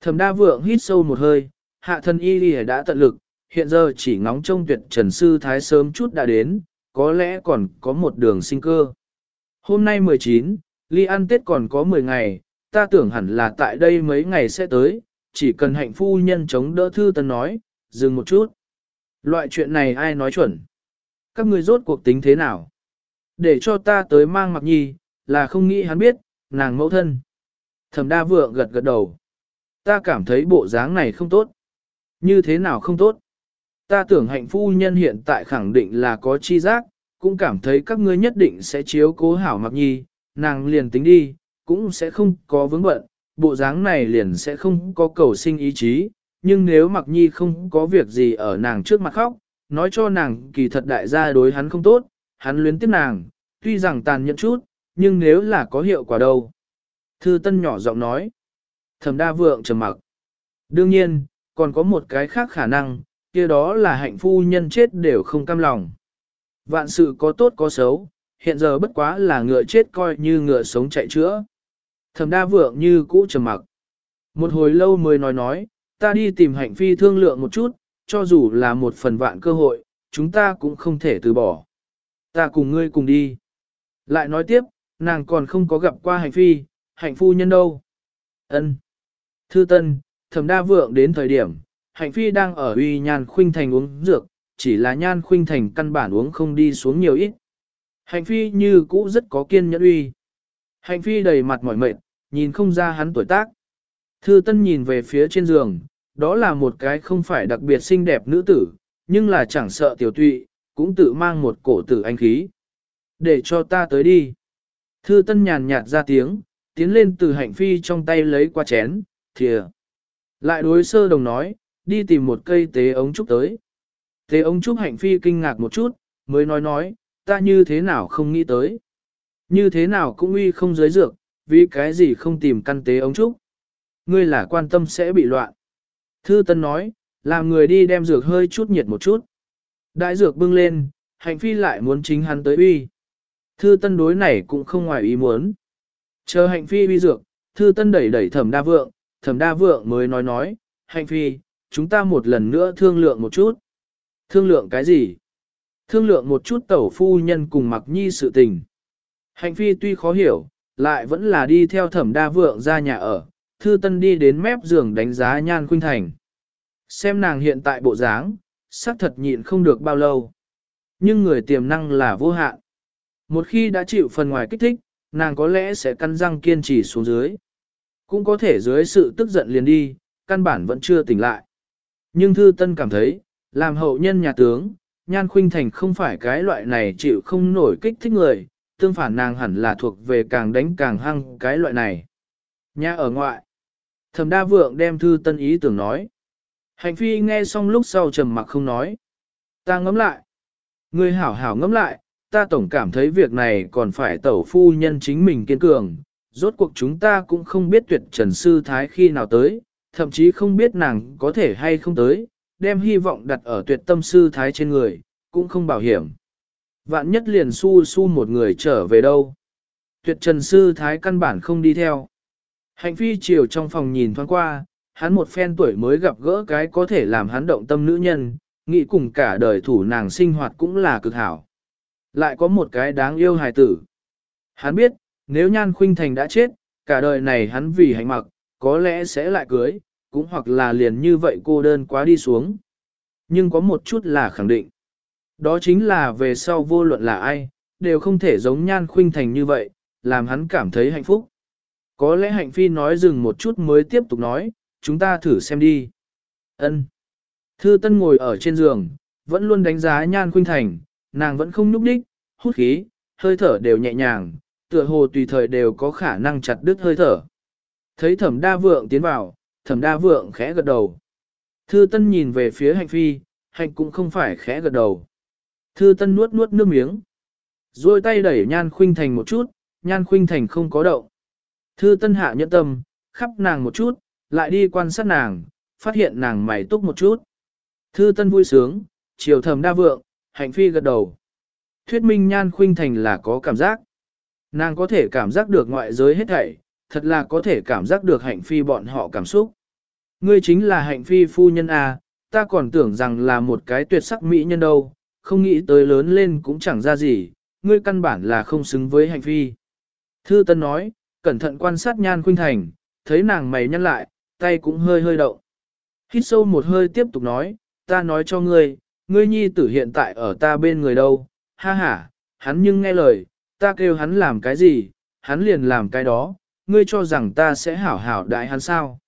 Thẩm đa vượng hít sâu một hơi, hạ thần y lìa đã tận lực, hiện giờ chỉ ngóng trông tuyệt trần sư thái sớm chút đã đến, có lẽ còn có một đường sinh cơ. Hôm nay 19, ly ăn Tết còn có 10 ngày, ta tưởng hẳn là tại đây mấy ngày sẽ tới, chỉ cần hạnh phu nhân chống đỡ thư tân nói, dừng một chút. Loại chuyện này ai nói chuẩn? Các người rốt cuộc tính thế nào? Để cho ta tới mang mặc nhi, là không nghĩ hắn biết, nàng mẫu thân. Thẩm đa vượng gật gật đầu. Ta cảm thấy bộ dáng này không tốt. Như thế nào không tốt? Ta tưởng hạnh phu nhân hiện tại khẳng định là có chi giác, cũng cảm thấy các ngươi nhất định sẽ chiếu cố hảo mặc nhi, nàng liền tính đi, cũng sẽ không có vướng bận, bộ dáng này liền sẽ không có cầu sinh ý chí, nhưng nếu mặc nhi không có việc gì ở nàng trước mặt khóc, nói cho nàng kỳ thật đại gia đối hắn không tốt, hắn luyến tiếp nàng, tuy rằng tàn nhẫn chút, nhưng nếu là có hiệu quả đâu. Thư Tân nhỏ giọng nói. Thẩm đa vượng trầm mặc. Đương nhiên, còn có một cái khác khả năng, kia đó là hạnh phu nhân chết đều không cam lòng. Vạn sự có tốt có xấu, hiện giờ bất quá là ngựa chết coi như ngựa sống chạy chữa. Thẩm đa vượng như cũ trầm mặc. Một hồi lâu mới nói nói, ta đi tìm hạnh phi thương lượng một chút, cho dù là một phần vạn cơ hội, chúng ta cũng không thể từ bỏ. Ta cùng ngươi cùng đi. Lại nói tiếp, nàng còn không có gặp qua hạnh phi, hạnh phu nhân đâu. Ân. Thư Tân, Thẩm Đa Vượng đến thời điểm, Hạnh Phi đang ở uy Nhan Khuynh Thành uống dược, chỉ là Nhan Khuynh Thành căn bản uống không đi xuống nhiều ít. Hạnh Phi như cũ rất có kiên nhẫn uy. Hạnh Phi đầy mặt mỏi mệt, nhìn không ra hắn tuổi tác. Thư Tân nhìn về phía trên giường, đó là một cái không phải đặc biệt xinh đẹp nữ tử, nhưng là chẳng sợ tiểu tụy, cũng tự mang một cổ tử anh khí. Để cho ta tới đi. Thư Tân nhàn nhạt ra tiếng, tiến lên từ hạnh phi trong tay lấy qua chén, thìa. Lại đối sơ đồng nói, đi tìm một cây tế ống trúc tới. Tế ống trúc hạnh phi kinh ngạc một chút, mới nói nói, ta như thế nào không nghĩ tới. Như thế nào cũng uy không giới dược, vì cái gì không tìm căn tế ống trúc. Ngươi là quan tâm sẽ bị loạn. Thư Tân nói, làm người đi đem dược hơi chút nhiệt một chút. Đại dược bưng lên, hạnh phi lại muốn chính hắn tới uy. Thư Tân đối này cũng không ngoài ý muốn. Chờ hạnh phi uy dược, Thư Tân đẩy đẩy Thẩm Đa Vượng, Thẩm Đa Vượng mới nói nói, hạnh phi, chúng ta một lần nữa thương lượng một chút. Thương lượng cái gì? Thương lượng một chút tẩu phu nhân cùng mặc nhi sự tình. Hạnh phi tuy khó hiểu, lại vẫn là đi theo thẩm đa vượng ra nhà ở, thư tân đi đến mép giường đánh giá nhan khuynh thành. Xem nàng hiện tại bộ dáng, xác thật nhịn không được bao lâu. Nhưng người tiềm năng là vô hạn. Một khi đã chịu phần ngoài kích thích, nàng có lẽ sẽ căn răng kiên trì xuống dưới. Cũng có thể dưới sự tức giận liền đi, căn bản vẫn chưa tỉnh lại. Nhưng Thư Tân cảm thấy, làm hậu nhân nhà tướng, Nhan Khuynh Thành không phải cái loại này chịu không nổi kích thích người, tương phản nàng hẳn là thuộc về càng đánh càng hăng cái loại này. Nhà ở ngoại, Thẩm Đa Vượng đem Thư Tân ý tưởng nói. Hành phi nghe xong lúc sau trầm mặc không nói. Ta ngẫm lại. Ngươi hảo hảo ngẫm lại, ta tổng cảm thấy việc này còn phải tẩu phu nhân chính mình kiên cường. Rốt cuộc chúng ta cũng không biết tuyệt trần sư thái khi nào tới, thậm chí không biết nàng có thể hay không tới, đem hy vọng đặt ở tuyệt tâm sư thái trên người, cũng không bảo hiểm. Vạn nhất liền su su một người trở về đâu. Tuyệt trần sư thái căn bản không đi theo. Hạnh phi chiều trong phòng nhìn thoáng qua, hắn một phen tuổi mới gặp gỡ cái có thể làm hắn động tâm nữ nhân, nghĩ cùng cả đời thủ nàng sinh hoạt cũng là cực hảo. Lại có một cái đáng yêu hài tử. Hắn biết, nếu nhan khuynh thành đã chết, cả đời này hắn vì hạnh mặc, có lẽ sẽ lại cưới, cũng hoặc là liền như vậy cô đơn quá đi xuống. Nhưng có một chút là khẳng định. Đó chính là về sau vô luận là ai, đều không thể giống nhan khuynh thành như vậy, làm hắn cảm thấy hạnh phúc. Có lẽ hạnh phi nói dừng một chút mới tiếp tục nói, chúng ta thử xem đi. Ân. Thư Tân ngồi ở trên giường, vẫn luôn đánh giá Nhan Khuynh Thành, nàng vẫn không nhúc đích, hút khí, hơi thở đều nhẹ nhàng, tựa hồ tùy thời đều có khả năng chặt đứt hơi thở. Thấy Thẩm Đa Vượng tiến vào, Thẩm Đa Vượng khẽ gật đầu. Thư Tân nhìn về phía Hạnh Phi, Hạnh cũng không phải khẽ gật đầu. Thư Tân nuốt nuốt nước miếng, rồi tay đẩy Nhan Khuynh Thành một chút, Nhan Khuynh Thành không có động. Thư Tân hạ nhẫn tâm, khắp nàng một chút, lại đi quan sát nàng, phát hiện nàng mày túc một chút. Thư Tân vui sướng, chiều thầm đa vượng, hạnh phi gật đầu. Thuyết minh nhan khuynh thành là có cảm giác. Nàng có thể cảm giác được ngoại giới hết thảy, thật là có thể cảm giác được hạnh phi bọn họ cảm xúc. Ngươi chính là hạnh phi phu nhân à, ta còn tưởng rằng là một cái tuyệt sắc mỹ nhân đâu, không nghĩ tới lớn lên cũng chẳng ra gì, ngươi căn bản là không xứng với hạnh phi. Thư Tân nói, cẩn thận quan sát Nhan Khuynh Thành, thấy nàng mày nhăn lại, tay cũng hơi hơi động. Hít sâu một hơi tiếp tục nói, ta nói cho ngươi, ngươi nhi tử hiện tại ở ta bên người đâu, ha ha, hắn nhưng nghe lời, ta kêu hắn làm cái gì, hắn liền làm cái đó, ngươi cho rằng ta sẽ hảo hảo đại hắn sao.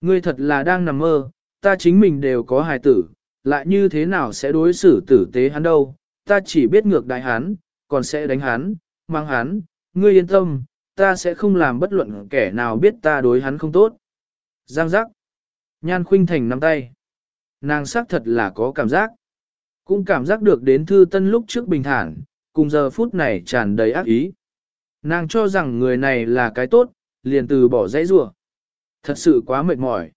Ngươi thật là đang nằm mơ, ta chính mình đều có hài tử, lại như thế nào sẽ đối xử tử tế hắn đâu, ta chỉ biết ngược đại hắn, còn sẽ đánh hắn, mang hắn, ngươi yên tâm, ta sẽ không làm bất luận kẻ nào biết ta đối hắn không tốt. Giang giác. Nhan khuynh thành nắm tay. Nàng xác thật là có cảm giác. Cũng cảm giác được đến thư tân lúc trước bình thản, cùng giờ phút này tràn đầy ác ý. Nàng cho rằng người này là cái tốt, liền từ bỏ dãy rủa Thật sự quá mệt mỏi.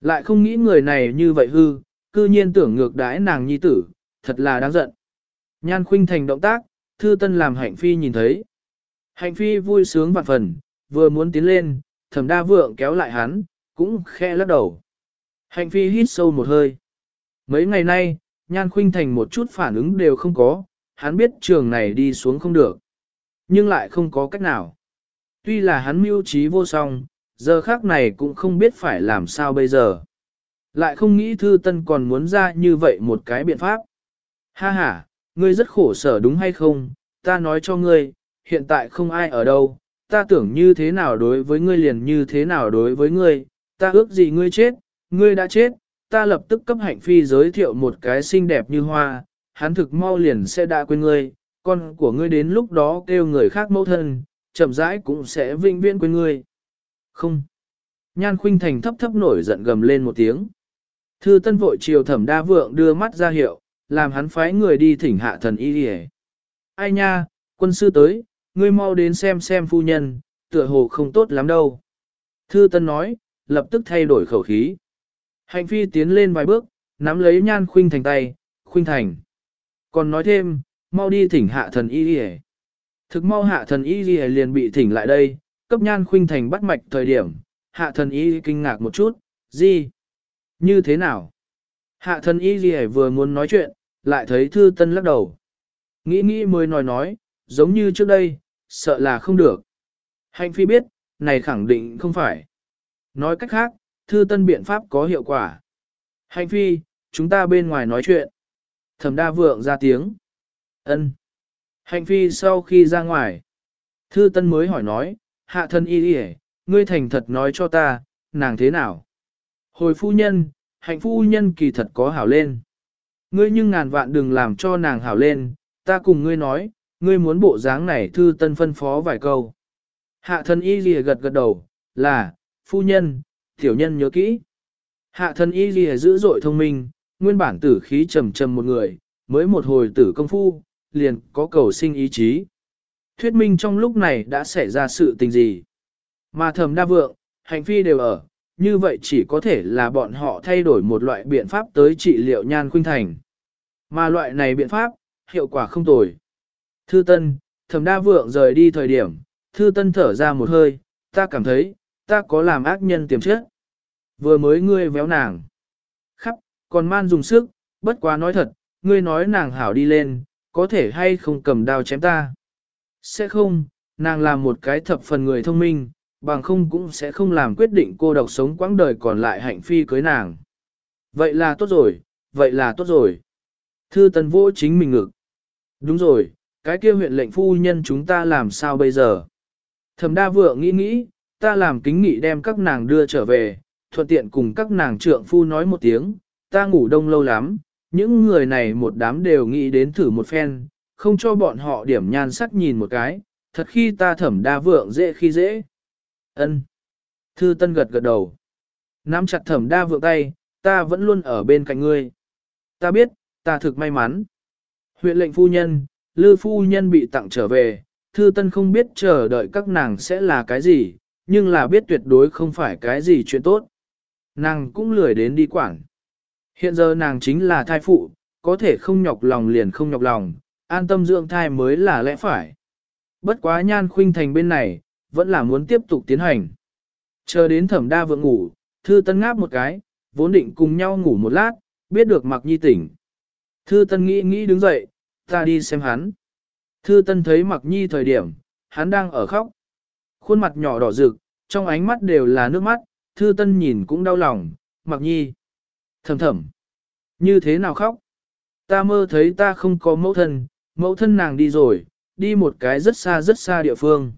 Lại không nghĩ người này như vậy hư, cư nhiên tưởng ngược đãi nàng nhi tử, thật là đáng giận. Nhan khuynh thành động tác, thư tân làm hạnh phi nhìn thấy. Hạnh phi vui sướng vạn phần, vừa muốn tiến lên, thẩm đa vượng kéo lại hắn, cũng khe lắc đầu. Hạnh phi hít sâu một hơi. Mấy ngày nay, nhan khuynh thành một chút phản ứng đều không có, hắn biết trường này đi xuống không được. Nhưng lại không có cách nào. Tuy là hắn mưu trí vô song, giờ khác này cũng không biết phải làm sao bây giờ. Lại không nghĩ thư tân còn muốn ra như vậy một cái biện pháp. Ha ha, ngươi rất khổ sở đúng hay không, ta nói cho ngươi, hiện tại không ai ở đâu, ta tưởng như thế nào đối với ngươi liền như thế nào đối với ngươi, ta ước gì ngươi chết, ngươi đã chết, ta lập tức cấp hạnh phi giới thiệu một cái xinh đẹp như hoa, hắn thực mau liền sẽ đã quên ngươi, con của ngươi đến lúc đó kêu người khác mẫu thân, chậm rãi cũng sẽ vinh viễn quên ngươi. Không. Nhan khuynh thành thấp thấp nổi giận gầm lên một tiếng. Thư tân vội chiều thẩm đa vượng đưa mắt ra hiệu, làm hắn phái người đi thỉnh hạ thần y đi Ai nha, quân sư tới, ngươi mau đến xem xem phu nhân, tựa hồ không tốt lắm đâu. Thư tân nói, lập tức thay đổi khẩu khí. Hành phi tiến lên vài bước, nắm lấy nhan khuynh thành tay, khuynh thành. Còn nói thêm, mau đi thỉnh hạ thần y đi Thực mau hạ thần y đi liền bị thỉnh lại đây, cấp nhan khuynh thành bắt mạch thời điểm, hạ thần y kinh ngạc một chút, gì? Như thế nào? Hạ thần y gì vừa muốn nói chuyện, lại thấy thư tân lắc đầu. Nghĩ nghĩ mới nói nói, giống như trước đây, sợ là không được. Hạnh phi biết, này khẳng định không phải. Nói cách khác, thư tân biện pháp có hiệu quả. Hạnh phi, chúng ta bên ngoài nói chuyện. Thẩm đa vượng ra tiếng. ân Hạnh phi sau khi ra ngoài. Thư tân mới hỏi nói, hạ thân y đi ngươi thành thật nói cho ta, nàng thế nào? Hồi phu nhân, hạnh phu nhân kỳ thật có hảo lên. Ngươi nhưng ngàn vạn đừng làm cho nàng hảo lên, ta cùng ngươi nói, ngươi muốn bộ dáng này thư tân phân phó vài câu. Hạ thân y lìa gật gật đầu, là, phu nhân, tiểu nhân nhớ kỹ. Hạ thân y lìa dữ dội thông minh, nguyên bản tử khí trầm trầm một người, mới một hồi tử công phu, liền có cầu sinh ý chí. Thuyết minh trong lúc này đã xảy ra sự tình gì. Mà thầm đa vượng, hành phi đều ở, như vậy chỉ có thể là bọn họ thay đổi một loại biện pháp tới trị liệu nhan khuynh thành. Mà loại này biện pháp, hiệu quả không tồi. Thư Tân, thầm đa vượng rời đi thời điểm, Thư Tân thở ra một hơi, ta cảm thấy, ta có làm ác nhân tiềm chất. Vừa mới ngươi véo nàng. Còn man dùng sức, bất quá nói thật, ngươi nói nàng hảo đi lên, có thể hay không cầm đao chém ta. Sẽ không, nàng là một cái thập phần người thông minh, bằng không cũng sẽ không làm quyết định cô độc sống quãng đời còn lại hạnh phi cưới nàng. Vậy là tốt rồi, vậy là tốt rồi. Thư tần vô chính mình ngực. Đúng rồi, cái kia huyện lệnh phu nhân chúng ta làm sao bây giờ? Thẩm đa vượng nghĩ nghĩ, ta làm kính nghị đem các nàng đưa trở về, thuận tiện cùng các nàng trượng phu nói một tiếng, ta ngủ đông lâu lắm, những người này một đám đều nghĩ đến thử một phen, không cho bọn họ điểm nhan sắc nhìn một cái, thật khi ta thẩm đa vượng dễ khi dễ. ân Thư Tân gật gật đầu. Nắm chặt thẩm đa vượng tay, ta vẫn luôn ở bên cạnh ngươi. Ta biết, ta thực may mắn. Huyện lệnh phu nhân, lư phu nhân bị tặng trở về, Thư Tân không biết chờ đợi các nàng sẽ là cái gì, nhưng là biết tuyệt đối không phải cái gì chuyện tốt. Nàng cũng lười đến đi quảng. Hiện giờ nàng chính là thai phụ, có thể không nhọc lòng liền không nhọc lòng, an tâm dưỡng thai mới là lẽ phải. Bất quá nhan khuynh thành bên này, vẫn là muốn tiếp tục tiến hành. Chờ đến thẩm đa vượng ngủ, thư tân ngáp một cái, vốn định cùng nhau ngủ một lát, biết được mặc nhi tỉnh. Thư tân nghĩ nghĩ đứng dậy, ta đi xem hắn. Thư tân thấy mặc nhi thời điểm, hắn đang ở khóc. Khuôn mặt nhỏ đỏ rực, trong ánh mắt đều là nước mắt, thư tân nhìn cũng đau lòng, mặc nhi. Thầm thầm. Như thế nào khóc? Ta mơ thấy ta không có mẫu thân, mẫu thân nàng đi rồi, đi một cái rất xa rất xa địa phương.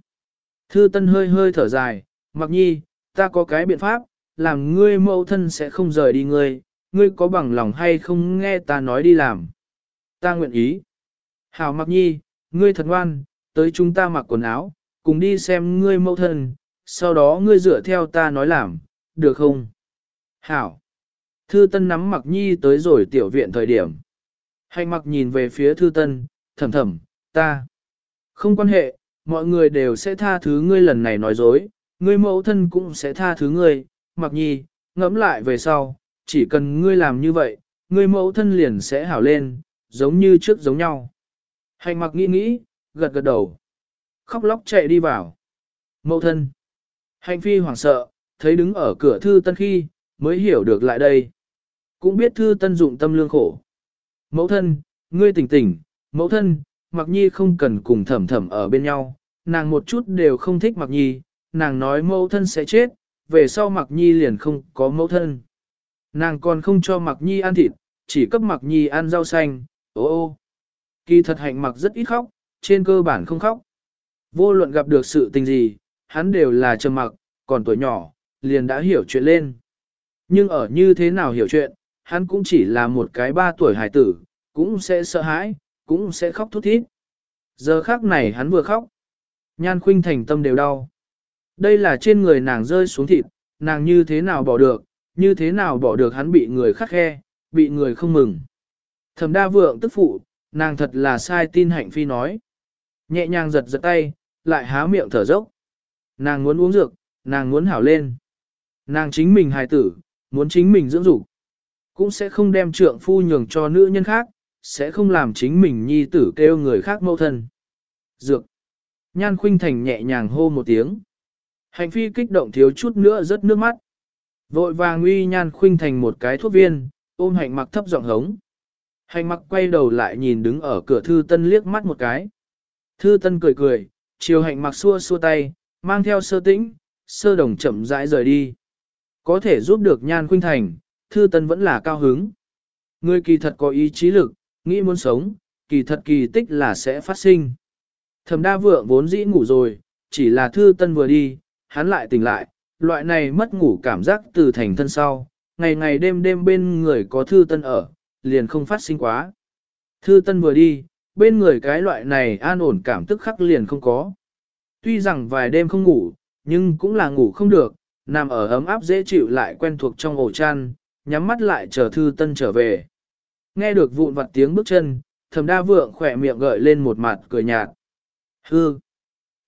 Thư Tân hơi hơi thở dài, mặc nhi, ta có cái biện pháp, làm ngươi mẫu thân sẽ không rời đi ngươi, ngươi có bằng lòng hay không nghe ta nói đi làm. Ta nguyện ý. Hảo mặc nhi, ngươi thật ngoan, tới chúng ta mặc quần áo, cùng đi xem ngươi mẫu thân, sau đó ngươi dựa theo ta nói làm, được không? Hảo. Thư Tân nắm mặc nhi tới rồi tiểu viện thời điểm. Hành mặc nhìn về phía Thư Tân, thầm thầm, ta. Không quan hệ, mọi người đều sẽ tha thứ ngươi lần này nói dối, ngươi mẫu thân cũng sẽ tha thứ ngươi, mặc nhi, ngẫm lại về sau, chỉ cần ngươi làm như vậy, ngươi mẫu thân liền sẽ hảo lên, giống như trước giống nhau. Hành mặc nghĩ nghĩ, gật gật đầu. Khóc lóc chạy đi vào. Mẫu thân. Hành phi hoảng sợ, thấy đứng ở cửa thư tân khi, mới hiểu được lại đây. Cũng biết thư tân dụng tâm lương khổ. Mẫu thân, ngươi tỉnh tỉnh, mẫu thân, Mặc Nhi không cần cùng thẩm thẩm ở bên nhau, nàng một chút đều không thích Mặc Nhi, nàng nói mẫu thân sẽ chết, về sau Mặc Nhi liền không có mẫu thân. Nàng còn không cho Mặc Nhi ăn thịt, chỉ cấp Mặc Nhi ăn rau xanh, ô ô. Kỳ thật hạnh mặc rất ít khóc, trên cơ bản không khóc. Vô luận gặp được sự tình gì, hắn đều là trầm mặc, còn tuổi nhỏ, liền đã hiểu chuyện lên. Nhưng ở như thế nào hiểu chuyện, hắn cũng chỉ là một cái ba tuổi hải tử, cũng sẽ sợ hãi, cũng sẽ khóc thút thít. Giờ khác này hắn vừa khóc, nhan khuynh thành tâm đều đau. Đây là trên người nàng rơi xuống thịt, nàng như thế nào bỏ được, như thế nào bỏ được hắn bị người khắc khe, bị người không mừng. Thẩm đa vượng tức phụ, nàng thật là sai tin hạnh phi nói. Nhẹ nhàng giật giật tay, lại há miệng thở dốc. Nàng muốn uống dược, nàng muốn hảo lên. Nàng chính mình hài tử, muốn chính mình dưỡng dục cũng sẽ không đem trượng phu nhường cho nữ nhân khác, sẽ không làm chính mình nhi tử kêu người khác mâu thân. Dược. Nhan khuynh thành nhẹ nhàng hô một tiếng. Hành phi kích động thiếu chút nữa rớt nước mắt. Vội vàng uy nhan khuynh thành một cái thuốc viên, ôm hạnh mặc thấp giọng hống. Hành mặc quay đầu lại nhìn đứng ở cửa thư tân liếc mắt một cái. Thư tân cười cười, chiều hạnh mặc xua xua tay, mang theo sơ tĩnh, sơ đồng chậm rãi rời đi. Có thể giúp được nhan khuynh thành, thư tân vẫn là cao hứng. Người kỳ thật có ý chí lực, nghĩ muốn sống, kỳ thật kỳ tích là sẽ phát sinh. Thẩm đa vượng vốn dĩ ngủ rồi, chỉ là thư tân vừa đi, hắn lại tỉnh lại, loại này mất ngủ cảm giác từ thành thân sau, ngày ngày đêm đêm bên người có thư tân ở, liền không phát sinh quá. Thư tân vừa đi, bên người cái loại này an ổn cảm tức khắc liền không có. Tuy rằng vài đêm không ngủ, nhưng cũng là ngủ không được, nằm ở ấm áp dễ chịu lại quen thuộc trong ổ chăn, nhắm mắt lại chờ thư tân trở về. Nghe được vụn vặt tiếng bước chân, thầm đa vượng khỏe miệng gợi lên một mặt cười nhạt. Hư!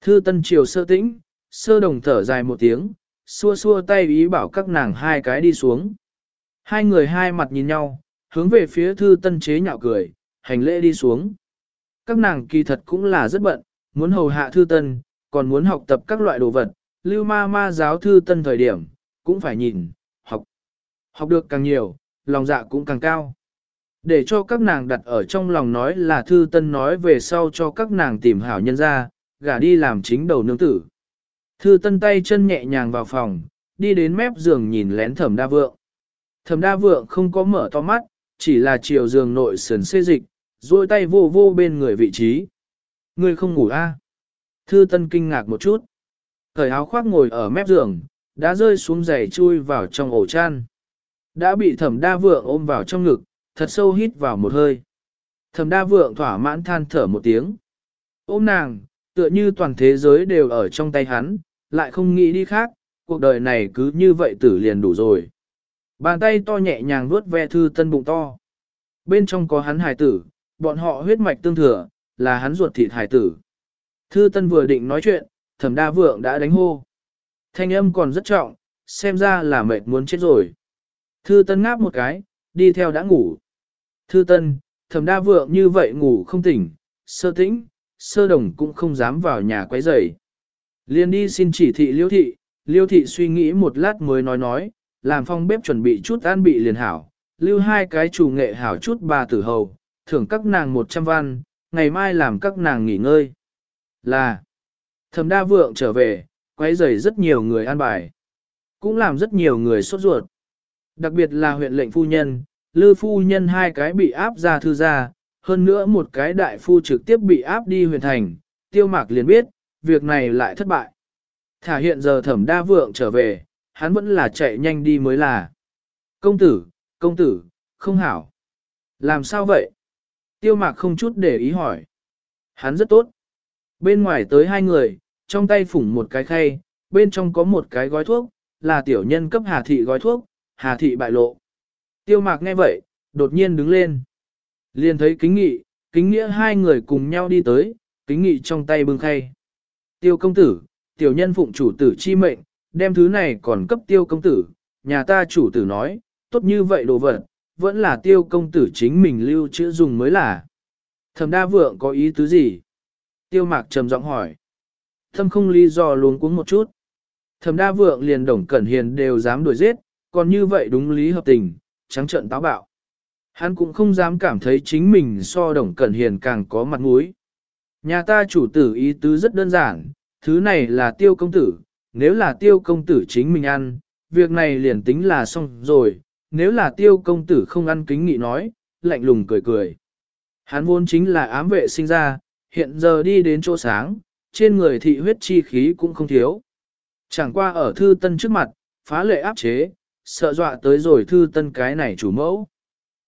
Thư tân chiều sơ tĩnh, sơ đồng thở dài một tiếng, xua xua tay ý bảo các nàng hai cái đi xuống. Hai người hai mặt nhìn nhau, hướng về phía thư tân chế nhạo cười, hành lễ đi xuống. Các nàng kỳ thật cũng là rất bận, muốn hầu hạ thư tân, còn muốn học tập các loại đồ vật, lưu ma ma giáo thư tân thời điểm, cũng phải nhìn, học. Được càng nhiều, lòng dạ cũng càng cao. Để cho các nàng đặt ở trong lòng nói là thư tân nói về sau cho các nàng tìm hảo nhân ra, gả đi làm chính đầu nương tử. Thư tân tay chân nhẹ nhàng vào phòng, đi đến mép giường nhìn lén thẩm đa vượng. Thẩm đa vượng không có mở to mắt, chỉ là chiều giường nội sườn xê dịch, duỗi tay vô vô bên người vị trí. Người không ngủ a à? Thư tân kinh ngạc một chút. Cởi áo khoác ngồi ở mép giường, đã rơi xuống giày chui vào trong ổ chăn. Đã bị thẩm đa vượng ôm vào trong ngực, thật sâu hít vào một hơi. Thẩm đa vượng thỏa mãn than thở một tiếng. Ôm nàng, tựa như toàn thế giới đều ở trong tay hắn, lại không nghĩ đi khác, cuộc đời này cứ như vậy tử liền đủ rồi. Bàn tay to nhẹ nhàng vuốt ve thư tân bụng to. Bên trong có hắn hài tử, bọn họ huyết mạch tương thừa, là hắn ruột thịt hài tử. Thư tân vừa định nói chuyện, thẩm đa vượng đã đánh hô. Thanh âm còn rất trọng, xem ra là mệt muốn chết rồi. Thư tân ngáp một cái, đi theo đã ngủ. Thư tân, thẩm đa vượng như vậy ngủ không tỉnh, sơ tĩnh, sơ đồng cũng không dám vào nhà quấy rầy. Liên đi xin chỉ thị liêu thị, liêu thị suy nghĩ một lát mới nói nói, làm phong bếp chuẩn bị chút ăn bị liền hảo, lưu hai cái chủ nghệ hảo chút bà tử hầu, thưởng các nàng 100 văn, ngày mai làm các nàng nghỉ ngơi. Là, thầm đa vượng trở về, quấy rầy rất nhiều người ăn bài. Cũng làm rất nhiều người sốt ruột. Đặc biệt là huyện lệnh phu nhân, lư phu nhân hai cái bị áp ra thư gia, hơn nữa một cái đại phu trực tiếp bị áp đi huyện thành, tiêu mạc liền biết, việc này lại thất bại. Thả hiện giờ thẩm đa vượng trở về, hắn vẫn là chạy nhanh đi mới là. Công tử, công tử, không hảo. Làm sao vậy? Tiêu mạc không chút để ý hỏi. Hắn rất tốt. Bên ngoài tới hai người, trong tay phủng một cái khay, bên trong có một cái gói thuốc, là tiểu nhân cấp Hà Thị gói thuốc, Hà Thị bại lộ. Tiêu mạc nghe vậy, đột nhiên đứng lên. Liền thấy kính nghị, kính nghĩa hai người cùng nhau đi tới, kính nghị trong tay bưng khay. Tiêu công tử, tiểu nhân phụng chủ tử chi mệnh, đem thứ này còn cấp tiêu công tử, nhà ta chủ tử nói, tốt như vậy đồ vật, vẫn là tiêu công tử chính mình lưu trữ dùng mới là. Thẩm đa vượng có ý tứ gì? Tiêu mạc trầm giọng hỏi. Thâm không lý do luống cuống một chút. Thẩm đa vượng liền đồng cẩn hiền đều dám đuổi giết, còn như vậy đúng lý hợp tình, trắng trợn táo bạo. Hắn cũng không dám cảm thấy chính mình so đồng cẩn hiền càng có mặt mũi. Nhà ta chủ tử ý tứ rất đơn giản, thứ này là tiêu công tử, nếu là tiêu công tử chính mình ăn, việc này liền tính là xong rồi, nếu là tiêu công tử không ăn kính nghị nói, lạnh lùng cười cười. Hắn vốn chính là ám vệ sinh ra, hiện giờ đi đến chỗ sáng, trên người thị huyết chi khí cũng không thiếu. Chẳng qua ở thư tân trước mặt, phá lệ áp chế, sợ dọa tới rồi thư tân cái này chủ mẫu.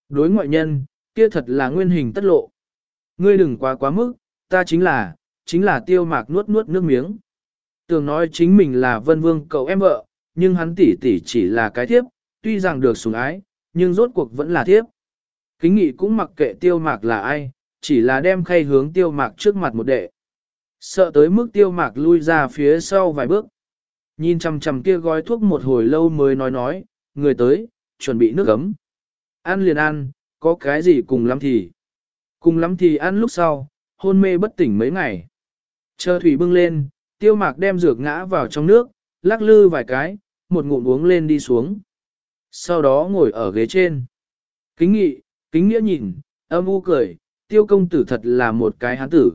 Đối ngoại nhân, kia thật là nguyên hình tất lộ. Ngươi đừng quá quá mức, ta chính là, chính là tiêu mạc nuốt nuốt nước miếng. Tưởng nói chính mình là vân vương cậu em vợ, nhưng hắn tỷ tỷ chỉ là cái thiếp, tuy rằng được sủng ái, nhưng rốt cuộc vẫn là thiếp. Kính nghị cũng mặc kệ tiêu mạc là ai, chỉ là đem khay hướng tiêu mạc trước mặt một đệ. Sợ tới mức tiêu mạc lui ra phía sau vài bước. Nhìn chằm chằm kia gói thuốc một hồi lâu mới nói nói, người tới, chuẩn bị nước ấm. Ăn liền ăn, có cái gì cùng lắm thì. Cùng lắm thì ăn lúc sau, hôn mê bất tỉnh mấy ngày. Chờ thủy bưng lên, tiêu mạc đem dược ngã vào trong nước, lắc lư vài cái, một ngụm uống lên đi xuống. Sau đó ngồi ở ghế trên. Kính nghị, kính nghĩa nhìn, âm u cười, tiêu công tử thật là một cái hán tử.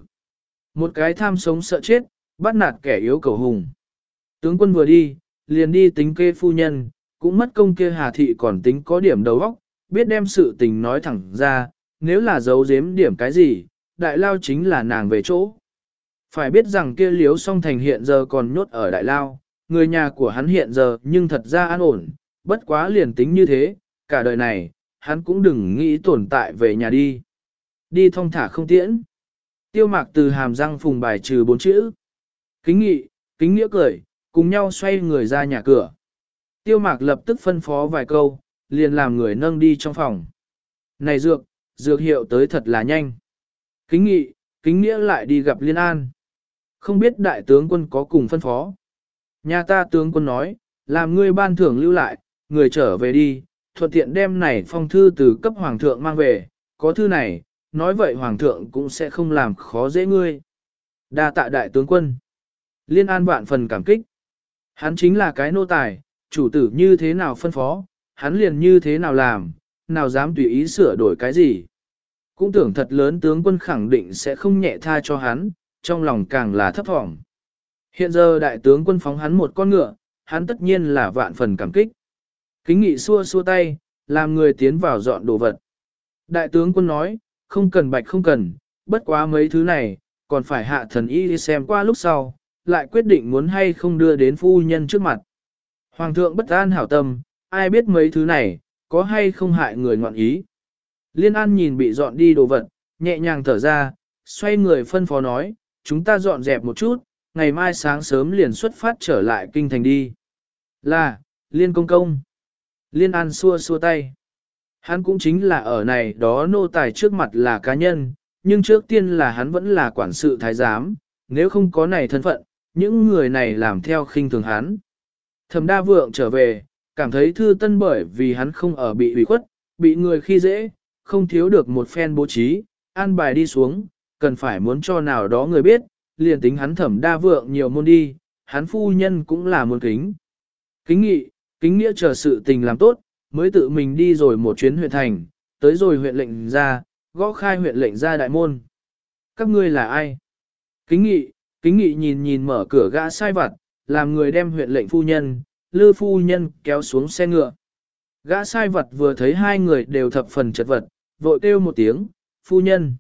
Một cái tham sống sợ chết, bắt nạt kẻ yếu cầu hùng. Tướng quân vừa đi, liền đi tính kê phu nhân, cũng mất công kia hà thị còn tính có điểm đầu óc, biết đem sự tình nói thẳng ra, nếu là giấu giếm điểm cái gì, đại lao chính là nàng về chỗ. Phải biết rằng kia liếu song thành hiện giờ còn nhốt ở đại lao, người nhà của hắn hiện giờ nhưng thật ra an ổn, bất quá liền tính như thế, cả đời này, hắn cũng đừng nghĩ tồn tại về nhà đi. Đi thong thả không tiễn. Tiêu mạc từ hàm răng phùng bài trừ bốn chữ. Kính nghị, kính nghĩa cười, cùng nhau xoay người ra nhà cửa. Tiêu mạc lập tức phân phó vài câu, liền làm người nâng đi trong phòng. Này dược, dược hiệu tới thật là nhanh. Kính nghị, kính nghĩa lại đi gặp Liên An. Không biết đại tướng quân có cùng phân phó. Nhà ta tướng quân nói, làm ngươi ban thưởng lưu lại, người trở về đi, thuận tiện đem này phong thư từ cấp hoàng thượng mang về, có thư này, nói vậy hoàng thượng cũng sẽ không làm khó dễ ngươi. Đa tạ đại tướng quân. Liên an vạn phần cảm kích. Hắn chính là cái nô tài, chủ tử như thế nào phân phó, hắn liền như thế nào làm, nào dám tùy ý sửa đổi cái gì. Cũng tưởng thật lớn tướng quân khẳng định sẽ không nhẹ tha cho hắn, trong lòng càng là thấp thỏm. Hiện giờ đại tướng quân phóng hắn một con ngựa, hắn tất nhiên là vạn phần cảm kích. Kính nghị xua xua tay, làm người tiến vào dọn đồ vật. Đại tướng quân nói, không cần bạch không cần, bất quá mấy thứ này, còn phải hạ thần y đi xem qua lúc sau, lại quyết định muốn hay không đưa đến phu nhân trước mặt. Hoàng thượng bất an hảo tâm, ai biết mấy thứ này, có hay không hại người ngoạn ý. Liên An nhìn bị dọn đi đồ vật, nhẹ nhàng thở ra, xoay người phân phó nói, chúng ta dọn dẹp một chút, ngày mai sáng sớm liền xuất phát trở lại kinh thành đi. Là, Liên công công. Liên An xua xua tay. Hắn cũng chính là ở này đó nô tài trước mặt là cá nhân, nhưng trước tiên là hắn vẫn là quản sự thái giám, nếu không có này thân phận, những người này làm theo khinh thường hắn. Thẩm đa vượng trở về, cảm thấy thư tân bởi vì hắn không ở bị ủy khuất, bị người khi dễ, không thiếu được một phen bố trí, an bài đi xuống, cần phải muốn cho nào đó người biết, liền tính hắn thẩm đa vượng nhiều môn đi, hắn phu nhân cũng là môn kính. Kính nghị, Kính nghĩa chờ sự tình làm tốt, mới tự mình đi rồi một chuyến huyện thành, tới rồi huyện lệnh ra, gõ khai huyện lệnh ra đại môn. Các ngươi là ai? Kính nghị, kính nghị nhìn nhìn mở cửa gã sai vặt, làm người đem huyện lệnh phu nhân, lư phu nhân kéo xuống xe ngựa. Gã sai vật vừa thấy hai người đều thập phần chật vật, vội kêu một tiếng, phu nhân.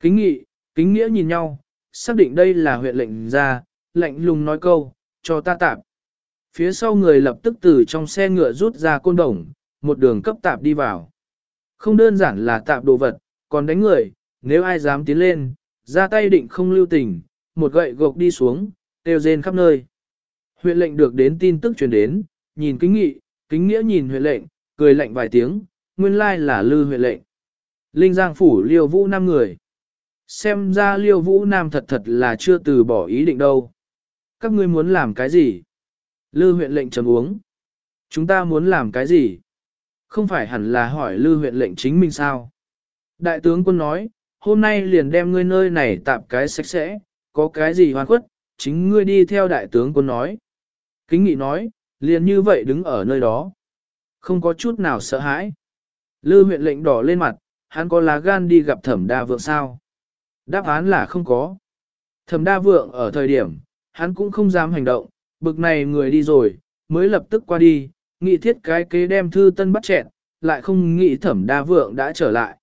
Kính nghị, kính nghĩa nhìn nhau, xác định đây là huyện lệnh ra, lệnh lùng nói câu, cho ta tạp. Phía sau người lập tức từ trong xe ngựa rút ra côn đồng, một đường cấp tạp đi vào. Không đơn giản là tạp đồ vật, còn đánh người, nếu ai dám tiến lên, ra tay định không lưu tình, một gậy gộc đi xuống, tiêu rên khắp nơi. Huyện lệnh được đến tin tức truyền đến, nhìn kính nghị, kính nghĩa nhìn huyện lệnh, cười lạnh vài tiếng, nguyên lai là lư huyện lệnh. Linh Giang phủ liêu vũ năm người. Xem ra liêu vũ nam thật thật là chưa từ bỏ ý định đâu. Các ngươi muốn làm cái gì? Lư huyện lệnh trầm uống. Chúng ta muốn làm cái gì? Không phải hẳn là hỏi lư huyện lệnh chính mình sao? Đại tướng quân nói, hôm nay liền đem ngươi nơi này tạm cái sạch sẽ, có cái gì hoàn khuất, chính ngươi đi theo đại tướng quân nói. Kính nghị nói, liền như vậy đứng ở nơi đó. Không có chút nào sợ hãi. Lư huyện lệnh đỏ lên mặt, hắn có lá gan đi gặp thẩm đa vượng sao? Đáp án là không có. Thẩm đa vượng ở thời điểm, hắn cũng không dám hành động, bực này người đi rồi, mới lập tức qua đi, nghị thiết cái kế đem thư tân bắt chẹn, lại không nghĩ thẩm đa vượng đã trở lại.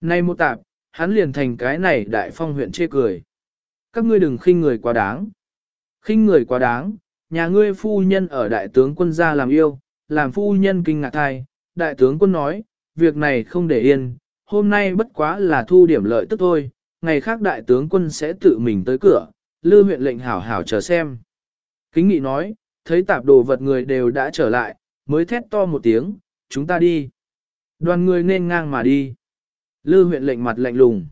Nay một tạp, hắn liền thành cái này đại phong huyện chê cười. Các ngươi đừng khinh người quá đáng. khinh người quá đáng, nhà ngươi phu nhân ở đại tướng quân gia làm yêu, làm phu nhân kinh ngạc thai, đại tướng quân nói, việc này không để yên, hôm nay bất quá là thu điểm lợi tức thôi, ngày khác đại tướng quân sẽ tự mình tới cửa, lư huyện lệnh hảo hảo chờ xem. Kính nghị nói, thấy tạp đồ vật người đều đã trở lại, mới thét to một tiếng, chúng ta đi. Đoàn người nên ngang mà đi. Lư huyện lệnh mặt lạnh lùng.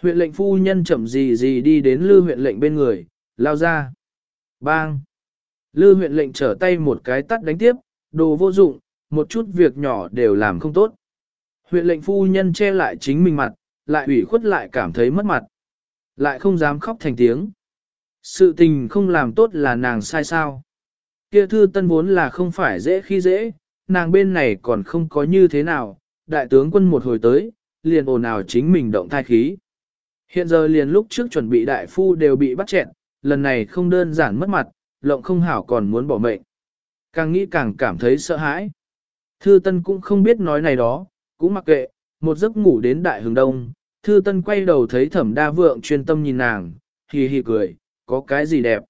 Huyện lệnh phu nhân chậm gì gì đi đến lư huyện lệnh bên người, lao ra. Bang! Lư huyện lệnh trở tay một cái tắt đánh tiếp, đồ vô dụng, một chút việc nhỏ đều làm không tốt. Huyện lệnh phu nhân che lại chính mình mặt, lại ủy khuất lại cảm thấy mất mặt. Lại không dám khóc thành tiếng. Sự tình không làm tốt là nàng sai sao. Kia thư tân vốn là không phải dễ khi dễ, nàng bên này còn không có như thế nào, đại tướng quân một hồi tới, liền ồn ào chính mình động thai khí. Hiện giờ liền lúc trước chuẩn bị đại phu đều bị bắt chẹn, lần này không đơn giản mất mặt, lộng không hảo còn muốn bỏ mệnh. Càng nghĩ càng cảm thấy sợ hãi. Thư Tân cũng không biết nói này đó, cũng mặc kệ, một giấc ngủ đến đại hướng đông, Thư Tân quay đầu thấy Thẩm Đa Vượng chuyên tâm nhìn nàng, hì hì cười, có cái gì đẹp.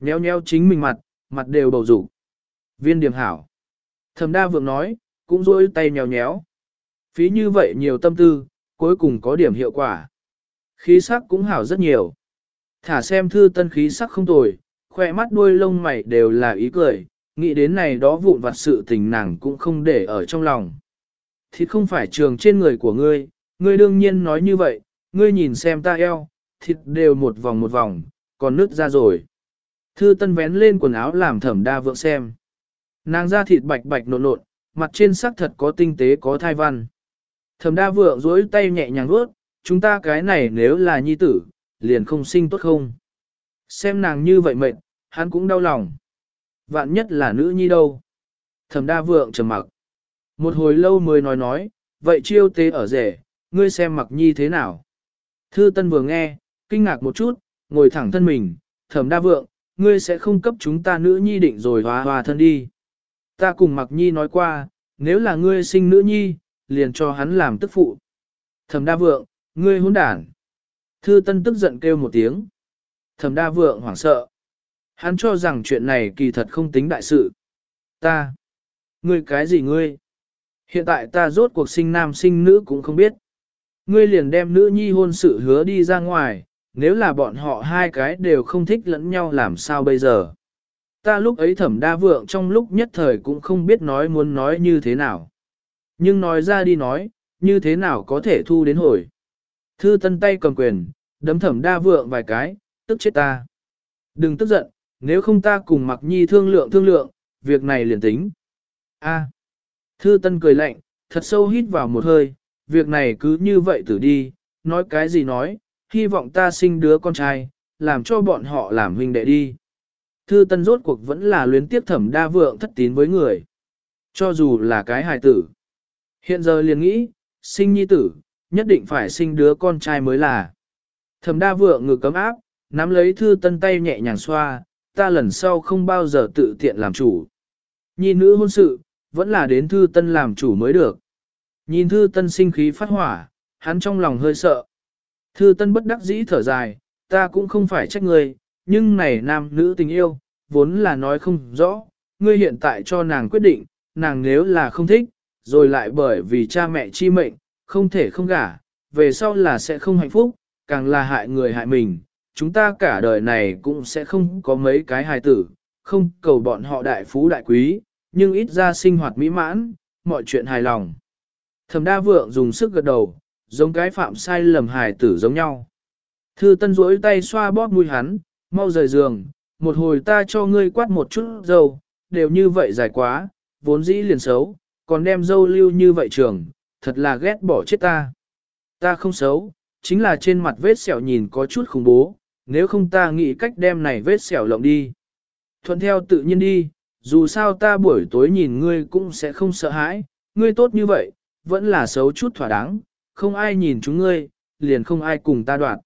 Nhéo nhéo chính mình mặt, mặt đều bầu rủ. Viên điểm hảo. Thẩm Đa Vượng nói, cũng rôi tay nhéo nhéo. Phí như vậy nhiều tâm tư, cuối cùng có điểm hiệu quả. Khí sắc cũng hảo rất nhiều. Thả xem Thư Tân khí sắc không tồi, khoe mắt đuôi lông mày đều là ý cười, nghĩ đến này đó vụn vặt sự tình nàng cũng không để ở trong lòng. Thịt không phải trường trên người của ngươi, ngươi đương nhiên nói như vậy, ngươi nhìn xem ta eo, thịt đều một vòng một vòng, còn nứt ra rồi. Thư tân vén lên quần áo làm thẩm đa vượng xem. Nàng da thịt bạch bạch nộn nộn, mặt trên sắc thật có tinh tế có thai văn. Thẩm đa vượng dối tay nhẹ nhàng vuốt, chúng ta cái này nếu là nhi tử, liền không sinh tốt không. Xem nàng như vậy mệt, hắn cũng đau lòng. Vạn nhất là nữ nhi đâu. Thẩm đa vượng trầm mặc. Một hồi lâu mới nói nói, vậy chiêu tế ở rể, ngươi xem mặc nhi thế nào. Thư Tân vừa nghe, kinh ngạc một chút, ngồi thẳng thân mình, thẩm đa vượng, ngươi sẽ không cấp chúng ta nữ nhi định rồi hòa hòa thân đi. Ta cùng mặc nhi nói qua, nếu là ngươi sinh nữ nhi, liền cho hắn làm tức phụ. Thẩm đa vượng, ngươi hỗn đản. Thư Tân tức giận kêu một tiếng. Thẩm đa vượng hoảng sợ. Hắn cho rằng chuyện này kỳ thật không tính đại sự. Ta. Ngươi cái gì ngươi? Hiện tại ta rốt cuộc sinh nam sinh nữ cũng không biết. Ngươi liền đem nữ nhi hôn sự hứa đi ra ngoài, nếu là bọn họ hai cái đều không thích lẫn nhau làm sao bây giờ. Ta lúc ấy thẩm đa vượng trong lúc nhất thời cũng không biết nói muốn nói như thế nào. Nhưng nói ra đi nói, như thế nào có thể thu đến hồi. Thư tân tay cầm quyền, đấm thẩm đa vượng vài cái, tức chết ta. Đừng tức giận, nếu không ta cùng mặc nhi thương lượng thương lượng, việc này liền tính. A. Thư Tân cười lạnh, thật sâu hít vào một hơi, việc này cứ như vậy tử đi, nói cái gì nói, hy vọng ta sinh đứa con trai, làm cho bọn họ làm huynh đệ đi. thư tân rốt cuộc vẫn là luyến tiếp thẩm đa vượng thất tín với người. Cho dù là cái hài tử. Hiện giờ liền nghĩ, sinh nhi tử, nhất định phải sinh đứa con trai mới là. Thẩm đa vượng ngực cấm áp, nắm lấy thư tân tay nhẹ nhàng xoa, ta lần sau không bao giờ tự tiện làm chủ. Nhi nữ hôn sự, vẫn là đến thư tân làm chủ mới được. Nhìn thư tân sinh khí phát hỏa, hắn trong lòng hơi sợ. Thư tân bất đắc dĩ thở dài, ta cũng không phải trách ngươi, nhưng này nam nữ tình yêu, vốn là nói không rõ, ngươi hiện tại cho nàng quyết định, nàng nếu là không thích, rồi lại bởi vì cha mẹ chi mệnh, không thể không gả, về sau là sẽ không hạnh phúc, càng là hại người hại mình, chúng ta cả đời này cũng sẽ không có mấy cái hài tử, không cầu bọn họ đại phú đại quý, nhưng ít ra sinh hoạt mỹ mãn, mọi chuyện hài lòng. Thẩm đa vượng dùng sức gật đầu, giống cái phạm sai lầm hài tử giống nhau. Thư tân duỗi tay xoa bóp mũi hắn, mau rời giường, một hồi ta cho ngươi quát một chút dâu, đều như vậy dài quá, vốn dĩ liền xấu, còn đem dâu lưu như vậy trường, thật là ghét bỏ chết ta. Ta không xấu, chính là trên mặt vết sẹo nhìn có chút khủng bố, nếu không ta nghĩ cách đem này vết sẹo lộng đi. Thuận theo tự nhiên đi, dù sao ta buổi tối nhìn ngươi cũng sẽ không sợ hãi, ngươi tốt như vậy, vẫn là xấu chút thỏa đáng, không ai nhìn chúng ngươi, liền không ai cùng ta đoạt.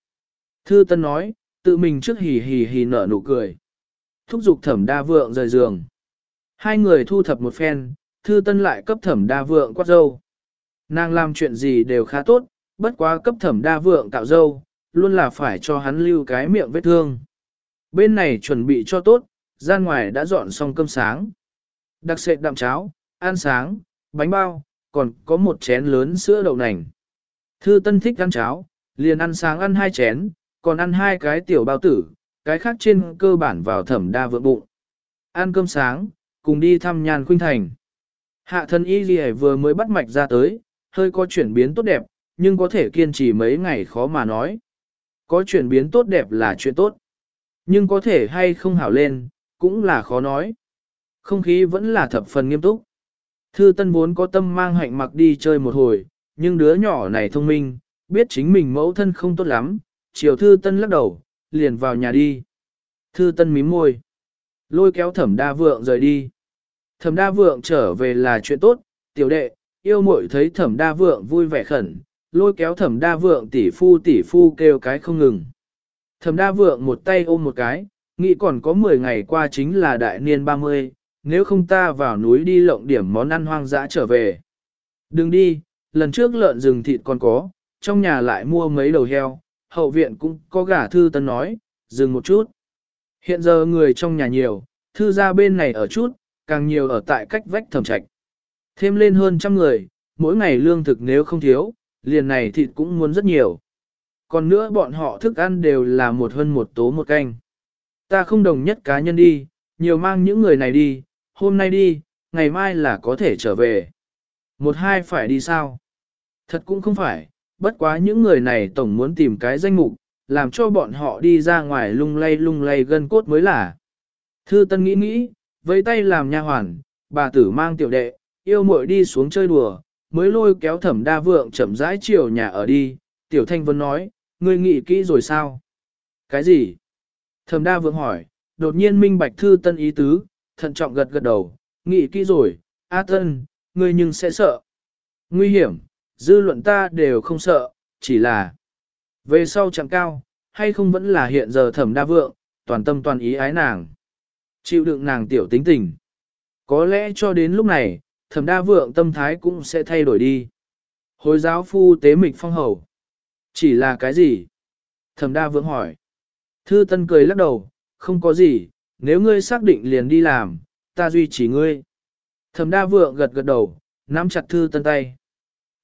Thư Tân nói, tự mình trước hì hì hì nở nụ cười. Thúc giục thẩm đa vượng rời giường. Hai người thu thập một phen, Thư Tân lại cấp thẩm đa vượng quát dâu. Nàng làm chuyện gì đều khá tốt, bất quá cấp thẩm đa vượng cạo dâu, luôn là phải cho hắn lưu cái miệng vết thương. Bên này chuẩn bị cho tốt, gian ngoài đã dọn xong cơm sáng. Đặc sệt đạm cháo, ăn sáng, bánh bao, còn có một chén lớn sữa đậu nành. Thư Tân thích ăn cháo, liền ăn sáng ăn hai chén, còn ăn hai cái tiểu bao tử, cái khác trên cơ bản vào thẩm đa vượng bụng. Ăn cơm sáng, cùng đi thăm nhàn khuynh thành. Hạ thân y gì vừa mới bắt mạch ra tới, hơi có chuyển biến tốt đẹp, nhưng có thể kiên trì mấy ngày khó mà nói. Có chuyển biến tốt đẹp là chuyện tốt, nhưng có thể hay không hảo lên, cũng là khó nói. Không khí vẫn là thập phần nghiêm túc. Thư Tân vốn có tâm mang hạnh mặc đi chơi một hồi, nhưng đứa nhỏ này thông minh, biết chính mình mẫu thân không tốt lắm, chiều Thư Tân lắc đầu, liền vào nhà đi. Thư Tân mím môi, lôi kéo Thẩm Đa Vượng rời đi. Thẩm Đa Vượng trở về là chuyện tốt, tiểu đệ, yêu muội thấy Thẩm Đa Vượng vui vẻ khẩn, lôi kéo Thẩm Đa Vượng tỷ phu tỷ phu kêu cái không ngừng. Thẩm Đa Vượng một tay ôm một cái, nghĩ còn có 10 ngày qua chính là đại niên 30, nếu không ta vào núi đi lộng điểm món ăn hoang dã trở về. Đừng đi, lần trước lợn rừng thịt còn có, trong nhà lại mua mấy đầu heo, hậu viện cũng có gà thư tân nói, dừng một chút. Hiện giờ người trong nhà nhiều, thư ra bên này ở chút, càng nhiều ở tại cách vách thẩm trạch. Thêm lên hơn trăm người, mỗi ngày lương thực nếu không thiếu, liền này thịt cũng muốn rất nhiều. Còn nữa bọn họ thức ăn đều là một hơn một tố một canh. Ta không đồng nhất cá nhân đi, nhiều mang những người này đi, hôm nay đi, ngày mai là có thể trở về. Một hai phải đi sao? Thật cũng không phải, bất quá những người này tổng muốn tìm cái danh mục, làm cho bọn họ đi ra ngoài lung lay lung lay gân cốt mới là. Thư Tân nghĩ nghĩ, với tay làm nha hoàn, bà tử mang tiểu đệ, yêu muội đi xuống chơi đùa, mới lôi kéo Thẩm Đa Vượng chậm rãi chiều nhà ở đi. Tiểu Thanh Vân nói, ngươi nghĩ kỹ rồi sao? Cái gì? Thẩm Đa Vượng hỏi, đột nhiên minh bạch Thư Tân ý tứ, thận trọng gật gật đầu, nghĩ kỹ rồi, A Tân, ngươi nhưng sẽ sợ. Nguy hiểm, dư luận ta đều không sợ, chỉ là về sau chẳng cao, hay không vẫn là hiện giờ thẩm đa vượng, toàn tâm toàn ý ái nàng. Chịu đựng nàng tiểu tính tình. Có lẽ cho đến lúc này, thẩm đa vượng tâm thái cũng sẽ thay đổi đi. Hồi giáo phu tế mịch phong hầu. Chỉ là cái gì? Thẩm đa vượng hỏi. Thư tân cười lắc đầu, không có gì, nếu ngươi xác định liền đi làm, ta duy trì ngươi. Thẩm đa vượng gật gật đầu, nắm chặt thư tân tay.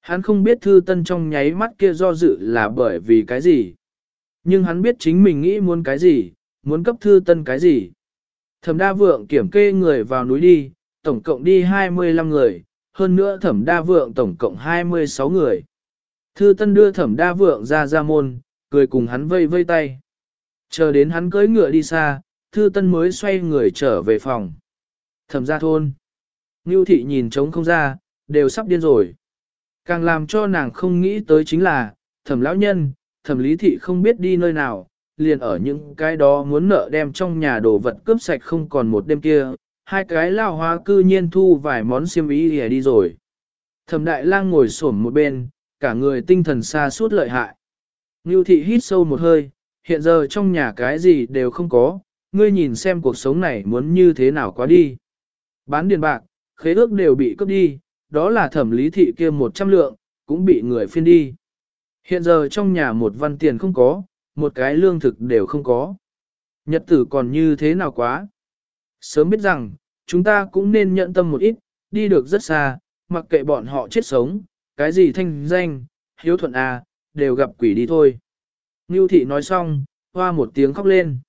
Hắn không biết thư tân trong nháy mắt kia do dự là bởi vì cái gì. Nhưng hắn biết chính mình nghĩ muốn cái gì, muốn cấp thư tân cái gì. Thẩm đa vượng kiểm kê người vào núi đi, tổng cộng đi 25 người, hơn nữa thẩm đa vượng tổng cộng 26 người. Thư tân đưa thẩm đa vượng ra ra môn, cười cùng hắn vây vây tay. Chờ đến hắn cưỡi ngựa đi xa, thư tân mới xoay người trở về phòng. Thẩm gia thôn. Nưu thị nhìn trống không ra, đều sắp điên rồi. Càng làm cho nàng không nghĩ tới chính là, thẩm lão nhân, thẩm lý thị không biết đi nơi nào, liền ở những cái đó muốn nợ đem trong nhà đồ vật cướp sạch không còn một đêm kia, hai cái lao hóa cư nhiên thu vài món xiêm y để đi rồi. Thẩm đại lang ngồi xổm một bên, cả người tinh thần xa suốt lợi hại. Ngưu thị hít sâu một hơi, hiện giờ trong nhà cái gì đều không có, ngươi nhìn xem cuộc sống này muốn như thế nào quá đi. Bán điền bạc, khế ước đều bị cướp đi, đó là thẩm lý thị kia một trăm lượng, cũng bị người phiên đi. Hiện giờ trong nhà một văn tiền không có, một cái lương thực đều không có. Nhật tử còn như thế nào quá. Sớm biết rằng, chúng ta cũng nên nhận tâm một ít, đi được rất xa, mặc kệ bọn họ chết sống, cái gì thanh danh, hiếu thuận à, đều gặp quỷ đi thôi. Ngưu thị nói xong, hoa một tiếng khóc lên.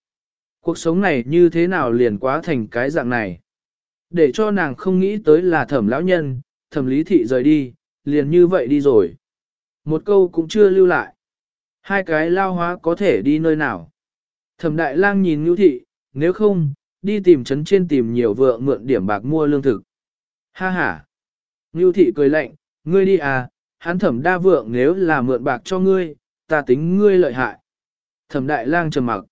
Cuộc sống này như thế nào liền quá thành cái dạng này. Để cho nàng không nghĩ tới là thẩm lão nhân, thẩm lý thị rời đi, liền như vậy đi rồi. Một câu cũng chưa lưu lại. Hai cái lao hóa có thể đi nơi nào. Thẩm đại lang nhìn ngưu thị, nếu không, đi tìm trấn trên tìm nhiều vượng mượn điểm bạc mua lương thực. Ha ha. Ngưu thị cười lạnh, ngươi đi à, hắn thẩm đa vượng nếu là mượn bạc cho ngươi, ta tính ngươi lợi hại. Thẩm đại lang trầm mặc.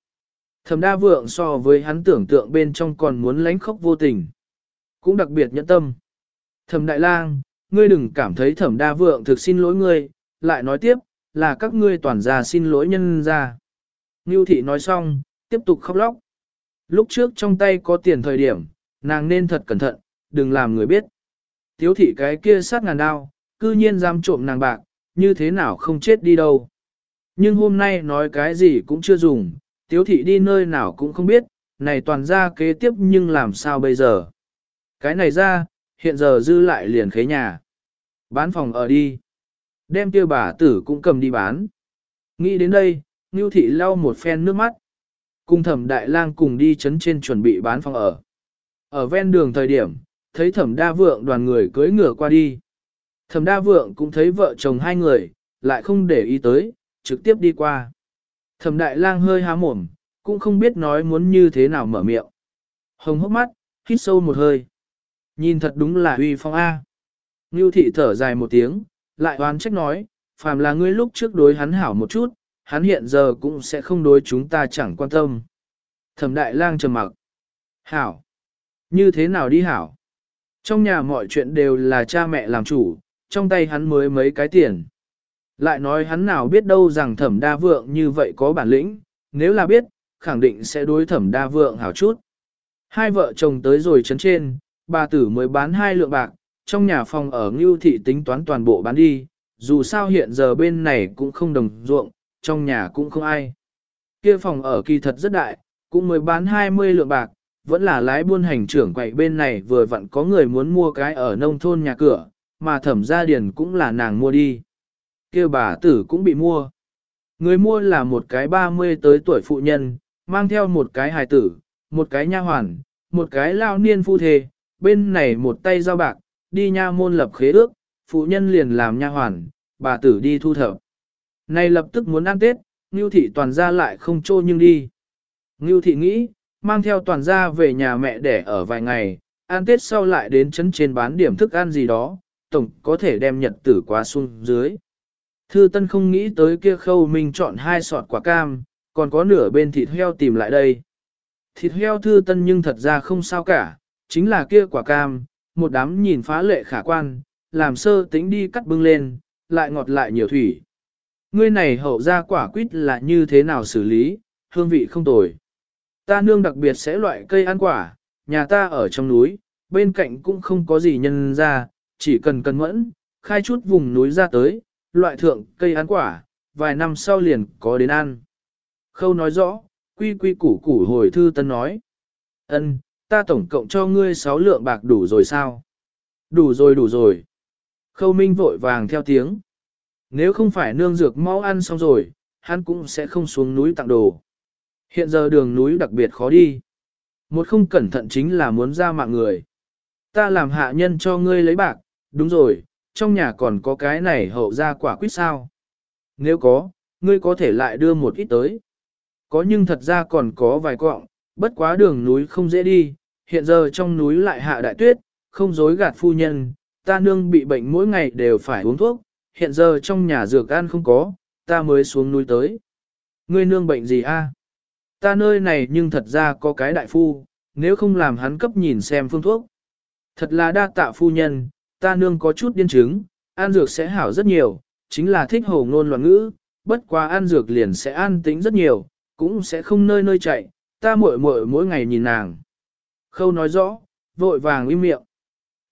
Thẩm đa vượng so với hắn tưởng tượng bên trong còn muốn lánh khóc vô tình. Cũng đặc biệt nhẫn tâm. Thẩm đại lang, ngươi đừng cảm thấy thẩm đa vượng thực xin lỗi ngươi, lại nói tiếp, là các ngươi toàn gia xin lỗi nhân ra. Ngưu thị nói xong, tiếp tục khóc lóc. Lúc trước trong tay có tiền thời điểm, nàng nên thật cẩn thận, đừng làm người biết. Tiếu thị cái kia sát ngàn đao, cư nhiên dám trộm nàng bạc, như thế nào không chết đi đâu. Nhưng hôm nay nói cái gì cũng chưa dùng, tiếu thị đi nơi nào cũng không biết, này toàn ra kế tiếp nhưng làm sao bây giờ. Cái này ra, hiện giờ dư lại liền khế nhà. Bán phòng ở đi. Đem tiêu bà tử cũng cầm đi bán. Nghĩ đến đây, Ngưu thị lau một phen nước mắt. Cùng thẩm đại lang cùng đi chấn trên chuẩn bị bán phòng ở. Ở ven đường thời điểm, thấy thẩm đa vượng đoàn người cưỡi ngựa qua đi. Thẩm đa vượng cũng thấy vợ chồng hai người, lại không để ý tới, trực tiếp đi qua. Thẩm đại lang hơi há mồm, cũng không biết nói muốn như thế nào mở miệng. Hồng hốc mắt, hít sâu một hơi. Nhìn thật đúng là uy phong A. Ngưu thị thở dài một tiếng, lại oán trách nói, phàm là ngươi lúc trước đối hắn hảo một chút, hắn hiện giờ cũng sẽ không đối chúng ta chẳng quan tâm. Thẩm đại lang trầm mặc. Hảo. Như thế nào đi hảo? Trong nhà mọi chuyện đều là cha mẹ làm chủ, trong tay hắn mới mấy cái tiền. Lại nói hắn nào biết đâu rằng thẩm đa vượng như vậy có bản lĩnh, nếu là biết, khẳng định sẽ đối thẩm đa vượng hảo chút. Hai vợ chồng tới rồi chấn trên, bà tử mới bán hai lượng bạc, trong nhà phòng ở Ngưu Thị tính toán toàn bộ bán đi, dù sao hiện giờ bên này cũng không đồng ruộng, trong nhà cũng không ai. Kia phòng ở kỳ thật rất đại, cũng mới bán 20 lượng bạc, vẫn là lái buôn hành trưởng quậy bên này vừa vặn có người muốn mua cái ở nông thôn nhà cửa, mà thẩm gia điền cũng là nàng mua đi. Kia bà tử cũng bị mua. Người mua là một cái 30 tới tuổi phụ nhân, mang theo một cái hài tử, một cái nha hoàn, một cái lao niên phu thề, bên này một tay giao bạc, đi nha môn lập khế ước, phụ nhân liền làm nha hoàn, bà tử đi thu thập. Này lập tức muốn ăn Tết, Ngưu thị toàn ra lại không trô nhưng đi. Ngưu thị nghĩ, mang theo toàn ra về nhà mẹ để ở vài ngày, ăn Tết sau lại đến chấn trên bán điểm thức ăn gì đó, tổng có thể đem nhật tử qua xuống dưới. Thư Tân không nghĩ tới kia khâu mình chọn hai sọt quả cam, còn có nửa bên thịt heo tìm lại đây. Thịt heo Thư Tân nhưng thật ra không sao cả, chính là kia quả cam, một đám nhìn phá lệ khả quan, làm sơ tính đi cắt bưng lên, lại ngọt lại nhiều thủy. Ngươi này hậu ra quả quýt là như thế nào xử lý, hương vị không tồi. Ta nương đặc biệt sẽ loại cây ăn quả, nhà ta ở trong núi, bên cạnh cũng không có gì nhân ra, chỉ cần cân mẫn, khai chút vùng núi ra tới, loại thượng cây ăn quả, vài năm sau liền có đến ăn. Khâu nói rõ, quy quy củ củ hồi thư tân nói. ân ta tổng cộng cho ngươi 6 lượng bạc đủ rồi sao? Đủ rồi đủ rồi. Khâu Minh vội vàng theo tiếng. Nếu không phải nương dược mau ăn xong rồi, hắn cũng sẽ không xuống núi tặng đồ. Hiện giờ đường núi đặc biệt khó đi. Một không cẩn thận chính là muốn ra mạng người. Ta làm hạ nhân cho ngươi lấy bạc, đúng rồi, trong nhà còn có cái này hậu ra quả quyết sao. Nếu có, ngươi có thể lại đưa một ít tới. Có nhưng thật ra còn có vài quọng, bất quá đường núi không dễ đi, hiện giờ trong núi lại hạ đại tuyết, không dối gạt phu nhân, ta nương bị bệnh mỗi ngày đều phải uống thuốc, hiện giờ trong nhà dược ăn không có, ta mới xuống núi tới. Ngươi nương bệnh gì a? Ta nơi này nhưng thật ra có cái đại phu, nếu không làm hắn cấp nhìn xem phương thuốc. Thật là đa tạ phu nhân, ta nương có chút điên chứng, ăn dược sẽ hảo rất nhiều, chính là thích hồ ngôn loạn ngữ, bất quá ăn dược liền sẽ an tĩnh rất nhiều, cũng sẽ không nơi nơi chạy, ta muội muội mỗi ngày nhìn nàng. Khâu nói rõ, vội vàng im miệng.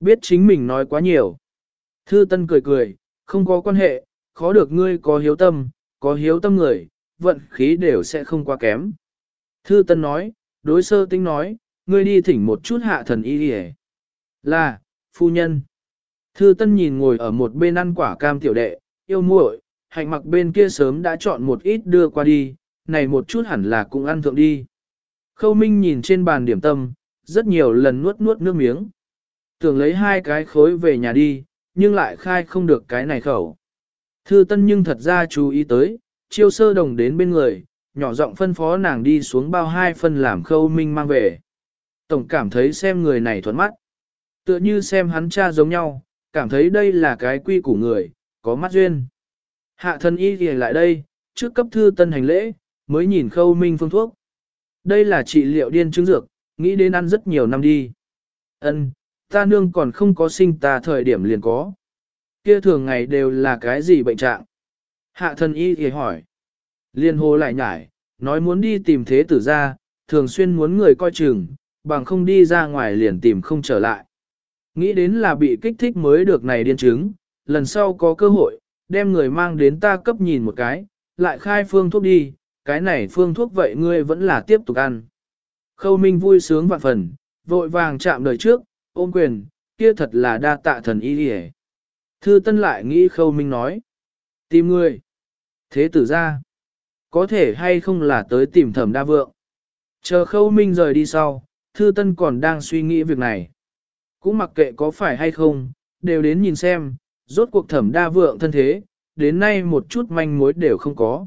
Biết chính mình nói quá nhiều. Thư Tân cười cười, không có quan hệ, khó được ngươi có hiếu tâm, có hiếu tâm người, vận khí đều sẽ không quá kém. Thư Tân nói, đối sơ tinh nói, ngươi đi thỉnh một chút hạ thần y đi Là, phu nhân. Thư Tân nhìn ngồi ở một bên ăn quả cam tiểu đệ, yêu muội, hạnh mặc bên kia sớm đã chọn một ít đưa qua đi, này một chút hẳn là cũng ăn thượng đi. Khâu Minh nhìn trên bàn điểm tâm, rất nhiều lần nuốt nuốt nước miếng. Tưởng lấy hai cái khối về nhà đi, nhưng lại khai không được cái này khẩu. Thư Tân nhưng thật ra chú ý tới, chiêu sơ đồng đến bên người, nhỏ giọng phân phó nàng đi xuống bao hai phân làm Khâu Minh mang về. Tổng cảm thấy xem người này thuận mắt. Tựa như xem hắn cha giống nhau, cảm thấy đây là cái quy của người, có mắt duyên. Hạ thân y thì lại đây, trước cấp thư tân hành lễ, mới nhìn khâu minh phương thuốc. Đây là trị liệu điên chứng dược, nghĩ đến ăn rất nhiều năm đi. Ân, ta nương còn không có sinh ta thời điểm liền có. Kia thường ngày đều là cái gì bệnh trạng? Hạ thần y thì hỏi. Liên hồ lại nhải, nói muốn đi tìm thế tử ra, thường xuyên muốn người coi chừng, bằng không đi ra ngoài liền tìm không trở lại. Nghĩ đến là bị kích thích mới được này điên chứng, lần sau có cơ hội, đem người mang đến ta cấp nhìn một cái, lại khai phương thuốc đi, cái này phương thuốc vậy ngươi vẫn là tiếp tục ăn. Khâu Minh vui sướng vạn phần, vội vàng chạm đời trước, ôm quyền, kia thật là đa tạ thần y đi Thư Tân lại nghĩ Khâu Minh nói, tìm ngươi. Thế tử ra, có thể hay không là tới tìm thẩm đa vượng. Chờ Khâu Minh rời đi sau, Thư Tân còn đang suy nghĩ việc này. Cũng mặc kệ có phải hay không, đều đến nhìn xem, rốt cuộc thẩm đa vượng thân thế, đến nay một chút manh mối đều không có.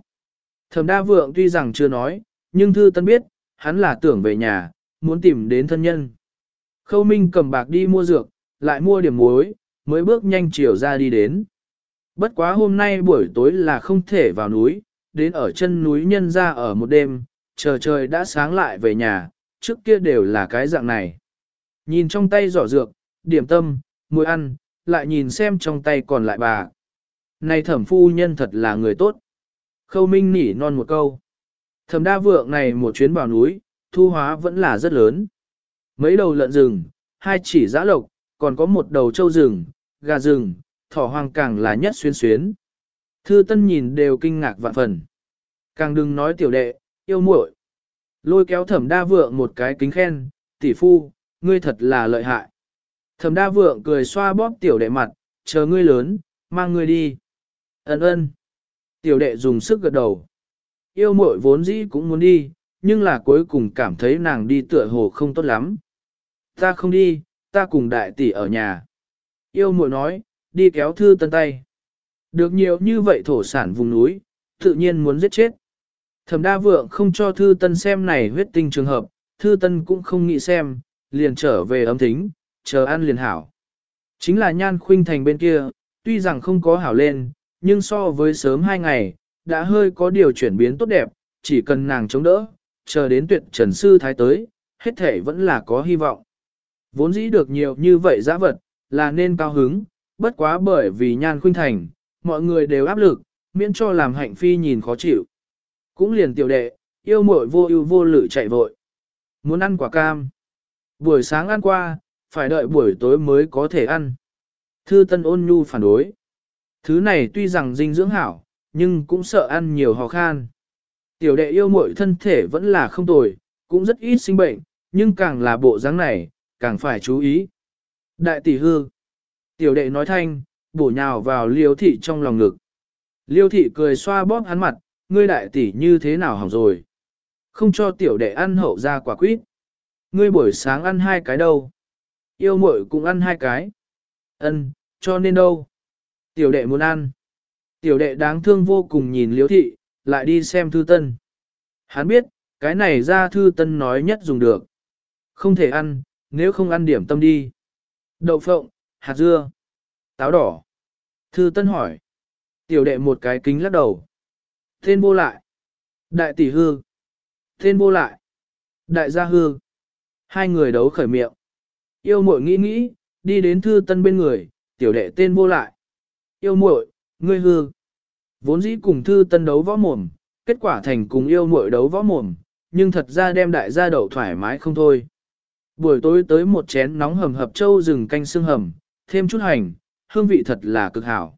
Thẩm đa vượng tuy rằng chưa nói, nhưng thư tân biết, hắn là tưởng về nhà, muốn tìm đến thân nhân. Khâu Minh cầm bạc đi mua dược, lại mua điểm muối, mới bước nhanh chiều ra đi đến. Bất quá hôm nay buổi tối là không thể vào núi, đến ở chân núi nhân ra ở một đêm, chờ trời đã sáng lại về nhà, trước kia đều là cái dạng này. Nhìn trong tay giỏ dược, điểm tâm, muối ăn, lại nhìn xem trong tay còn lại bà. Này thẩm phu nhân thật là người tốt. Khâu Minh nỉ non một câu. Thẩm đa vượng này một chuyến vào núi, thu hóa vẫn là rất lớn. Mấy đầu lợn rừng, hai chỉ giã lộc, còn có một đầu trâu rừng, gà rừng, thỏ hoang càng là nhất xuyên xuyến. Thư Tân nhìn đều kinh ngạc vạn phần. Càng đừng nói tiểu đệ, yêu muội. Lôi kéo Thẩm Đa Vượng một cái kính khen, tỷ phu, ngươi thật là lợi hại. Thẩm đa vượng cười xoa bóp tiểu đệ mặt, chờ ngươi lớn, mang ngươi đi. Ấn ơn. Tiểu đệ dùng sức gật đầu. Yêu muội vốn dĩ cũng muốn đi, nhưng là cuối cùng cảm thấy nàng đi tựa hồ không tốt lắm. Ta không đi, ta cùng đại tỷ ở nhà. Yêu muội nói, đi kéo thư tân tay. Được nhiều như vậy thổ sản vùng núi, tự nhiên muốn giết chết. Thẩm đa vượng không cho thư tân xem này huyết tinh trường hợp, thư tân cũng không nghĩ xem, liền trở về ấm thính, chờ ăn liền hảo. Chính là nhan khuynh thành bên kia, tuy rằng không có hảo lên, nhưng so với sớm hai ngày, đã hơi có điều chuyển biến tốt đẹp, chỉ cần nàng chống đỡ, chờ đến tuyệt trần sư thái tới, hết thể vẫn là có hy vọng. Vốn dĩ được nhiều như vậy giã vật, là nên cao hứng, bất quá bởi vì nhan khuynh thành, mọi người đều áp lực, miễn cho làm hạnh phi nhìn khó chịu. Cũng liền tiểu đệ, yêu muội vô ưu vô lự chạy vội. Muốn ăn quả cam. Buổi sáng ăn qua, phải đợi buổi tối mới có thể ăn. Thư Tân ôn nhu phản đối. Thứ này tuy rằng dinh dưỡng hảo, nhưng cũng sợ ăn nhiều hò khan. Tiểu đệ yêu muội thân thể vẫn là không tồi, cũng rất ít sinh bệnh, nhưng càng là bộ dáng này, càng phải chú ý. Đại tỷ hư. Tiểu đệ nói thanh, bổ nhào vào liêu thị trong lòng ngực. Liêu thị cười xoa bóp hắn mặt, ngươi đại tỷ như thế nào hỏng rồi. Không cho tiểu đệ ăn hậu ra quả quýt. Ngươi buổi sáng ăn hai cái đâu? Yêu muội cũng ăn hai cái. Ân, cho nên đâu? Tiểu đệ muốn ăn. Tiểu đệ đáng thương vô cùng nhìn liêu thị, lại đi xem thư tân. Hắn biết, cái này ra thư tân nói nhất dùng được. Không thể ăn, nếu không ăn điểm tâm đi. Đậu phộng, hạt dưa, táo đỏ. Thư tân hỏi. Tiểu đệ một cái kính lắc đầu. Tên vô lại. Đại tỷ hư. Tên vô lại. Đại gia hư. Hai người đấu khởi miệng. Yêu muội nghĩ nghĩ, đi đến thư tân bên người, tiểu đệ tên vô lại. Yêu muội, ngươi hư. Vốn dĩ cùng thư tân đấu võ mồm, kết quả thành cùng yêu muội đấu võ mồm, nhưng thật ra đem đại gia đậu thoải mái không thôi. Buổi tối tới một chén nóng hầm hập châu rừng canh xương hầm, thêm chút hành, hương vị thật là cực hảo.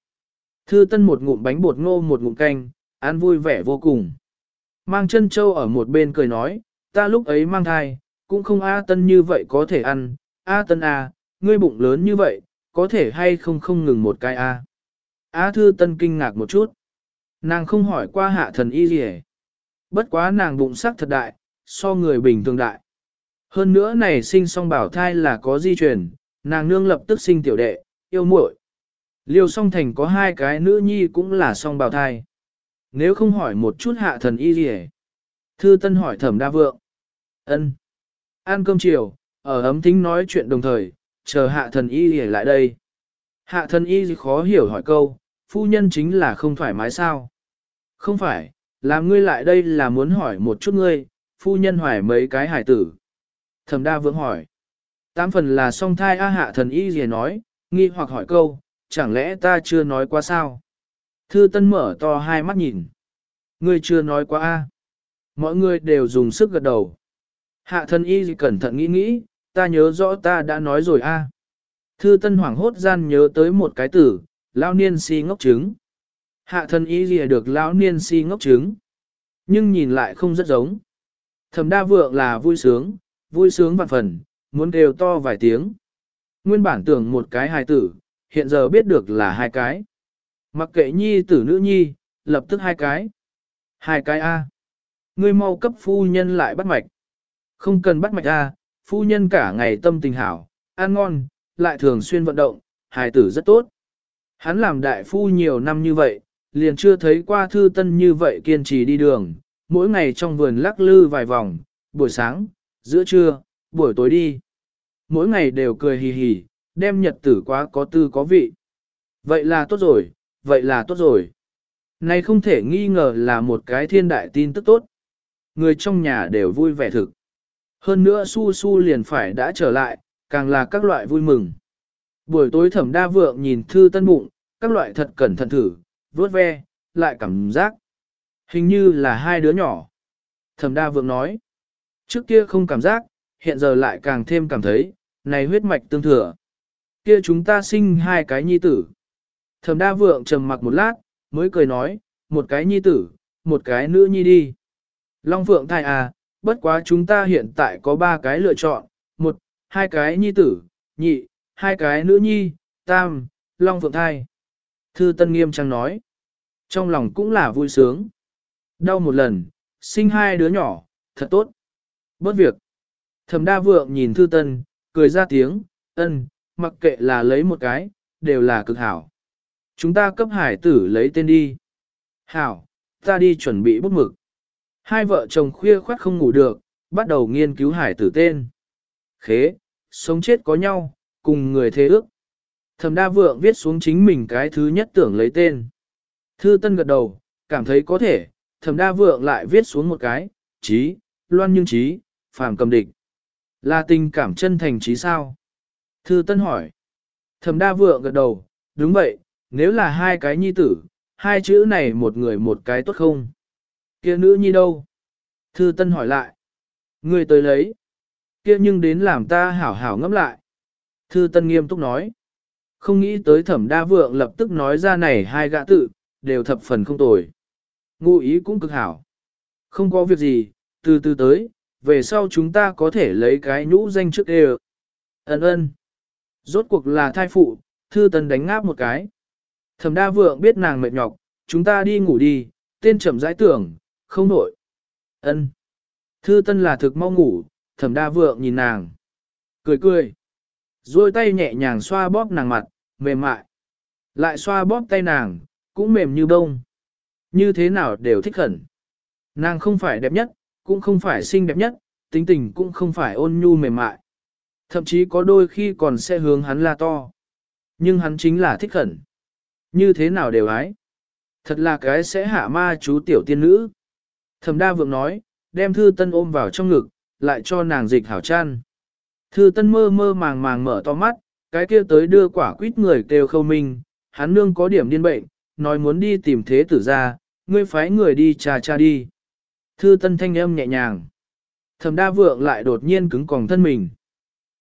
Thư tân một ngụm bánh bột ngô một ngụm canh, ăn vui vẻ vô cùng. Mang chân châu ở một bên cười nói, ta lúc ấy mang thai, cũng không A tân như vậy có thể ăn, A tân A, ngươi bụng lớn như vậy, có thể hay không không ngừng một cái A. A thư tân kinh ngạc một chút. Nàng không hỏi qua hạ thần y gì Bất quá nàng bụng sắc thật đại, so người bình thường đại. Hơn nữa này sinh song bảo thai là có di truyền, nàng nương lập tức sinh tiểu đệ, yêu muội. Liêu song thành có hai cái nữ nhi cũng là song bào thai. Nếu không hỏi một chút hạ thần y gì Thư Tân hỏi thẩm đa vượng. ân Ăn cơm chiều, ở ấm thính nói chuyện đồng thời, chờ hạ thần y gì lại đây. Hạ thần y gì khó hiểu hỏi câu, phu nhân chính là không thoải mái sao? Không phải, làm ngươi lại đây là muốn hỏi một chút ngươi, phu nhân hỏi mấy cái hải tử. Thẩm đa vượng hỏi. Tám phần là song thai A hạ thần y gì nói, nghi hoặc hỏi câu, chẳng lẽ ta chưa nói qua sao? Thư Tân mở to hai mắt nhìn. Ngươi chưa nói qua a? Mọi người đều dùng sức gật đầu. Hạ Thần y cẩn thận nghĩ nghĩ, ta nhớ rõ ta đã nói rồi a. Thư Tân hoảng hốt gian nhớ tới một cái từ, lão niên si ngốc trứng. Hạ Thần y gì được lão niên si ngốc trứng. Nhưng nhìn lại không rất giống. Thẩm đa vượng là vui sướng, vui sướng vạn phần, muốn đều to vài tiếng. Nguyên bản tưởng một cái hài tử, hiện giờ biết được là hai cái. Mặc kệ nhi tử nữ nhi, lập tức hai cái. Hai cái A. Ngươi mau cấp phu nhân lại bắt mạch. Không cần bắt mạch A, phu nhân cả ngày tâm tình hảo, ăn ngon, lại thường xuyên vận động, hài tử rất tốt. Hắn làm đại phu nhiều năm như vậy, liền chưa thấy qua thư tân như vậy kiên trì đi đường, mỗi ngày trong vườn lắc lư vài vòng, buổi sáng, giữa trưa, buổi tối đi. Mỗi ngày đều cười hì hì, đem nhật tử quá có tư có vị. Vậy là tốt rồi, vậy là tốt rồi. Này không thể nghi ngờ là một cái thiên đại tin tức tốt. Người trong nhà đều vui vẻ thực. Hơn nữa su su liền phải đã trở lại, càng là các loại vui mừng. Buổi tối thẩm đa vượng nhìn thư tân bụng, các loại thật cẩn thận thử, vuốt ve, lại cảm giác. Hình như là hai đứa nhỏ. Thẩm đa vượng nói. Trước kia không cảm giác, hiện giờ lại càng thêm cảm thấy, này huyết mạch tương thừa. Kia chúng ta sinh hai cái nhi tử. Thẩm đa vượng trầm mặc một lát, mới cười nói, một cái nhi tử, một cái nữ nhi đi. Long Phượng thai à, bất quá chúng ta hiện tại có ba cái lựa chọn, một, hai cái nhi tử, nhị, hai cái nữ nhi, tam, Long Phượng thai. Thư Tân Nghiêm trang nói, trong lòng cũng là vui sướng. Đau một lần, sinh hai đứa nhỏ, thật tốt. Bớt việc. Thẩm đa vượng nhìn Thư Tân, cười ra tiếng, ân, mặc kệ là lấy một cái, đều là cực hảo. Chúng ta cấp hải tử lấy tên đi. Hảo, ta đi chuẩn bị bút mực. Hai vợ chồng khuya khoát không ngủ được, bắt đầu nghiên cứu hải tử tên. Khế, sống chết có nhau, cùng người thế ước. Thẩm đa vượng viết xuống chính mình cái thứ nhất tưởng lấy tên. Thư tân gật đầu, cảm thấy có thể, thẩm đa vượng lại viết xuống một cái, trí, loan nhưng trí, phàm cầm địch. Là tình cảm chân thành trí sao? Thư Tân hỏi. Thẩm Đa Vượng gật đầu, đúng vậy, nếu là hai cái nhi tử, hai chữ này một người một cái tốt không? Kia nữ nhi đâu? Thư Tân hỏi lại. Người tới lấy. Kia nhưng đến làm ta hảo hảo ngẫm lại. Thư Tân nghiêm túc nói. Không nghĩ tới Thẩm Đa Vượng lập tức nói ra này hai gã tự, đều thập phần không tồi. Ngụ ý cũng cực hảo. Không có việc gì, từ từ tới, về sau chúng ta có thể lấy cái nhũ danh trước đê Ấn ơn. Rốt cuộc là thai phụ, thư tần đánh ngáp một cái. Thẩm đa vượng biết nàng mệt nhọc, chúng ta đi ngủ đi, tên chậm rãi tưởng, không nổi. Ân. Thư tân là thực mau ngủ, thẩm đa vượng nhìn nàng. Cười cười. Rồi tay nhẹ nhàng xoa bóp nàng mặt, mềm mại. Lại xoa bóp tay nàng, cũng mềm như bông. Như thế nào đều thích khẩn. Nàng không phải đẹp nhất, cũng không phải xinh đẹp nhất, tính tình cũng không phải ôn nhu mềm mại. Thậm chí có đôi khi còn sẽ hướng hắn la to. Nhưng hắn chính là thích khẩn. Như thế nào đều ái. Thật là cái sẽ hạ ma chú tiểu tiên nữ. Thẩm đa vượng nói, đem thư tân ôm vào trong ngực, lại cho nàng dịch hảo chăn. Thư tân mơ mơ màng màng mở to mắt, cái kia tới đưa quả quýt người kêu khâu minh, hắn nương có điểm điên bệnh, nói muốn đi tìm thế tử ra, ngươi phái người đi trà trà đi. Thư tân thanh âm nhẹ nhàng. Thẩm đa vượng lại đột nhiên cứng còng thân mình.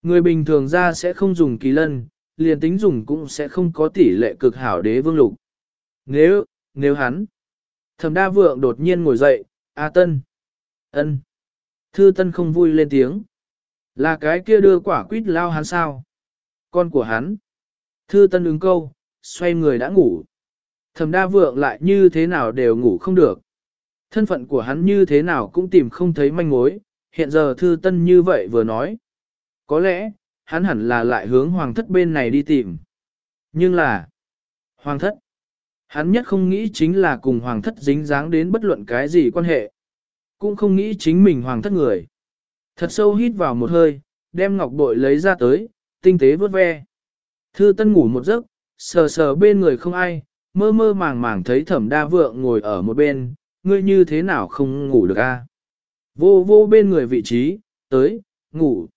Người bình thường ra sẽ không dùng kỳ lân, liền tính dùng cũng sẽ không có tỷ lệ cực hảo đế vương lục. Nếu, nếu hắn. Thẩm đa vượng đột nhiên ngồi dậy, A Tân. ân. Thư Tân không vui lên tiếng. Là cái kia đưa quả quýt lao hắn sao? Con của hắn. Thư Tân ứng câu, xoay người đã ngủ. Thẩm đa vượng lại như thế nào đều ngủ không được. Thân phận của hắn như thế nào cũng tìm không thấy manh mối, hiện giờ Thư Tân như vậy vừa nói. Có lẽ, hắn hẳn là lại hướng hoàng thất bên này đi tìm. Nhưng là, hoàng thất, hắn nhất không nghĩ chính là cùng hoàng thất dính dáng đến bất luận cái gì quan hệ. Cũng không nghĩ chính mình hoàng thất người. Thật sâu hít vào một hơi, đem ngọc bội lấy ra tới, tinh tế vớt ve. Thư tân ngủ một giấc, sờ sờ bên người không ai, mơ mơ màng màng thấy thẩm đa vượng ngồi ở một bên, ngươi như thế nào không ngủ được a? Vô vô bên người vị trí, tới, ngủ.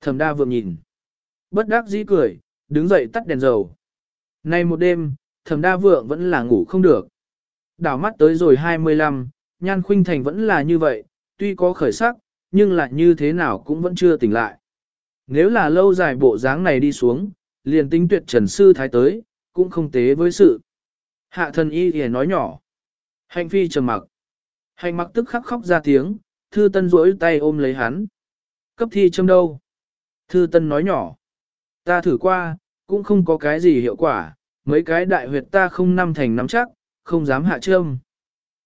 Thẩm đa vượng nhìn. Bất đắc dĩ cười, đứng dậy tắt đèn dầu. Nay một đêm, thẩm đa vượng vẫn là ngủ không được. Đảo mắt tới rồi 25, nhan khuynh thành vẫn là như vậy, tuy có khởi sắc, nhưng lại như thế nào cũng vẫn chưa tỉnh lại. Nếu là lâu dài bộ dáng này đi xuống, liền tính tuyệt trần sư thái tới, cũng không tế với sự. Hạ thần y thì nói nhỏ. Hành phi trầm mặc. Hành mặc tức khắc khóc ra tiếng, thư tân rỗi tay ôm lấy hắn. Cấp thi châm đâu? Thư tân nói nhỏ. Ta thử qua, cũng không có cái gì hiệu quả, mấy cái đại huyệt ta không năm thành nắm chắc, không dám hạ châm.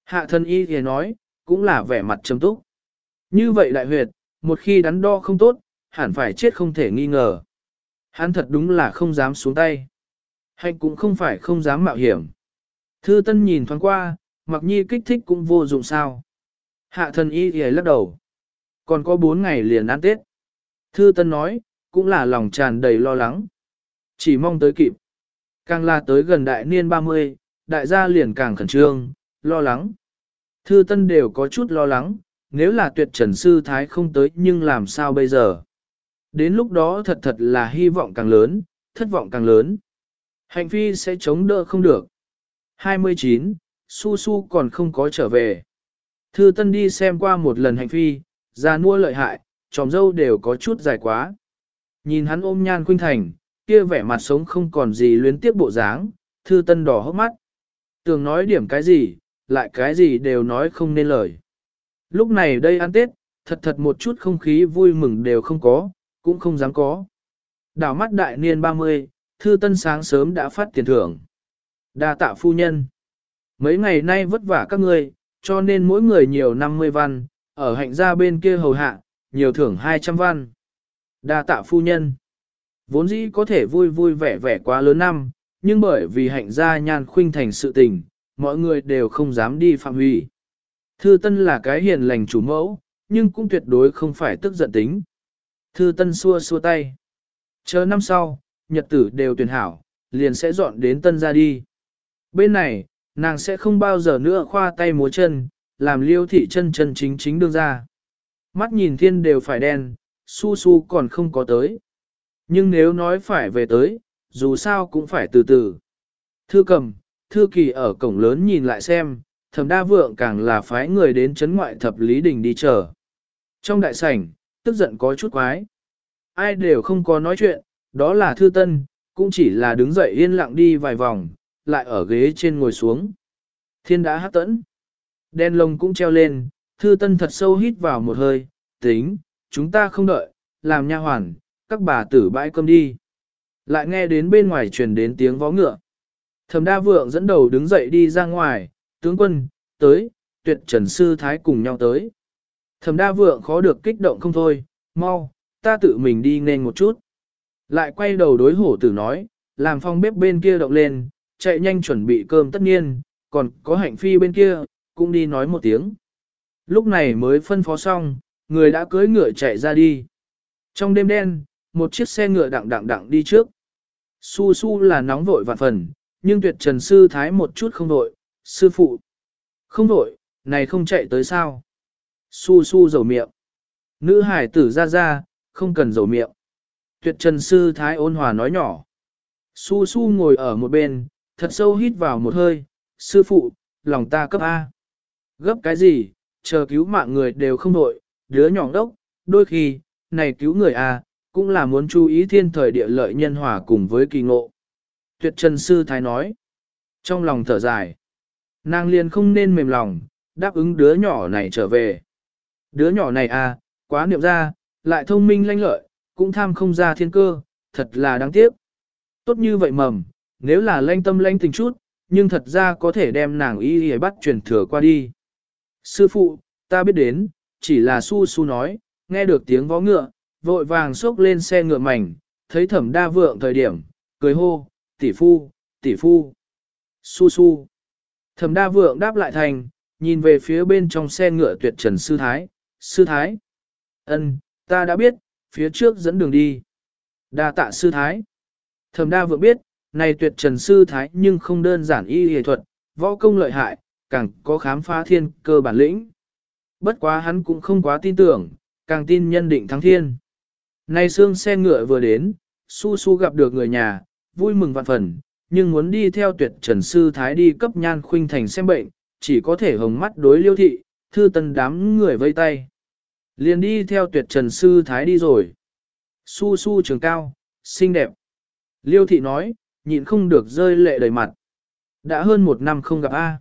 Hạ thân y thì nói, cũng là vẻ mặt trầm túc. Như vậy đại huyệt, một khi đắn đo không tốt, hẳn phải chết không thể nghi ngờ. Hắn thật đúng là không dám xuống tay. Hạnh cũng không phải không dám mạo hiểm. Thư Tân nhìn thoáng qua, mặc nhi kích thích cũng vô dụng sao. Hạ thần y thì lắc đầu. Còn có bốn ngày liền ăn Tết. Thư Tân nói, cũng là lòng tràn đầy lo lắng. Chỉ mong tới kịp. Càng là tới gần đại niên 30, đại gia liền càng khẩn trương, lo lắng. Thư Tân đều có chút lo lắng, nếu là tuyệt trần sư thái không tới nhưng làm sao bây giờ? Đến lúc đó thật thật là hy vọng càng lớn, thất vọng càng lớn. Hạnh phi sẽ chống đỡ không được. 29. Su Su còn không có trở về. Thư Tân đi xem qua một lần hành phi, ra mua lợi hại, tròm dâu đều có chút dài quá. Nhìn hắn ôm nhan khuynh thành, kia vẻ mặt sống không còn gì luyến tiếc bộ dáng, Thư Tân đỏ hốc mắt. Tưởng nói điểm cái gì, lại cái gì đều nói không nên lời. Lúc này đây ăn Tết, thật thật một chút không khí vui mừng đều không có, cũng không dám có. Đảo mắt đại niên 30, Thư Tân sáng sớm đã phát tiền thưởng. Đa tạ phu nhân. Mấy ngày nay vất vả các ngươi, cho nên mỗi người nhiều 50 văn, ở hạnh gia bên kia hầu hạ, nhiều thưởng 200 văn. Đa tạ phu nhân. Vốn dĩ có thể vui vui vẻ vẻ quá lớn năm, nhưng bởi vì hạnh gia nhan khuynh thành sự tình, mọi người đều không dám đi phạm hủy. Thư Tân là cái hiền lành chủ mẫu, nhưng cũng tuyệt đối không phải tức giận tính. Thư Tân xua xua tay. Chờ năm sau, nhật tử đều tuyển hảo, liền sẽ dọn đến Tân gia đi. Bên này, nàng sẽ không bao giờ nữa khoa tay múa chân, làm liêu thị chân chân chính chính đương ra. Mắt nhìn thiên đều phải đen, su su còn không có tới. Nhưng nếu nói phải về tới, dù sao cũng phải từ từ. Thư cầm, thư kỳ ở cổng lớn nhìn lại xem, thẩm đa vượng càng là phái người đến chấn ngoại thập lý đình đi chờ. Trong đại sảnh, tức giận có chút quái. Ai đều không có nói chuyện, đó là thư tân, cũng chỉ là đứng dậy yên lặng đi vài vòng, lại ở ghế trên ngồi xuống. Thiên đã hát tẫn. Đen lông cũng treo lên, thư tân thật sâu hít vào một hơi, tính, chúng ta không đợi, làm nha hoàn, các bà tử bãi cơm đi. Lại nghe đến bên ngoài truyền đến tiếng vó ngựa. Thẩm đa vượng dẫn đầu đứng dậy đi ra ngoài, tướng quân, tới, tuyệt trần sư thái cùng nhau tới. Thẩm đa vượng khó được kích động không thôi, mau, ta tự mình đi nên một chút. Lại quay đầu đối hổ tử nói, làm phong bếp bên kia động lên, chạy nhanh chuẩn bị cơm tất nhiên, còn có hạnh phi bên kia, cũng đi nói một tiếng. Lúc này mới phân phó xong, người đã cưỡi ngựa chạy ra đi. Trong đêm đen, một chiếc xe ngựa đặng đặng đặng đi trước. Su su là nóng vội vạn phần, nhưng tuyệt trần sư thái một chút không vội, sư phụ. Không vội, này không chạy tới sao. Su su dầu miệng. Nữ hải tử ra ra, không cần dầu miệng. Tuyệt trần sư thái ôn hòa nói nhỏ. Su su ngồi ở một bên, thật sâu hít vào một hơi. Sư phụ, lòng ta cấp A. Gấp cái gì, chờ cứu mạng người đều không đội, đứa nhỏ đốc, đôi khi, này cứu người A, cũng là muốn chú ý thiên thời địa lợi nhân hòa cùng với kỳ ngộ. Tuyệt trần sư thái nói. Trong lòng thở dài, nàng liền không nên mềm lòng, đáp ứng đứa nhỏ này trở về. Đứa nhỏ này à, quá niệm ra, lại thông minh lanh lợi, cũng tham không ra thiên cơ, thật là đáng tiếc. Tốt như vậy mầm, nếu là lanh tâm lanh tình chút, nhưng thật ra có thể đem nàng y y bắt truyền thừa qua đi. Sư phụ, ta biết đến, chỉ là su su nói, nghe được tiếng vó ngựa, vội vàng xốc lên xe ngựa mảnh, thấy thẩm đa vượng thời điểm, cười hô, tỷ phu, tỷ phu. Su su. Thẩm đa vượng đáp lại thành, nhìn về phía bên trong xe ngựa tuyệt trần sư thái, sư thái. ân, ta đã biết, phía trước dẫn đường đi. Đa tạ sư thái. Thẩm đa vượng biết, này tuyệt trần sư thái nhưng không đơn giản y y thuật, võ công lợi hại, càng có khám phá thiên cơ bản lĩnh. Bất quá hắn cũng không quá tin tưởng, càng tin nhân định thắng thiên. Này xương xe ngựa vừa đến, su su gặp được người nhà, vui mừng vạn phần, nhưng muốn đi theo tuyệt trần sư thái đi cấp nhan khuynh thành xem bệnh, chỉ có thể hồng mắt đối liêu thị, thư tân đám người vây tay. Liền đi theo tuyệt trần sư thái đi rồi. Su su trường cao, xinh đẹp. Liêu thị nói, nhịn không được rơi lệ đầy mặt. Đã hơn một năm không gặp A.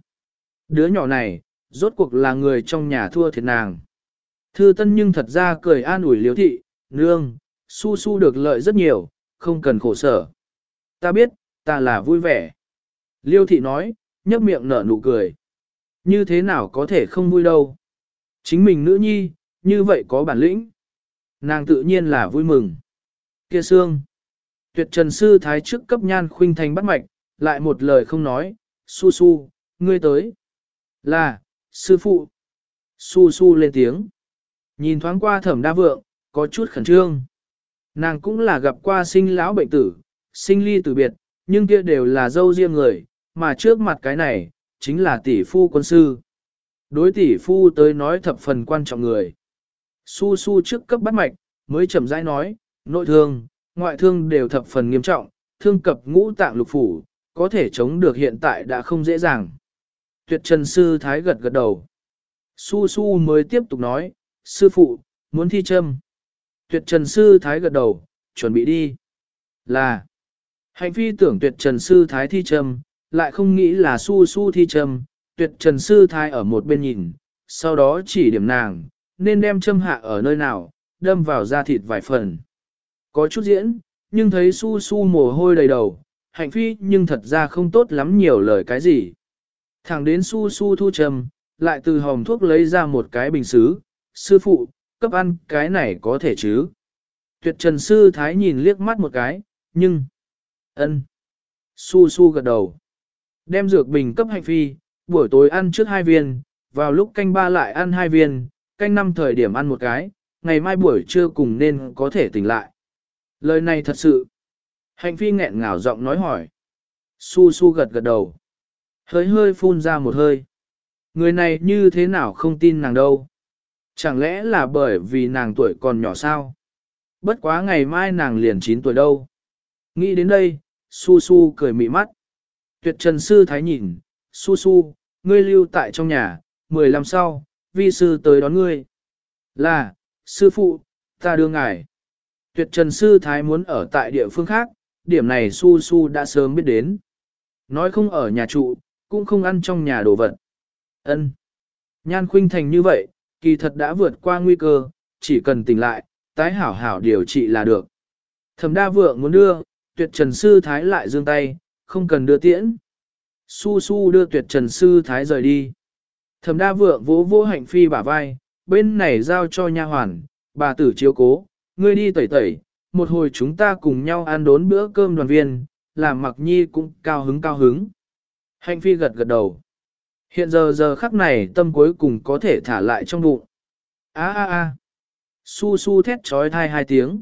Đứa nhỏ này, rốt cuộc là người trong nhà thua thiệt nàng. Thư tân nhưng thật ra cười an ủi liêu thị, nương, su su được lợi rất nhiều, không cần khổ sở. Ta biết, ta là vui vẻ. Liêu thị nói, nhấp miệng nở nụ cười. Như thế nào có thể không vui đâu. Chính mình nữ nhi, như vậy có bản lĩnh. Nàng tự nhiên là vui mừng. Kia xương. Tuyệt trần sư thái trước cấp nhan khuynh thành bắt mạch, lại một lời không nói, su su, ngươi tới. Là, sư phụ. Su su lên tiếng. Nhìn thoáng qua thẩm đa vượng, có chút khẩn trương. Nàng cũng là gặp qua sinh lão bệnh tử, sinh ly tử biệt, nhưng kia đều là dâu riêng người, mà trước mặt cái này, chính là tỷ phu quân sư. Đối tỷ phu tới nói thập phần quan trọng người. Su su trước cấp bắt mạch, mới chậm rãi nói, nội thương, ngoại thương đều thập phần nghiêm trọng, thương cập ngũ tạng lục phủ, có thể chống được hiện tại đã không dễ dàng. Tuyệt trần sư thái gật gật đầu. Su su mới tiếp tục nói, sư phụ, muốn thi châm. Tuyệt trần sư thái gật đầu, chuẩn bị đi. Là, hành phi tưởng tuyệt trần sư thái thi châm, lại không nghĩ là su su thi châm, tuyệt trần sư thái ở một bên nhìn, sau đó chỉ điểm nàng, nên đem châm hạ ở nơi nào, đâm vào da thịt vài phần. Có chút diễn, nhưng thấy su su mồ hôi đầy đầu, hạnh phi nhưng thật ra không tốt lắm nhiều lời cái gì. Thẳng đến su su thu trầm lại từ hòm thuốc lấy ra một cái bình xứ, sư phụ, cấp ăn cái này có thể chứ. Tuyệt trần sư thái nhìn liếc mắt một cái, nhưng... ân Su su gật đầu. Đem dược bình cấp hạnh phi, buổi tối ăn trước hai viên, vào lúc canh ba lại ăn hai viên, canh năm thời điểm ăn một cái, ngày mai buổi trưa cùng nên có thể tỉnh lại. Lời này thật sự. Hạnh phi nghẹn ngào giọng nói hỏi. Su su gật gật đầu. Hơi hơi phun ra một hơi. Người này như thế nào không tin nàng đâu. Chẳng lẽ là bởi vì nàng tuổi còn nhỏ sao? Bất quá ngày mai nàng liền 9 tuổi đâu. Nghĩ đến đây, Su Su cười mị mắt. Tuyệt trần sư thái nhìn, Su Su, ngươi lưu tại trong nhà, 15 sau, vi sư tới đón ngươi. Là, sư phụ, ta đưa ngài. Tuyệt trần sư thái muốn ở tại địa phương khác, điểm này Su Su đã sớm biết đến. Nói không ở nhà trụ, cũng không ăn trong nhà đồ vật. Ân. Nhan khuynh thành như vậy, kỳ thật đã vượt qua nguy cơ, chỉ cần tỉnh lại, tái hảo hảo điều trị là được. Thẩm đa vượng muốn đưa, tuyệt trần sư thái lại dương tay, không cần đưa tiễn. Su su đưa tuyệt trần sư thái rời đi. Thẩm đa vượng vỗ vỗ hạnh phi bả vai, bên này giao cho nha hoàn, bà tử chiếu cố, ngươi đi tẩy tẩy, một hồi chúng ta cùng nhau ăn đốn bữa cơm đoàn viên, làm mặc nhi cũng cao hứng cao hứng. Hạnh phi gật gật đầu. Hiện giờ giờ khắc này tâm cuối cùng có thể thả lại trong bụng. A a a. Su su thét trói thai hai tiếng.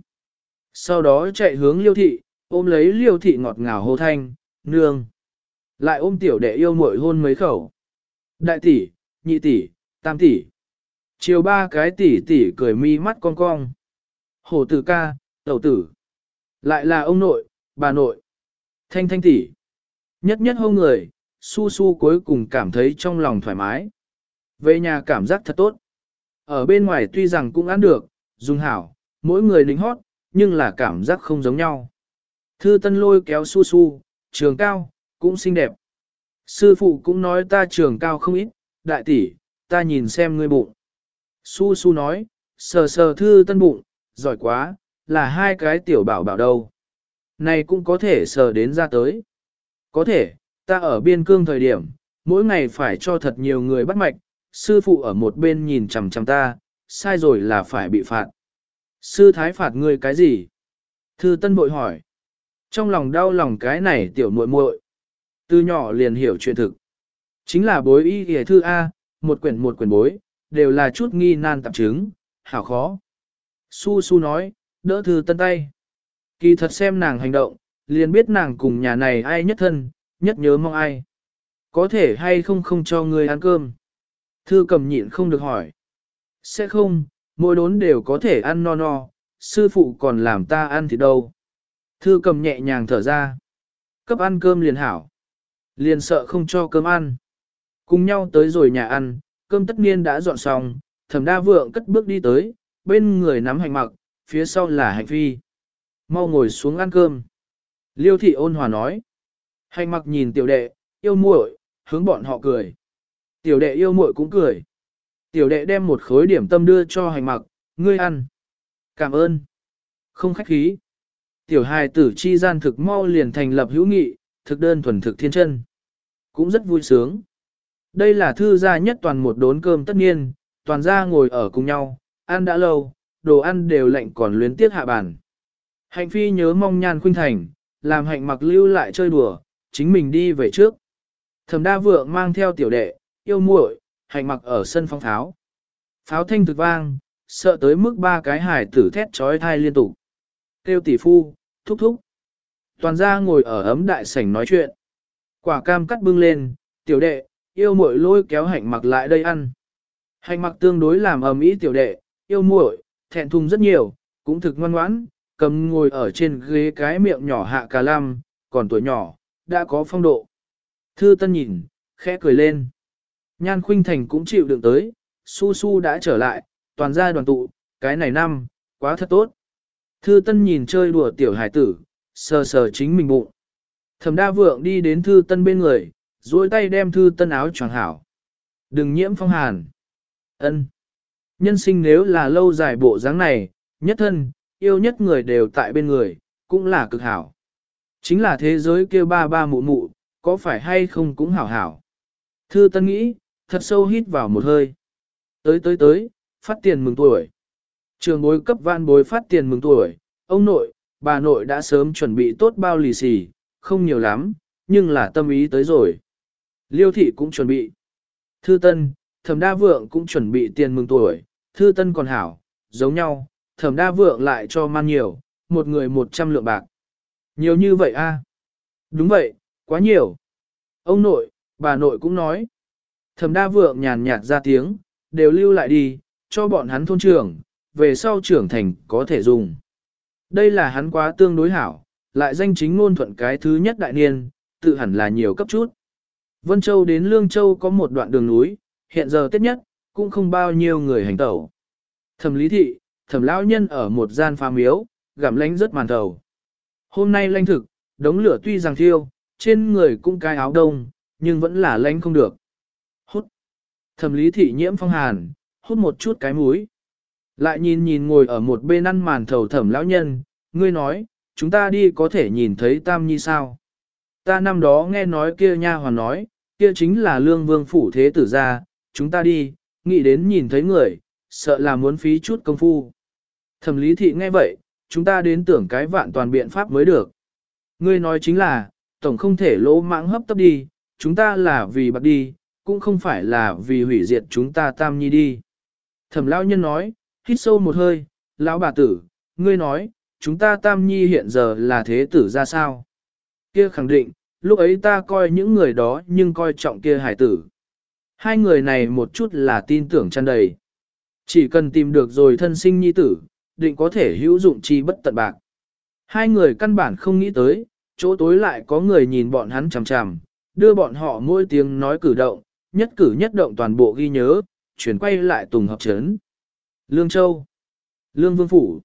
Sau đó chạy hướng liêu thị, ôm lấy liêu thị ngọt ngào hô thanh, nương. Lại ôm tiểu đệ yêu muội hôn mấy khẩu. Đại tỷ, nhị tỷ, tam tỷ. Chiều ba cái tỷ tỷ cười mi mắt cong cong. Hổ tử ca, tẩu tử. Lại là ông nội, bà nội. Thanh thanh tỷ, Nhất nhất hông người, su su cuối cùng cảm thấy trong lòng thoải mái. Về nhà cảm giác thật tốt. Ở bên ngoài tuy rằng cũng ăn được, dùng hảo, mỗi người lính hót, nhưng là cảm giác không giống nhau. Thư tân lôi kéo su su, trường cao, cũng xinh đẹp. Sư phụ cũng nói ta trường cao không ít, đại tỷ, ta nhìn xem ngươi bụng. Su su nói, sờ sờ thư tân bụng, giỏi quá, là hai cái tiểu bảo bảo đâu. Này cũng có thể sờ đến ra tới. Có thể, ta ở biên cương thời điểm, mỗi ngày phải cho thật nhiều người bắt mạch, sư phụ ở một bên nhìn chằm chằm ta, sai rồi là phải bị phạt. Sư thái phạt ngươi cái gì? Thư tân bội hỏi. Trong lòng đau lòng cái này tiểu muội muội Từ nhỏ liền hiểu chuyện thực. Chính là bối y hề thư A, một quyển một quyển bối, đều là chút nghi nan tạp chứng, hảo khó. Su su nói, đỡ thư tân tay. Kỳ thật xem nàng hành động, liền biết nàng cùng nhà này ai nhất thân, nhất nhớ mong ai. Có thể hay không không cho người ăn cơm. Thư cầm nhịn không được hỏi. Sẽ không, mỗi đốn đều có thể ăn no no, sư phụ còn làm ta ăn thì đâu. Thư cầm nhẹ nhàng thở ra. Cấp ăn cơm liền hảo. Liền sợ không cho cơm ăn. Cùng nhau tới rồi nhà ăn, cơm tất niên đã dọn xong, thẩm đa vượng cất bước đi tới, bên người nắm hành mặc, phía sau là hành phi. Mau ngồi xuống ăn cơm. Liêu thị ôn hòa nói. Hành mặc nhìn tiểu đệ, yêu muội, hướng bọn họ cười. Tiểu đệ yêu muội cũng cười. Tiểu đệ đem một khối điểm tâm đưa cho hành mặc, ngươi ăn. Cảm ơn. Không khách khí. Tiểu hài tử chi gian thực mau liền thành lập hữu nghị, thực đơn thuần thực thiên chân. Cũng rất vui sướng. Đây là thư gia nhất toàn một đốn cơm tất nhiên, toàn gia ngồi ở cùng nhau, ăn đã lâu, đồ ăn đều lạnh còn luyến tiếc hạ bàn. Hạnh phi nhớ mong nhan khuynh thành, làm hạnh mặc lưu lại chơi đùa, chính mình đi về trước. Thẩm đa vượng mang theo tiểu đệ, yêu muội, hạnh mặc ở sân phong tháo. Pháo thanh thực vang, sợ tới mức ba cái hải tử thét trói thai liên tục. Tiêu tỷ phu, thúc thúc. Toàn gia ngồi ở ấm đại sảnh nói chuyện. Quả cam cắt bưng lên, tiểu đệ, yêu muội lôi kéo hạnh mặc lại đây ăn. Hạnh mặc tương đối làm ầm ý tiểu đệ, yêu muội, thẹn thùng rất nhiều, cũng thực ngoan ngoãn, cầm ngồi ở trên ghế cái miệng nhỏ hạ cà lam, còn tuổi nhỏ, đã có phong độ. Thư Tân nhìn, khẽ cười lên. Nhan Khuynh Thành cũng chịu đựng tới, Su Su đã trở lại, toàn gia đoàn tụ, cái này năm, quá thật tốt. Thư Tân nhìn chơi đùa tiểu hải tử, sờ sờ chính mình bụng. Thẩm Đa Vượng đi đến Thư Tân bên người, duỗi tay đem Thư Tân áo choàng hảo. Đừng nhiễm phong hàn. Ân. Nhân sinh nếu là lâu dài bộ dáng này, nhất thân, yêu nhất người đều tại bên người, cũng là cực hảo. Chính là thế giới kia ba ba mụ mụ, có phải hay không cũng hảo hảo. Thư Tân nghĩ, thật sâu hít vào một hơi. Tới tới tới, phát tiền mừng tuổi. Trường bối cấp van bối phát tiền mừng tuổi, ông nội, bà nội đã sớm chuẩn bị tốt bao lì xì, không nhiều lắm, nhưng là tâm ý tới rồi. Liêu thị cũng chuẩn bị. Thư Tân, Thẩm Đa Vượng cũng chuẩn bị tiền mừng tuổi, Thư Tân còn hảo, giống nhau, Thẩm Đa Vượng lại cho man nhiều, một người một trăm lượng bạc. Nhiều như vậy a? À? Đúng vậy, quá nhiều. Ông nội, bà nội cũng nói. Thẩm đa vượng nhàn nhạt ra tiếng, đều lưu lại đi, cho bọn hắn thôn trưởng, về sau trưởng thành có thể dùng. Đây là hắn quá tương đối hảo, lại danh chính ngôn thuận cái thứ nhất đại niên, tự hẳn là nhiều cấp chút. Vân Châu đến Lương Châu có một đoạn đường núi, hiện giờ tết nhất, cũng không bao nhiêu người hành tẩu. Thẩm lý thị, thẩm lão nhân ở một gian phá miếu, gặm lánh rất màn thầu. Hôm nay lanh thực, đống lửa tuy rằng thiêu, trên người cũng cái áo đông, nhưng vẫn là lanh không được. Hút. Thẩm lý thị nhiễm phong hàn, hút một chút cái mũi. Lại nhìn nhìn ngồi ở một bên ăn màn thầu thẩm lão nhân, ngươi nói, chúng ta đi có thể nhìn thấy tam nhi sao. Ta năm đó nghe nói kia nha hoàn nói, kia chính là lương vương phủ thế tử gia, chúng ta đi, nghĩ đến nhìn thấy người, sợ là muốn phí chút công phu. Thẩm lý thị nghe vậy, chúng ta đến tưởng cái vạn toàn biện pháp mới được. Ngươi nói chính là, tổng không thể lỗ mãng hấp tấp đi, chúng ta là vì bạc đi, cũng không phải là vì hủy diệt chúng ta tam nhi đi. Thẩm lão nhân nói, hít sâu một hơi, lão bà tử, ngươi nói, chúng ta tam nhi hiện giờ là thế tử ra sao? Kia khẳng định, lúc ấy ta coi những người đó nhưng coi trọng kia hải tử. Hai người này một chút là tin tưởng chăn đầy. Chỉ cần tìm được rồi thân sinh nhi tử, định có thể hữu dụng chi bất tận bạc. Hai người căn bản không nghĩ tới, chỗ tối lại có người nhìn bọn hắn chằm chằm, đưa bọn họ mỗi tiếng nói cử động, nhất cử nhất động toàn bộ ghi nhớ, chuyển quay lại tùng hợp chấn. Lương Châu Lương Vương Phủ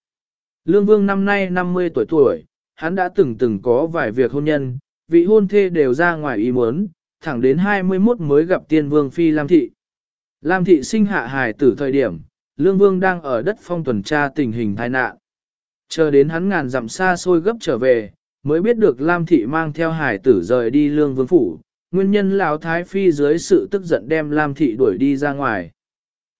Lương Vương năm nay 50 tuổi tuổi, hắn đã từng từng có vài việc hôn nhân, vị hôn thê đều ra ngoài ý muốn, thẳng đến 21 mới gặp tiên vương phi Lam Thị. Lam Thị sinh hạ hài tử thời điểm, Lương Vương đang ở đất phong tuần tra tình hình tai nạn. Chờ đến hắn ngàn dặm xa xôi gấp trở về, mới biết được Lam Thị mang theo hài tử rời đi Lương Vương Phủ, nguyên nhân lão Thái Phi dưới sự tức giận đem Lam Thị đuổi đi ra ngoài.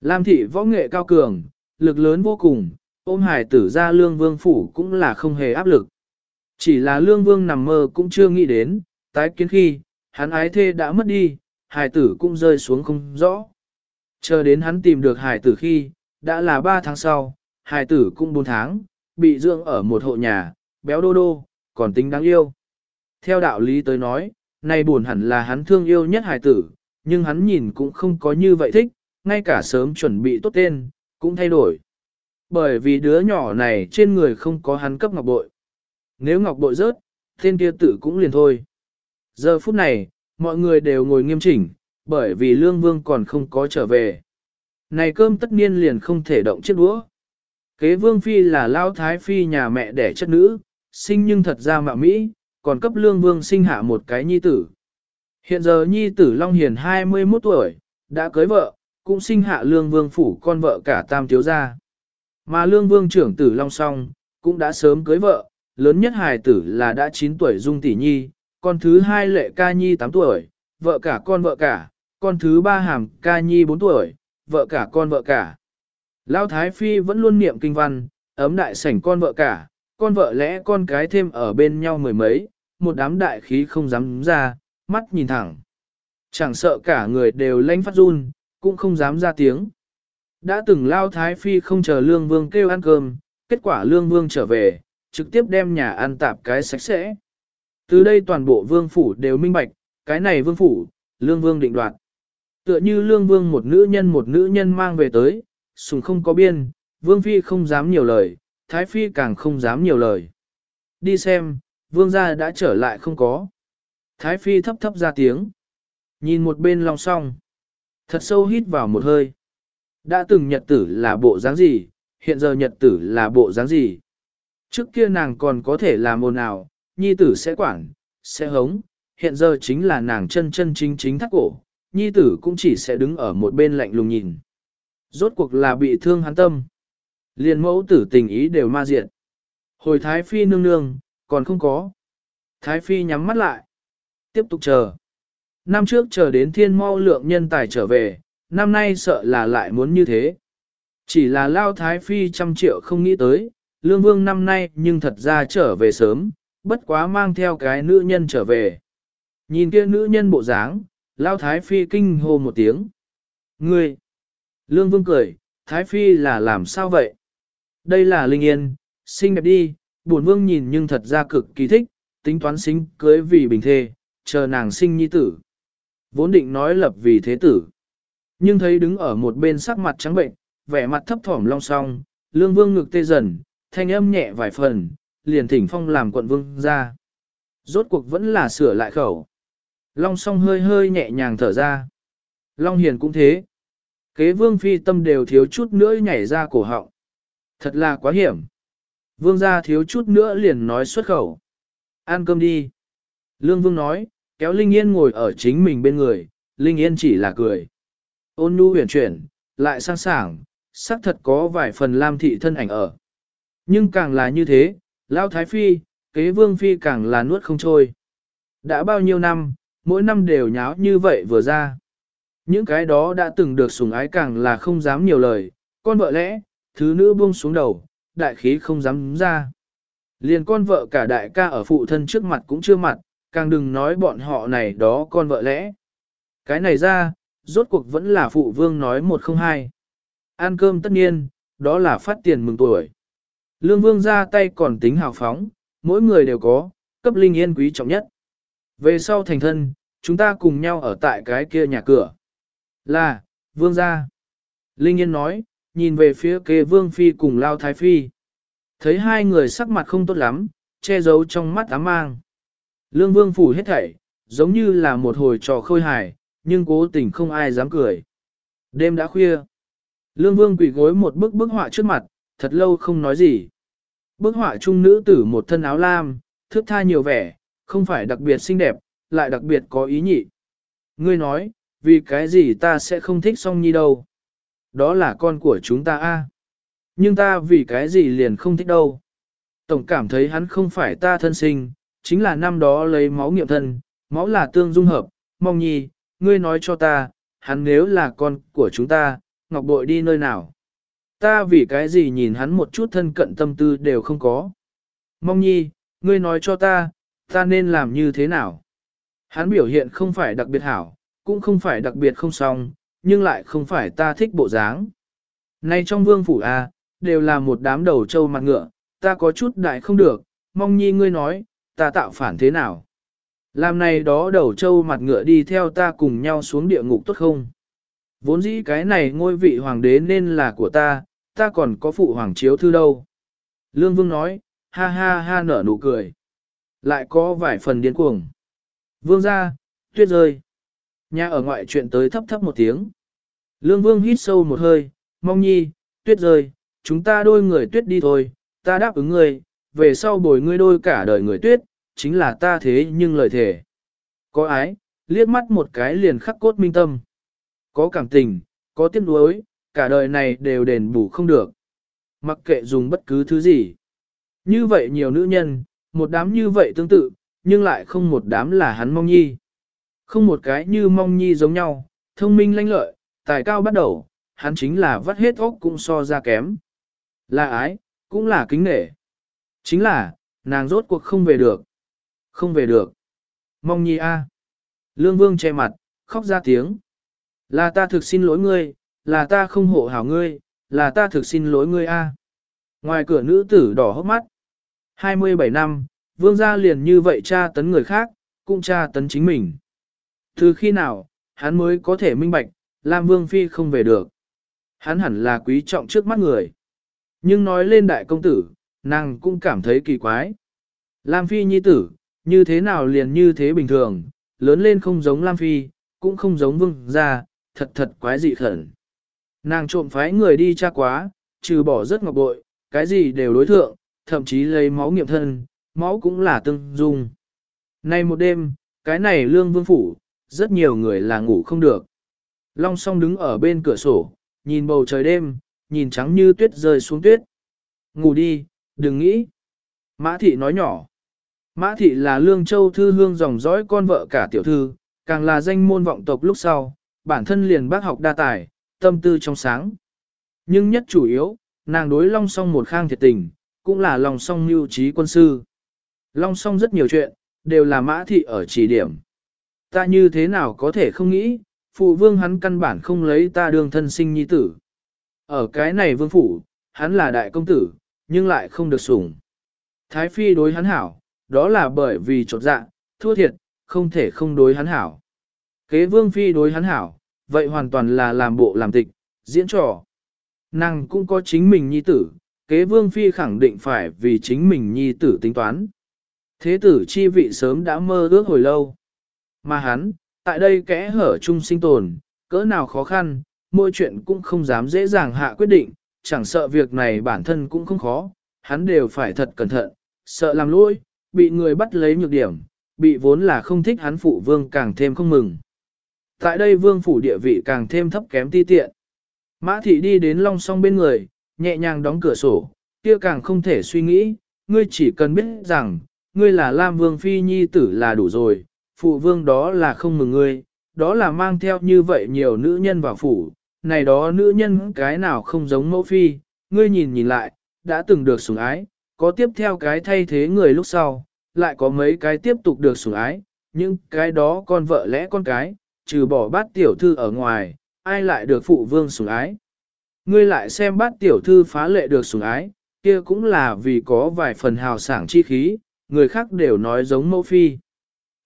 Lam Thị võ nghệ cao cường, lực lớn vô cùng, ôm hài tử ra Lương Vương Phủ cũng là không hề áp lực. Chỉ là Lương Vương nằm mơ cũng chưa nghĩ đến, tái kiến khi, hắn ái thê đã mất đi, hài tử cũng rơi xuống không rõ. Chờ đến hắn tìm được hài tử khi, đã là 3 tháng sau, hài tử cũng 4 tháng, bị dưỡng ở một hộ nhà, béo đô đô, còn tính đáng yêu. Theo đạo lý tới nói, nay buồn hẳn là hắn thương yêu nhất hài tử, nhưng hắn nhìn cũng không có như vậy thích, ngay cả sớm chuẩn bị tốt tên, cũng thay đổi. Bởi vì đứa nhỏ này trên người không có hắn cấp ngọc bội. Nếu ngọc bội rớt, tên kia tử cũng liền thôi. Giờ phút này, mọi người đều ngồi nghiêm chỉnh, bởi vì Lương Vương còn không có trở về. Này cơm tất nhiên liền không thể động chiếc đũa. Kế Vương Phi là Lao Thái Phi nhà mẹ đẻ chất nữ, sinh nhưng thật ra mạo Mỹ, còn cấp Lương Vương sinh hạ một cái nhi tử. Hiện giờ nhi tử Long Hiền 21 tuổi, đã cưới vợ, cũng sinh hạ Lương Vương phủ con vợ cả tam thiếu gia. Mà Lương Vương trưởng tử Long Song, cũng đã sớm cưới vợ, lớn nhất hài tử là đã 9 tuổi Dung Tỷ Nhi, con thứ hai Lệ Ca Nhi 8 tuổi, vợ cả con vợ cả, con thứ ba Hàm Ca Nhi 4 tuổi, vợ cả con vợ cả. Lão Thái Phi vẫn luôn niệm kinh văn, ấm đại sảnh con vợ cả, con vợ lẽ con cái thêm ở bên nhau mười mấy, một đám đại khí không dám ra, mắt nhìn thẳng. Chẳng sợ cả người đều lanh phát run, cũng không dám ra tiếng. Đã từng lao thái phi không chờ lương vương kêu ăn cơm, kết quả lương vương trở về, trực tiếp đem nhà ăn tạp cái sạch sẽ. Từ đây toàn bộ vương phủ đều minh bạch, cái này vương phủ, lương vương định đoạt. Tựa như lương vương một nữ nhân một nữ nhân mang về tới, sùng không có biên, vương phi không dám nhiều lời, thái phi càng không dám nhiều lời. Đi xem, vương gia đã trở lại không có. Thái phi thấp thấp ra tiếng. Nhìn một bên lòng song. Thật sâu hít vào một hơi. Đã từng nhật tử là bộ dáng gì, hiện giờ nhật tử là bộ dáng gì. Trước kia nàng còn có thể làm ồn ào, nhi tử sẽ quản, sẽ hống, hiện giờ chính là nàng chân chân chính chính thắt cổ, nhi tử cũng chỉ sẽ đứng ở một bên lạnh lùng nhìn. Rốt cuộc là bị thương hắn tâm. liền mẫu tử tình ý đều ma diện. Hồi Thái Phi nương nương, còn không có. Thái Phi nhắm mắt lại. Tiếp tục chờ. Năm trước chờ đến thiên mau lượng nhân tài trở về, năm nay sợ là lại muốn như thế. Chỉ là Lao Thái Phi trăm triệu không nghĩ tới, Lương Vương năm nay nhưng thật ra trở về sớm, bất quá mang theo cái nữ nhân trở về. Nhìn kia nữ nhân bộ dáng, Lao Thái Phi kinh hô một tiếng. Ngươi! Lương Vương cười, Thái Phi là làm sao vậy? Đây là Linh Yên, xinh đẹp đi, bổn Vương nhìn nhưng thật ra cực kỳ thích, tính toán sinh cưới vì bình thê, chờ nàng sinh nhi tử. Vốn định nói lập vì thế tử. Nhưng thấy đứng ở một bên sắc mặt trắng bệnh, vẻ mặt thấp thỏm long song, lương vương ngực tê dần, thanh âm nhẹ vài phần, liền thỉnh phong làm quận vương ra. Rốt cuộc vẫn là sửa lại khẩu. Long song hơi hơi nhẹ nhàng thở ra. Long hiền cũng thế. Kế vương phi tâm đều thiếu chút nữa nhảy ra cổ họng. Thật là quá hiểm. Vương gia thiếu chút nữa liền nói xuất khẩu. Ăn cơm đi. Lương vương nói, kéo Linh Yên ngồi ở chính mình bên người, Linh Yên chỉ là cười. Ôn nhu huyền chuyển, lại sang sảng, xác thật có vài phần lam thị thân ảnh ở. Nhưng càng là như thế, Lão Thái Phi, kế vương phi càng là nuốt không trôi. Đã bao nhiêu năm, mỗi năm đều nháo như vậy vừa ra. Những cái đó đã từng được sủng ái càng là không dám nhiều lời, con vợ lẽ, thứ nữ buông xuống đầu, đại khí không dám ra. Liền con vợ cả đại ca ở phụ thân trước mặt cũng chưa mặt, càng đừng nói bọn họ này đó con vợ lẽ. Cái này ra, rốt cuộc vẫn là phụ vương nói một không hai. Ăn cơm tất nhiên, đó là phát tiền mừng tuổi. Lương vương ra tay còn tính hào phóng, mỗi người đều có, cấp linh yên quý trọng nhất. Về sau thành thân, chúng ta cùng nhau ở tại cái kia nhà cửa. Là, vương gia. Linh yên nói, nhìn về phía kế vương phi cùng lao thái phi. Thấy hai người sắc mặt không tốt lắm, che giấu trong mắt ám mang. Lương vương phủ hết thảy, giống như là một hồi trò khôi hài, nhưng cố tình không ai dám cười. Đêm đã khuya. Lương vương quỳ gối một bức bức họa trước mặt, thật lâu không nói gì. Bức họa trung nữ tử một thân áo lam, thước tha nhiều vẻ, không phải đặc biệt xinh đẹp, lại đặc biệt có ý nhị. Ngươi nói, vì cái gì ta sẽ không thích song nhi đâu. Đó là con của chúng ta a. À? Nhưng ta vì cái gì liền không thích đâu. Tổng cảm thấy hắn không phải ta thân sinh, chính là năm đó lấy máu nghiệm thân, máu là tương dung hợp, mong nhi, ngươi nói cho ta, hắn nếu là con của chúng ta, ngọc bội đi nơi nào. Ta vì cái gì nhìn hắn một chút thân cận tâm tư đều không có. Mong nhi, ngươi nói cho ta, ta nên làm như thế nào. Hắn biểu hiện không phải đặc biệt hảo, cũng không phải đặc biệt không xong, nhưng lại không phải ta thích bộ dáng. Nay trong vương phủ A, đều là một đám đầu trâu mặt ngựa, ta có chút đại không được, mong nhi ngươi nói, ta tạo phản thế nào. Làm này đó đầu trâu mặt ngựa đi theo ta cùng nhau xuống địa ngục tốt không? Vốn dĩ cái này ngôi vị hoàng đế nên là của ta, ta còn có phụ hoàng chiếu thư đâu. Lương Vương nói, ha ha ha nở nụ cười. Lại có vài phần điên cuồng. Vương ra, tuyết rơi. Nhà ở ngoại chuyện tới thấp thấp một tiếng. Lương Vương hít sâu một hơi, mong nhi, tuyết rơi, chúng ta đôi người tuyết đi thôi, ta đáp ứng ngươi, về sau bồi ngươi đôi cả đời người tuyết, chính là ta thế nhưng lời thể. Có ái, liếc mắt một cái liền khắc cốt minh tâm. Có cảm tình, có tiếc nuối, cả đời này đều đền bù không được. Mặc kệ dùng bất cứ thứ gì. Như vậy nhiều nữ nhân, một đám như vậy tương tự, nhưng lại không một đám là hắn mong nhi. Không một cái như mong nhi giống nhau, thông minh lanh lợi, tài cao bắt đầu, hắn chính là vắt hết óc cũng so ra kém. Là ái, cũng là kính nể. Chính là, nàng rốt cuộc không về được. Không về được. Mong nhi a. Lương vương che mặt, khóc ra tiếng. Là ta thực xin lỗi ngươi, là ta không hộ hảo ngươi, là ta thực xin lỗi ngươi a. Ngoài cửa nữ tử đỏ hốc mắt. 27 năm, vương gia liền như vậy tra tấn người khác, cũng tra tấn chính mình. Từ khi nào, hắn mới có thể minh bạch, Lam Vương Phi không về được. Hắn hẳn là quý trọng trước mắt người. Nhưng nói lên đại công tử, nàng cũng cảm thấy kỳ quái. Lam Phi nhi tử, như thế nào liền như thế bình thường, lớn lên không giống Lam Phi, cũng không giống vương gia, thật thật quái dị khẩn. Nàng trộm phái người đi tra quá, trừ bỏ rất ngọc bội, cái gì đều đối thượng, thậm chí lấy máu nghiệm thân, máu cũng là tương dung. Nay một đêm, cái này lương vương phủ, rất nhiều người là ngủ không được. Long song đứng ở bên cửa sổ, nhìn bầu trời đêm, nhìn trắng như tuyết rơi xuống tuyết. Ngủ đi, đừng nghĩ. Mã thị nói nhỏ. Mã thị là lương châu thư hương dòng dõi con vợ cả tiểu thư, càng là danh môn vọng tộc lúc sau, bản thân liền bác học đa tài, tâm tư trong sáng. Nhưng nhất chủ yếu, nàng đối long song một khang thiệt tình, cũng là lòng song mưu trí quân sư. Long song rất nhiều chuyện, đều là mã thị ở chỉ điểm. Ta như thế nào có thể không nghĩ, phụ vương hắn căn bản không lấy ta đương thân sinh nhi tử. Ở cái này vương phủ, hắn là đại công tử, nhưng lại không được sủng. Thái phi đối hắn hảo, đó là bởi vì trột dạ, thua thiệt, không thể không đối hắn hảo. Kế vương phi đối hắn hảo, vậy hoàn toàn là làm bộ làm tịch, diễn trò. Nàng cũng có chính mình nhi tử, kế vương phi khẳng định phải vì chính mình nhi tử tính toán. Thế tử chi vị sớm đã mơ ước hồi lâu. Mà hắn, tại đây kẽ hở chung sinh tồn, cỡ nào khó khăn, mỗi chuyện cũng không dám dễ dàng hạ quyết định, chẳng sợ việc này bản thân cũng không khó, hắn đều phải thật cẩn thận, sợ làm lỗi, bị người bắt lấy nhược điểm, bị vốn là không thích hắn phụ vương càng thêm không mừng. Tại đây vương phủ địa vị càng thêm thấp kém ti tiện. Mã thị đi đến long song bên người, nhẹ nhàng đóng cửa sổ, kia càng không thể suy nghĩ, ngươi chỉ cần biết rằng, ngươi là Lam Vương Phi Nhi tử là đủ rồi, phụ vương đó là không mừng ngươi, đó là mang theo như vậy nhiều nữ nhân vào phủ, này đó nữ nhân cái nào không giống mẫu phi, ngươi nhìn nhìn lại, đã từng được sủng ái, có tiếp theo cái thay thế người lúc sau, lại có mấy cái tiếp tục được sủng ái, nhưng cái đó con vợ lẽ con cái, trừ bỏ bát tiểu thư ở ngoài, ai lại được phụ vương sủng ái. Ngươi lại xem bát tiểu thư phá lệ được sủng ái, kia cũng là vì có vài phần hào sảng chi khí, người khác đều nói giống mẫu phi.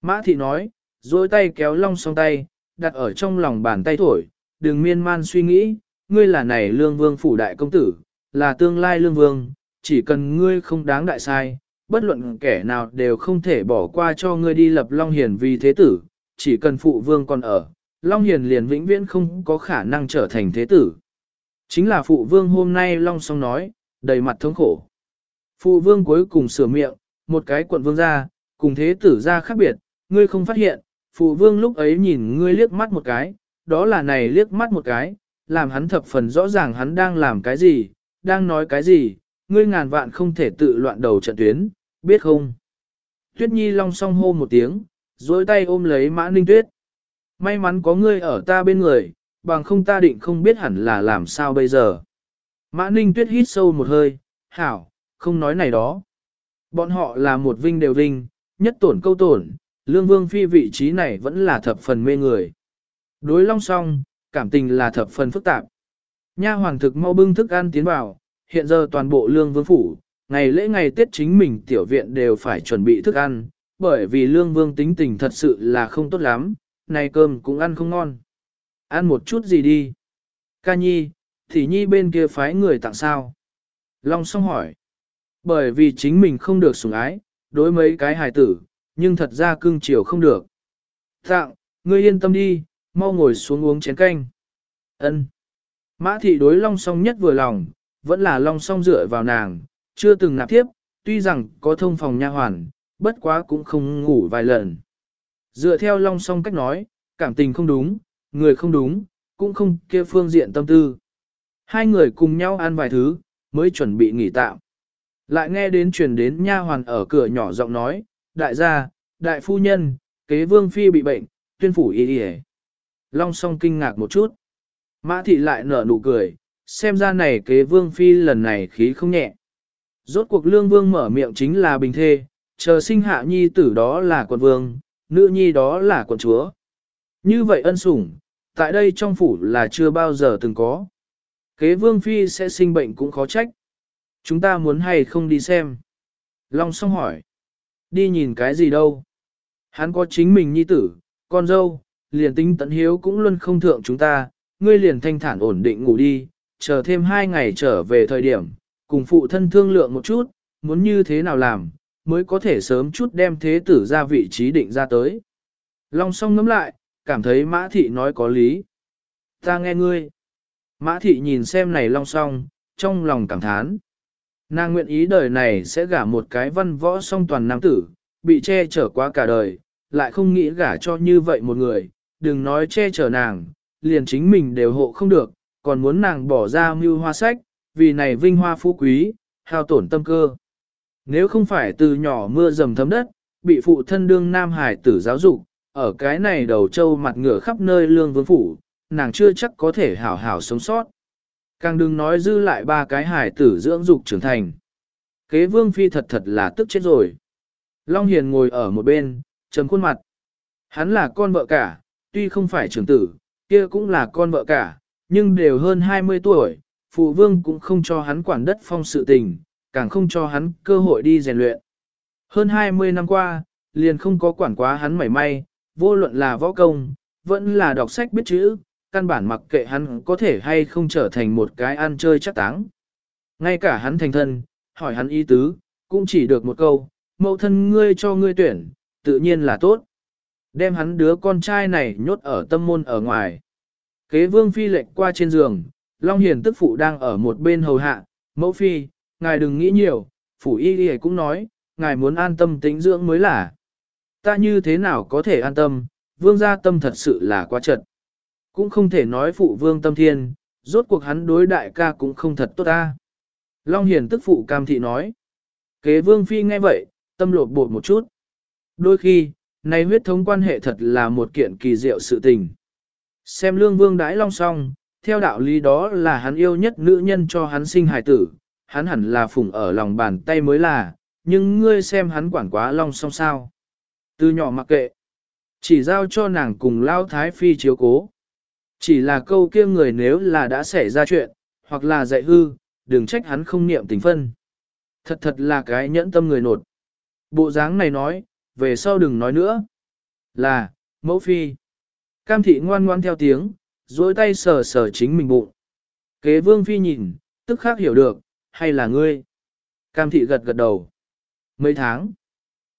Mã thị nói, dối tay kéo long song tay, đặt ở trong lòng bàn tay thổi, đừng miên man suy nghĩ, ngươi là này lương vương phủ đại công tử, là tương lai lương vương, chỉ cần ngươi không đáng đại sai, bất luận kẻ nào đều không thể bỏ qua cho ngươi đi lập Long Hiền vì thế tử, chỉ cần phụ vương còn ở, Long Hiền liền vĩnh viễn không có khả năng trở thành thế tử. Chính là phụ vương hôm nay Long song nói, đầy mặt thống khổ. Phụ vương cuối cùng sửa miệng, một cái quận vương ra, cùng thế tử ra khác biệt, ngươi không phát hiện, phụ vương lúc ấy nhìn ngươi liếc mắt một cái, đó là này liếc mắt một cái, làm hắn thập phần rõ ràng hắn đang làm cái gì, đang nói cái gì, ngươi ngàn vạn không thể tự loạn đầu trận tuyến, biết không? Tuyết Nhi long song hô một tiếng, dối tay ôm lấy mã ninh tuyết. May mắn có ngươi ở ta bên người, bằng không ta định không biết hẳn là làm sao bây giờ. Mã ninh tuyết hít sâu một hơi, hảo, không nói này đó. Bọn họ là một vinh đều vinh, nhất tổn câu tổn, lương vương phi vị trí này vẫn là thập phần mê người. Đối long song, cảm tình là thập phần phức tạp. Nha hoàng thực mau bưng thức ăn tiến vào, hiện giờ toàn bộ lương vương phủ, ngày lễ ngày Tết chính mình tiểu viện đều phải chuẩn bị thức ăn, bởi vì lương vương tính tình thật sự là không tốt lắm, này cơm cũng ăn không ngon. Ăn một chút gì đi. Ca nhi, thì nhi bên kia phái người tặng sao? Long song hỏi. Bởi vì chính mình không được sủng ái, đối mấy cái hài tử, nhưng thật ra cưng chiều không được. Tặng, ngươi yên tâm đi, mau ngồi xuống uống chén canh. Ân. Mã thị đối long song nhất vừa lòng, vẫn là long song dựa vào nàng, chưa từng nạp tiếp, tuy rằng có thông phòng nha hoàn, bất quá cũng không ngủ vài lần. Dựa theo long song cách nói, cảm tình không đúng, người không đúng, cũng không kia phương diện tâm tư. Hai người cùng nhau ăn vài thứ, mới chuẩn bị nghỉ tạm. Lại nghe đến truyền đến nha hoàn ở cửa nhỏ giọng nói, đại gia, đại phu nhân, kế vương phi bị bệnh, tuyên phủ y đi Long song kinh ngạc một chút. Mã thị lại nở nụ cười, xem ra này kế vương phi lần này khí không nhẹ. Rốt cuộc lương vương mở miệng chính là bình thê, chờ sinh hạ nhi tử đó là quận vương, nữ nhi đó là quận chúa. Như vậy ân sủng, tại đây trong phủ là chưa bao giờ từng có. Kế vương phi sẽ sinh bệnh cũng khó trách. Chúng ta muốn hay không đi xem. Long song hỏi. Đi nhìn cái gì đâu. Hắn có chính mình nhi tử, con dâu, liền tính tận hiếu cũng luôn không thượng chúng ta, ngươi liền thanh thản ổn định ngủ đi, chờ thêm hai ngày trở về thời điểm, cùng phụ thân thương lượng một chút, muốn như thế nào làm, mới có thể sớm chút đem thế tử ra vị trí định ra tới. Long song ngắm lại, cảm thấy mã thị nói có lý. Ta nghe ngươi. Mã thị nhìn xem này long song, trong lòng cảm thán. Nàng nguyện ý đời này sẽ gả một cái văn võ song toàn nam tử, bị che chở qua cả đời, lại không nghĩ gả cho như vậy một người, đừng nói che chở nàng, liền chính mình đều hộ không được, còn muốn nàng bỏ ra mưu hoa sách, vì này vinh hoa phú quý, hao tổn tâm cơ. Nếu không phải từ nhỏ mưa dầm thấm đất, bị phụ thân đương nam hải tử giáo dục, ở cái này đầu châu mặt ngửa khắp nơi lương vương phủ, nàng chưa chắc có thể hảo hảo sống sót. Càng đừng nói dư lại ba cái hải tử dưỡng dục trưởng thành. Kế vương phi thật thật là tức chết rồi. Long Hiền ngồi ở một bên, trầm khuôn mặt. Hắn là con vợ cả, tuy không phải trưởng tử, kia cũng là con vợ cả, nhưng đều hơn 20 tuổi, phụ vương cũng không cho hắn quản đất phong sự tình, càng không cho hắn cơ hội đi rèn luyện. Hơn 20 năm qua, liền không có quản quá hắn mảy may, vô luận là võ công, vẫn là đọc sách biết chữ, căn bản mặc kệ hắn có thể hay không trở thành một cái ăn chơi chắc táng. Ngay cả hắn thành thân, hỏi hắn ý tứ, cũng chỉ được một câu, mẫu thân ngươi cho ngươi tuyển, tự nhiên là tốt. Đem hắn đứa con trai này nhốt ở tâm môn ở ngoài. Kế vương phi lệnh qua trên giường, Long Hiền tức phụ đang ở một bên hầu hạ, mẫu phi, ngài đừng nghĩ nhiều, phủ y đi cũng nói, ngài muốn an tâm tĩnh dưỡng mới là. Ta như thế nào có thể an tâm, vương gia tâm thật sự là quá trật. Cũng không thể nói phụ vương tâm thiên, rốt cuộc hắn đối đại ca cũng không thật tốt ta. Long Hiền tức phụ cam thị nói. Kế vương phi nghe vậy, tâm lột bột một chút. Đôi khi, này huyết thống quan hệ thật là một kiện kỳ diệu sự tình. Xem lương vương đãi long song, theo đạo lý đó là hắn yêu nhất nữ nhân cho hắn sinh hài tử, hắn hẳn là phụng ở lòng bàn tay mới là, nhưng ngươi xem hắn quản quá long song sao. Từ nhỏ mặc kệ, chỉ giao cho nàng cùng lao thái phi chiếu cố. Chỉ là câu kia người nếu là đã xảy ra chuyện, hoặc là dạy hư, đừng trách hắn không niệm tình phân. Thật thật là cái nhẫn tâm người nột. Bộ dáng này nói, về sau đừng nói nữa. Là, mẫu phi. Cam thị ngoan ngoan theo tiếng, dối tay sờ sờ chính mình bụng. Kế vương phi nhìn, tức khác hiểu được, hay là ngươi? Cam thị gật gật đầu. Mấy tháng?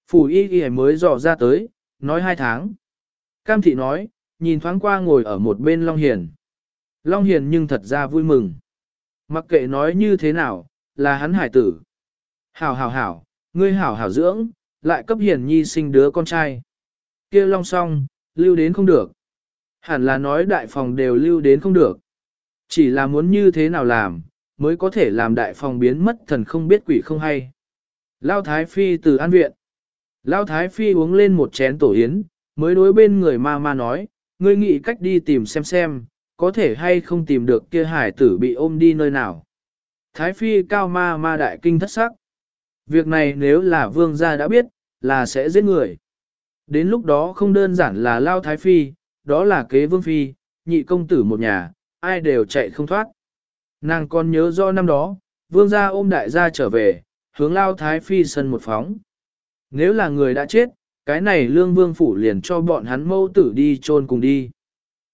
Phủ y y mới dò ra tới, nói hai tháng. Cam thị nói, nhìn thoáng qua ngồi ở một bên Long Hiền. Long Hiền nhưng thật ra vui mừng. Mặc kệ nói như thế nào, là hắn hải tử. Hảo hảo hảo, ngươi hảo hảo dưỡng, lại cấp Hiền nhi sinh đứa con trai. kia Long song, lưu đến không được. Hẳn là nói đại phòng đều lưu đến không được. Chỉ là muốn như thế nào làm, mới có thể làm đại phòng biến mất thần không biết quỷ không hay. Lao Thái Phi từ an viện. Lao Thái Phi uống lên một chén tổ yến, mới đối bên người ma ma nói, ngươi nghĩ cách đi tìm xem xem, có thể hay không tìm được kia hải tử bị ôm đi nơi nào. Thái Phi cao ma ma đại kinh thất sắc. Việc này nếu là vương gia đã biết, là sẽ giết người. Đến lúc đó không đơn giản là Lao Thái Phi, đó là kế vương phi, nhị công tử một nhà, ai đều chạy không thoát. Nàng còn nhớ do năm đó, vương gia ôm đại gia trở về, hướng lao thái phi sân một phóng. Nếu là người đã chết, cái này lương vương phủ liền cho bọn hắn mâu tử đi chôn cùng đi.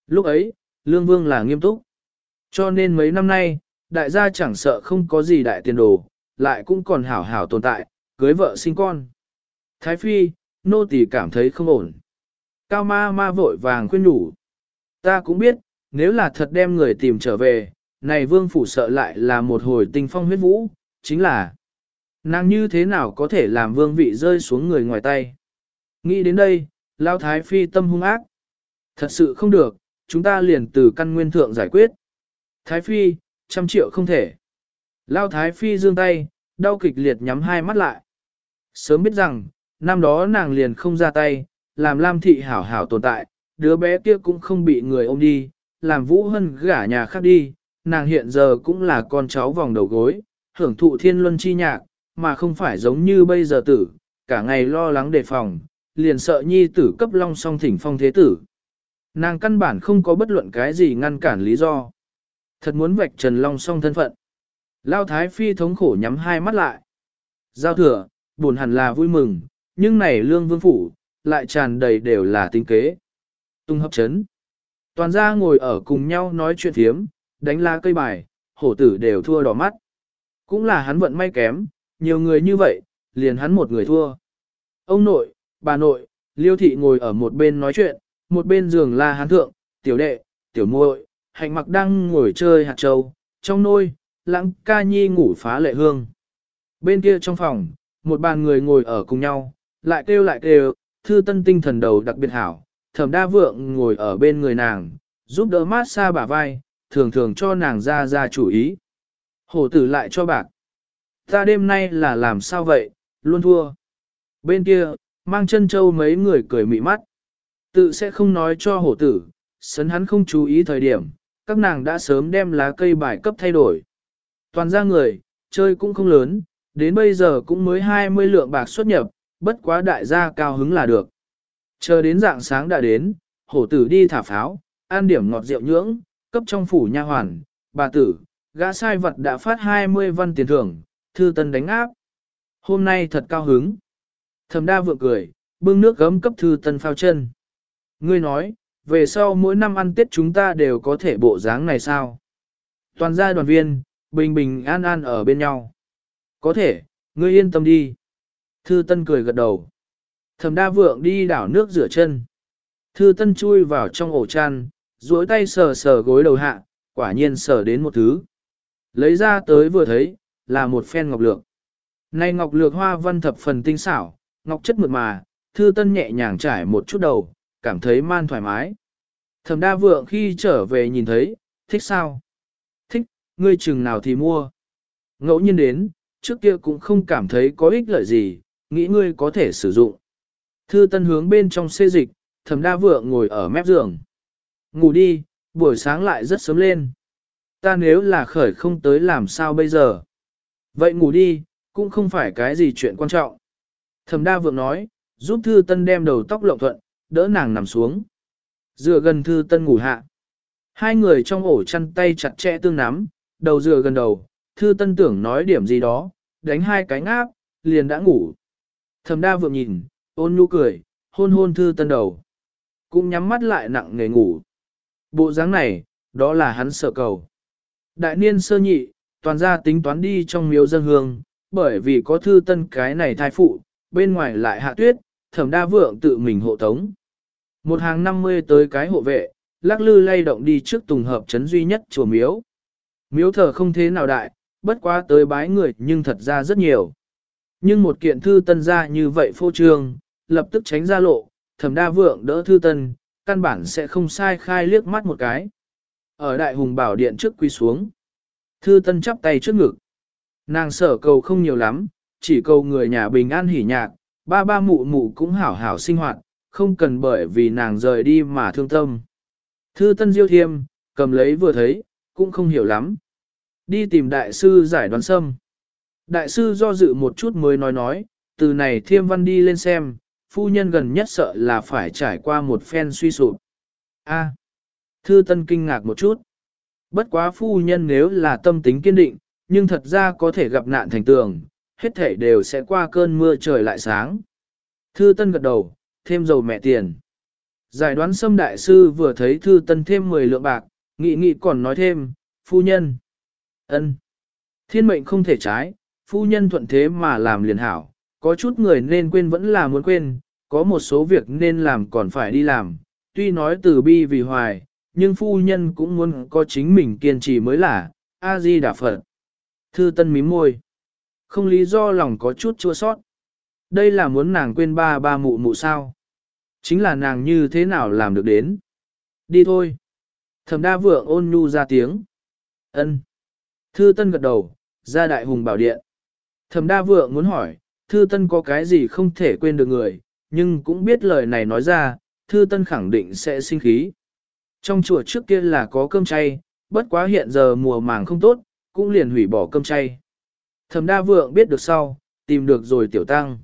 Lúc ấy, lương vương là nghiêm túc. Cho nên mấy năm nay, đại gia chẳng sợ không có gì đại tiền đồ, lại cũng còn hảo hảo tồn tại, cưới vợ sinh con. Thái phi, nô tỳ cảm thấy không ổn. Cao ma ma vội vàng khuyên nhủ. Ta cũng biết, nếu là thật đem người tìm trở về, này vương phủ sợ lại là một hồi tình phong huyết vũ, chính là nàng như thế nào có thể làm vương vị rơi xuống người ngoài tay. Nghĩ đến đây, Lao Thái Phi tâm hung ác. Thật sự không được, chúng ta liền từ căn nguyên thượng giải quyết. Thái Phi, trăm triệu không thể. Lao Thái Phi dương tay, đau kịch liệt nhắm hai mắt lại. Sớm biết rằng, năm đó nàng liền không ra tay, làm Lam Thị hảo hảo tồn tại, đứa bé kia cũng không bị người ôm đi, làm Vũ Hân gả nhà khác đi, nàng hiện giờ cũng là con cháu vòng đầu gối, hưởng thụ thiên luân chi nhạc, mà không phải giống như bây giờ tử, cả ngày lo lắng đề phòng, liền sợ nhi tử cấp long song thỉnh phong thế tử. Nàng căn bản không có bất luận cái gì ngăn cản lý do. Thật muốn vạch trần long song thân phận. Lao Thái Phi thống khổ nhắm hai mắt lại. Giao thừa, buồn hẳn là vui mừng, nhưng này lương vương phủ, lại tràn đầy đều là tinh kế. Tung hấp chấn. Toàn gia ngồi ở cùng nhau nói chuyện thiếm, đánh la cây bài, hổ tử đều thua đỏ mắt. Cũng là hắn vận may kém, nhiều người như vậy, liền hắn một người thua. Ông nội, bà nội, liêu thị ngồi ở một bên nói chuyện, một bên giường la hắn thượng, tiểu đệ, tiểu muội, hạnh mặc đang ngồi chơi hạt trâu, trong nôi, lãng ca nhi ngủ phá lệ hương. Bên kia trong phòng, một bàn người ngồi ở cùng nhau, lại kêu lại kêu, thư tân tinh thần đầu đặc biệt hảo, thẩm đa vượng ngồi ở bên người nàng, giúp đỡ mát xa bả vai, thường thường cho nàng ra ra chủ ý. Hổ tử lại cho bạc. Ta đêm nay là làm sao vậy, luôn thua. Bên kia, mang chân châu mấy người cười mị mắt. Tự sẽ không nói cho hổ tử, sấn hắn không chú ý thời điểm, các nàng đã sớm đem lá cây bài cấp thay đổi. Toàn ra người, chơi cũng không lớn, đến bây giờ cũng mới 20 lượng bạc xuất nhập, bất quá đại gia cao hứng là được. Chờ đến dạng sáng đã đến, hổ tử đi thả pháo, an điểm ngọt rượu nhưỡng, cấp trong phủ nha hoàn, bà tử, gã sai vật đã phát 20 văn tiền thưởng, thư tân đánh áp. Hôm nay thật cao hứng. Thẩm đa vượng cười, bưng nước gấm cấp thư tân phao chân. Ngươi nói, về sau mỗi năm ăn Tết chúng ta đều có thể bộ dáng này sao? Toàn gia đoàn viên, bình bình an an ở bên nhau. Có thể, ngươi yên tâm đi. Thư Tân cười gật đầu. Thẩm Đa Vượng đi đảo nước rửa chân. Thư Tân chui vào trong ổ chăn, duỗi tay sờ sờ gối đầu hạ, quả nhiên sờ đến một thứ. Lấy ra tới vừa thấy, là một phen ngọc lược. Này ngọc lược hoa văn thập phần tinh xảo, ngọc chất mượt mà, Thư Tân nhẹ nhàng trải một chút đầu, cảm thấy man thoải mái. Thẩm Đa Vượng khi trở về nhìn thấy, thích sao? Thích, ngươi chừng nào thì mua. Ngẫu nhiên đến, trước kia cũng không cảm thấy có ích lợi gì, nghĩ ngươi có thể sử dụng. Thư tân hướng bên trong xê dịch, thẩm đa vượng ngồi ở mép giường. Ngủ đi, buổi sáng lại rất sớm lên. Ta nếu là khởi không tới làm sao bây giờ? Vậy ngủ đi, cũng không phải cái gì chuyện quan trọng. Thẩm đa vượng nói, giúp thư tân đem đầu tóc lộng thuận, đỡ nàng nằm xuống. Dựa gần thư tân ngủ hạ. Hai người trong ổ chăn tay chặt chẽ tương nắm, đầu dựa gần đầu, thư tân tưởng nói điểm gì đó, đánh hai cái ngáp, liền đã ngủ. Thẩm đa vượng nhìn, ôn nhu cười, hôn hôn thư tân đầu. Cũng nhắm mắt lại nặng nề ngủ. Bộ dáng này, đó là hắn sợ cầu. Đại niên sơ nhị, toàn gia tính toán đi trong miếu dân hương, bởi vì có thư tân cái này thai phụ, bên ngoài lại hạ tuyết, thẩm đa vượng tự mình hộ tống. Một hàng 50 tới cái hộ vệ, lắc lư lay động đi trước tùng hợp chấn duy nhất chùa miếu. Miếu thờ không thế nào đại, bất quá tới bái người nhưng thật ra rất nhiều. Nhưng một kiện thư tân ra như vậy phô trương, lập tức tránh ra lộ, thẩm đa vượng đỡ thư tân, căn bản sẽ không sai khai liếc mắt một cái. Ở đại hùng bảo điện trước quy xuống. Thư tân chắp tay trước ngực. Nàng sở cầu không nhiều lắm, chỉ cầu người nhà bình an hỉ nhạc, ba ba mụ mụ cũng hảo hảo sinh hoạt, không cần bởi vì nàng rời đi mà thương tâm. Thư tân diêu thiêm, cầm lấy vừa thấy, cũng không hiểu lắm. Đi tìm đại sư giải đoán sâm. Đại sư do dự một chút mới nói nói, từ này thiêm văn đi lên xem, phu nhân gần nhất sợ là phải trải qua một phen suy sụp. A. thư tân kinh ngạc một chút. Bất quá phu nhân nếu là tâm tính kiên định, nhưng thật ra có thể gặp nạn thành tường, hết thể đều sẽ qua cơn mưa trời lại sáng. Thư tân gật đầu, thêm dầu mẹ tiền. Giải đoán xâm đại sư vừa thấy thư tân thêm 10 lượng bạc, nghị nghị còn nói thêm, phu nhân. ân Thiên mệnh không thể trái, phu nhân thuận thế mà làm liền hảo, có chút người nên quên vẫn là muốn quên, có một số việc nên làm còn phải đi làm, tuy nói từ bi vì hoài, nhưng phu nhân cũng muốn có chính mình kiên trì mới là, A-di Đà Phật. Thư tân mím môi. Không lý do lòng có chút chua sót. Đây là muốn nàng quên ba ba mụ mụ sao. Chính là nàng như thế nào làm được đến. Đi thôi. Thẩm đa vượng ôn nhu ra tiếng. ân Thư tân gật đầu, ra đại hùng bảo điện. Thẩm đa vượng muốn hỏi, thư tân có cái gì không thể quên được người, nhưng cũng biết lời này nói ra, thư tân khẳng định sẽ sinh khí. Trong chùa trước kia là có cơm chay, bất quá hiện giờ mùa màng không tốt, cũng liền hủy bỏ cơm chay. Thẩm đa vượng biết được sau, tìm được rồi tiểu tăng.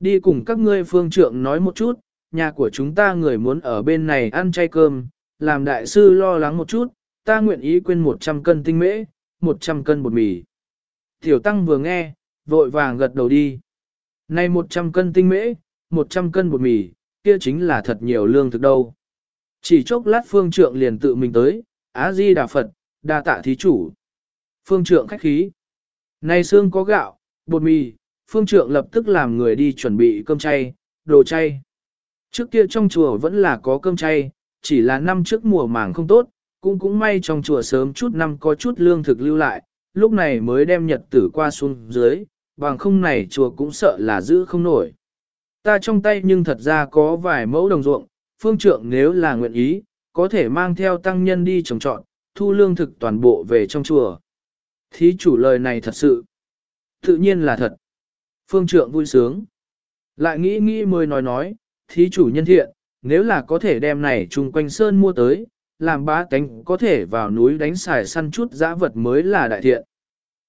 Đi cùng các ngươi phương trượng nói một chút, nhà của chúng ta người muốn ở bên này ăn chay cơm, làm đại sư lo lắng một chút, ta nguyện ý quên 100 cân tinh mễ, 100 cân bột mì. Tiểu tăng vừa nghe, vội vàng gật đầu đi. Này 100 cân tinh mễ, 100 cân bột mì, kia chính là thật nhiều lương thực đâu. Chỉ chốc lát phương trượng liền tự mình tới, Á Di Đà Phật, đa tạ thí chủ. Phương trượng khách khí. Này xương có gạo, bột mì, phương trượng lập tức làm người đi chuẩn bị cơm chay, đồ chay. Trước kia trong chùa vẫn là có cơm chay, chỉ là năm trước mùa màng không tốt, cũng cũng may trong chùa sớm chút năm có chút lương thực lưu lại, lúc này mới đem nhật tử qua xuống dưới, bằng không này chùa cũng sợ là giữ không nổi. Ta trong tay nhưng thật ra có vài mẫu đồng ruộng, phương trượng nếu là nguyện ý, có thể mang theo tăng nhân đi trồng trọn, thu lương thực toàn bộ về trong chùa. Thí chủ lời này thật sự, tự nhiên là thật. Phương trượng vui sướng. Lại nghĩ nghĩ mới nói nói, thí chủ nhân thiện, nếu là có thể đem này chung quanh sơn mua tới, làm bá tánh có thể vào núi đánh xài săn chút dã vật mới là đại thiện.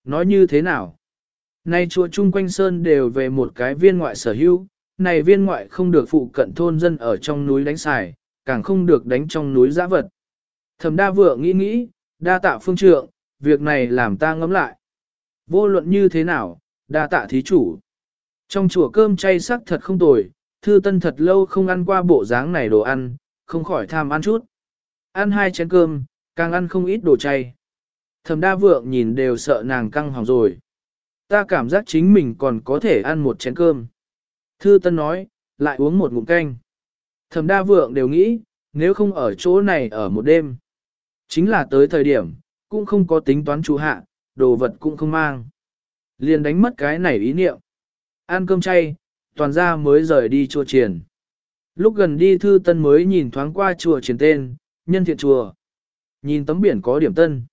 Nói như thế nào? Nay chùa chung quanh sơn đều về một cái viên ngoại sở hữu, này viên ngoại không được phụ cận thôn dân ở trong núi đánh xài, càng không được đánh trong núi giã vật. Thẩm đa vượng nghĩ nghĩ, đa tạ phương trượng, việc này làm ta ngẫm lại. Vô luận như thế nào, đa tạ thí chủ. Trong chùa cơm chay sắc thật không tồi, thư tân thật lâu không ăn qua bộ dáng này đồ ăn, không khỏi tham ăn chút. Ăn hai chén cơm, càng ăn không ít đồ chay. Thẩm đa vượng nhìn đều sợ nàng căng hỏng rồi. Ta cảm giác chính mình còn có thể ăn một chén cơm. Thư Tân nói, lại uống một ngụm canh. Thẩm đa vượng đều nghĩ, nếu không ở chỗ này ở một đêm. Chính là tới thời điểm, cũng không có tính toán chú hạ, đồ vật cũng không mang. Liền đánh mất cái này ý niệm. Ăn cơm chay, toàn ra mới rời đi chùa triển. Lúc gần đi thư tân mới nhìn thoáng qua chùa triển tên, nhân thiện chùa. Nhìn tấm biển có điểm tân.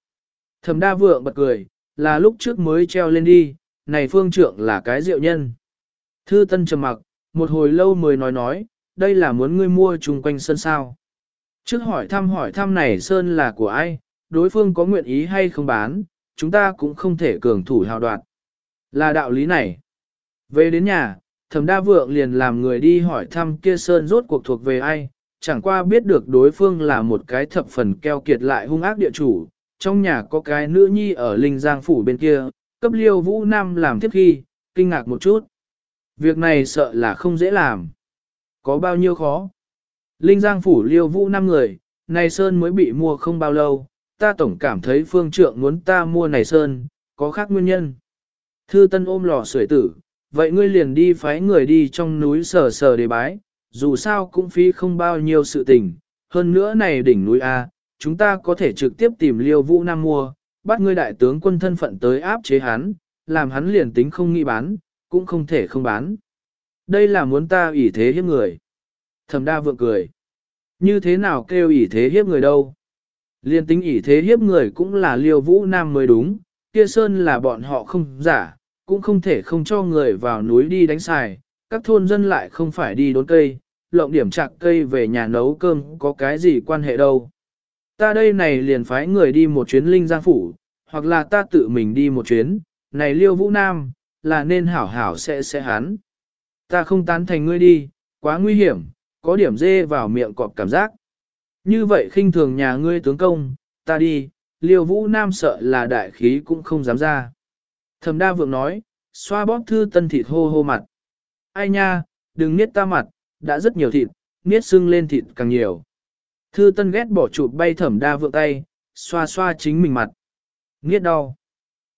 Thẩm đa vượng bật cười, là lúc trước mới treo lên đi, này phương trượng là cái rượu nhân. Thư Tân trầm mặc, một hồi lâu mới nói nói, đây là muốn ngươi mua chung quanh sơn sao. Trước hỏi thăm hỏi thăm này sơn là của ai, đối phương có nguyện ý hay không bán, chúng ta cũng không thể cường thủ hào đoạt. Là đạo lý này. Về đến nhà, thẩm đa vượng liền làm người đi hỏi thăm kia sơn rốt cuộc thuộc về ai, chẳng qua biết được đối phương là một cái thập phần keo kiệt lại hung ác địa chủ, trong nhà có cái nữ nhi ở Linh Giang Phủ bên kia, cấp liêu vũ nam làm tiếp khi, kinh ngạc một chút. Việc này sợ là không dễ làm. Có bao nhiêu khó? Linh Giang phủ liêu vũ năm người, này Sơn mới bị mua không bao lâu, ta tổng cảm thấy phương trượng muốn ta mua này sơn, có khác nguyên nhân. Thư Tân ôm lò sưởi tử, vậy ngươi liền đi phái người đi trong núi sờ sờ để bái, dù sao cũng phí không bao nhiêu sự tình, hơn nữa này đỉnh núi A, chúng ta có thể trực tiếp tìm liêu vũ nam mua, bắt ngươi đại tướng quân thân phận tới áp chế hắn, làm hắn liền tính không nghĩ bán, cũng không thể không bán. Đây là muốn ta ủy thế hiếp người. Thẩm đa vượng cười. Như thế nào kêu ủy thế hiếp người đâu? Liên tính ủy thế hiếp người cũng là liêu vũ nam mới đúng, kia sơn là bọn họ không giả, cũng không thể không cho người vào núi đi đánh xài, các thôn dân lại không phải đi đốn cây, lộng điểm chạc cây về nhà nấu cơm có cái gì quan hệ đâu. Ta đây này liền phái người đi một chuyến linh giang phủ, hoặc là ta tự mình đi một chuyến, này liêu vũ nam, là nên hảo hảo sẽ sẽ hắn. Ta không tán thành ngươi đi, quá nguy hiểm, có điểm dê vào miệng cọp cảm giác. Như vậy khinh thường nhà ngươi tướng công, ta đi, liêu vũ nam sợ là đại khí cũng không dám ra. Thẩm đa vượng nói, xoa bóp thư tân thịt hô hô mặt. Ai nha, đừng niết ta mặt, đã rất nhiều thịt, niết sưng lên thịt càng nhiều. Thư tân ghét bỏ chụp bay thẩm đa vượng tay, xoa xoa chính mình mặt. nghiệt đau.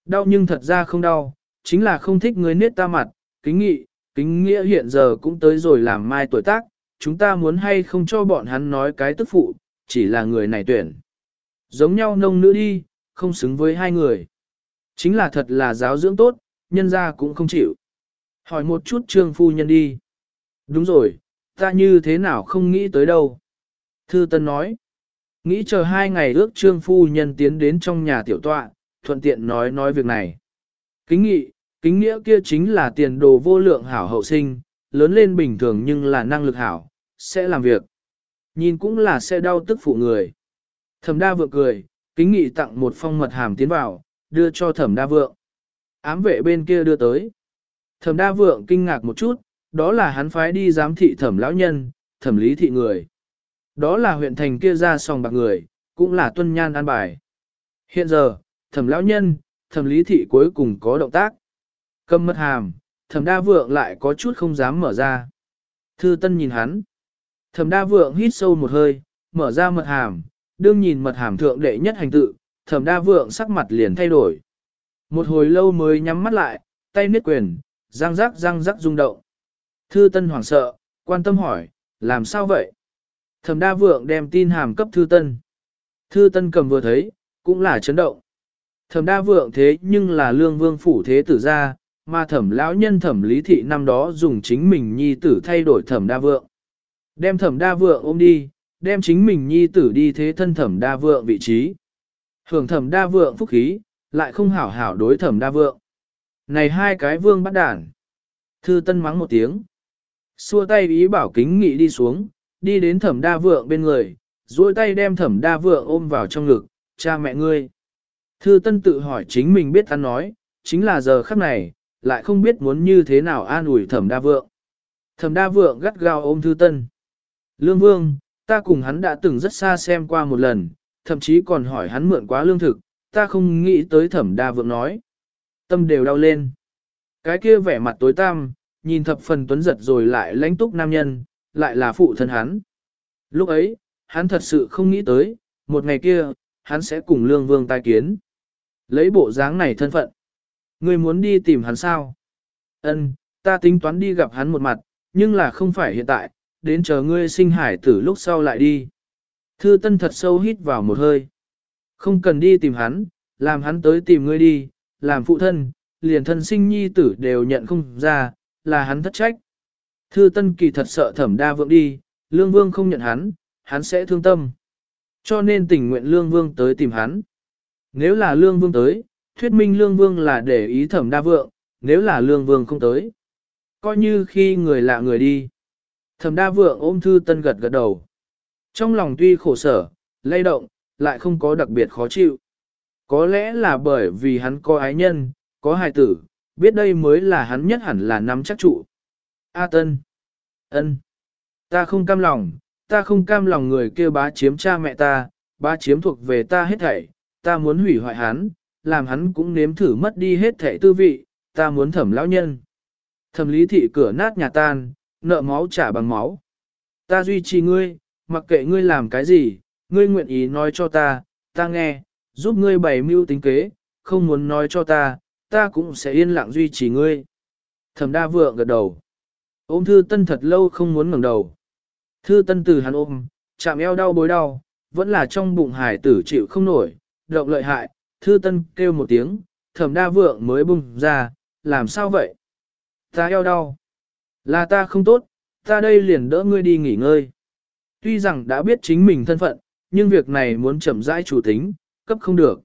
Đau nhưng thật ra không đau, chính là không thích người niết ta mặt, kính nghị, kính nghĩa hiện giờ cũng tới rồi làm mai tuổi tác, chúng ta muốn hay không cho bọn hắn nói cái tức phụ, chỉ là người này tuyển. Giống nhau nông nữ đi, không xứng với hai người. Chính là thật là giáo dưỡng tốt, nhân ra cũng không chịu. Hỏi một chút trương phu nhân đi. Đúng rồi, ta như thế nào không nghĩ tới đâu. Thư Tân nói, nghĩ chờ hai ngày ước trương phu nhân tiến đến trong nhà tiểu tọa, thuận tiện nói nói việc này. Kính nghị, kính nghĩa kia chính là tiền đồ vô lượng hảo hậu sinh, lớn lên bình thường nhưng là năng lực hảo, sẽ làm việc. Nhìn cũng là sẽ đau tức phụ người. Thẩm đa vượng cười, kính nghị tặng một phong mật hàm tiến vào, đưa cho thẩm đa vượng. Ám vệ bên kia đưa tới. Thẩm đa vượng kinh ngạc một chút, đó là hắn phái đi giám thị thẩm lão nhân, thẩm lý thị người. Đó là huyện thành kia ra sòng bạc người, cũng là tuân nhan an bài. Hiện giờ, thẩm lão nhân, thẩm lý thị cuối cùng có động tác. Cầm mật hàm, thẩm đa vượng lại có chút không dám mở ra. Thư tân nhìn hắn. Thẩm đa vượng hít sâu một hơi, mở ra mật hàm, đương nhìn mật hàm thượng đệ nhất hành tự, thẩm đa vượng sắc mặt liền thay đổi. Một hồi lâu mới nhắm mắt lại, tay niết quyền, răng rắc răng rắc rung động. Thư Tân hoảng sợ, quan tâm hỏi, làm sao vậy? Thẩm đa vượng đem tin hàm cấp Thư Tân. Thư Tân cầm vừa thấy, cũng là chấn động. Thẩm đa vượng thế nhưng là lương vương phủ thế tử gia, mà thẩm lão nhân thẩm lý thị năm đó dùng chính mình nhi tử thay đổi thẩm đa vượng. Đem thẩm đa vượng ôm đi, đem chính mình nhi tử đi thế thân thẩm đa vượng vị trí. Hưởng thẩm đa vượng phúc khí, lại không hảo hảo đối thẩm đa vượng. Này hai cái vương bắt đản. Thư tân mắng một tiếng. Xua tay ý bảo kính nghị đi xuống, đi đến thẩm đa vượng bên người, duỗi tay đem thẩm đa vượng ôm vào trong ngực, cha mẹ ngươi. Thư tân tự hỏi chính mình biết ăn nói, chính là giờ khắc này, lại không biết muốn như thế nào an ủi thẩm đa vượng. Thẩm đa vượng gắt gao ôm thư tân. Lương vương, ta cùng hắn đã từng rất xa xem qua một lần, thậm chí còn hỏi hắn mượn quá lương thực, ta không nghĩ tới thẩm đa vượng nói. Tâm đều đau lên. Cái kia vẻ mặt tối tăm, nhìn thập phần tuấn giật rồi lại lãnh túc nam nhân, lại là phụ thân hắn. Lúc ấy, hắn thật sự không nghĩ tới, một ngày kia, hắn sẽ cùng lương vương tai kiến. Lấy bộ dáng này thân phận. Ngươi muốn đi tìm hắn sao? Ân, ta tính toán đi gặp hắn một mặt, nhưng là không phải hiện tại, đến chờ ngươi sinh hải tử lúc sau lại đi. Thư Tân thật sâu hít vào một hơi. Không cần đi tìm hắn, làm hắn tới tìm ngươi đi, làm phụ thân, liền thân sinh nhi tử đều nhận không ra, là hắn thất trách. Thư Tân kỳ thật sợ Thẩm Đa Vượng đi, Lương Vương không nhận hắn, hắn sẽ thương tâm. Cho nên tình nguyện Lương Vương tới tìm hắn. Nếu là Lương Vương tới, thuyết minh Lương Vương là để ý Thẩm Đa Vượng, nếu là Lương Vương không tới, coi như khi người lạ người đi. Thẩm Đa Vượng ôm Thư Tân gật gật đầu. Trong lòng tuy khổ sở, lay động, lại không có đặc biệt khó chịu. Có lẽ là bởi vì hắn có ái nhân, có hài tử, biết đây mới là hắn nhất hẳn là nắm chắc trụ. A Tân. ân, Ta không cam lòng, ta không cam lòng người kia bá chiếm cha mẹ ta, bá chiếm thuộc về ta hết thảy, ta muốn hủy hoại hắn, làm hắn cũng nếm thử mất đi hết thảy tư vị, ta muốn thẩm lão nhân. Thẩm lý thị cửa nát nhà tan, nợ máu trả bằng máu. Ta duy trì ngươi, mặc kệ ngươi làm cái gì, ngươi nguyện ý nói cho ta, ta nghe, giúp ngươi bày mưu tính kế, không muốn nói cho ta, ta cũng sẽ yên lặng duy trì ngươi. Thẩm đa vượng gật đầu. Ôm thư tân thật lâu không muốn ngẩng đầu. Thư tân từ hắn ôm, chạm eo đau bối đau, vẫn là trong bụng hải tử chịu không nổi, động lợi hại, thư tân kêu một tiếng, thẩm đa vượng mới bung ra, làm sao vậy? Ta eo đau. Là ta không tốt, ta đây liền đỡ ngươi đi nghỉ ngơi. Tuy rằng đã biết chính mình thân phận, nhưng việc này muốn chậm rãi chủ tính, cấp không được.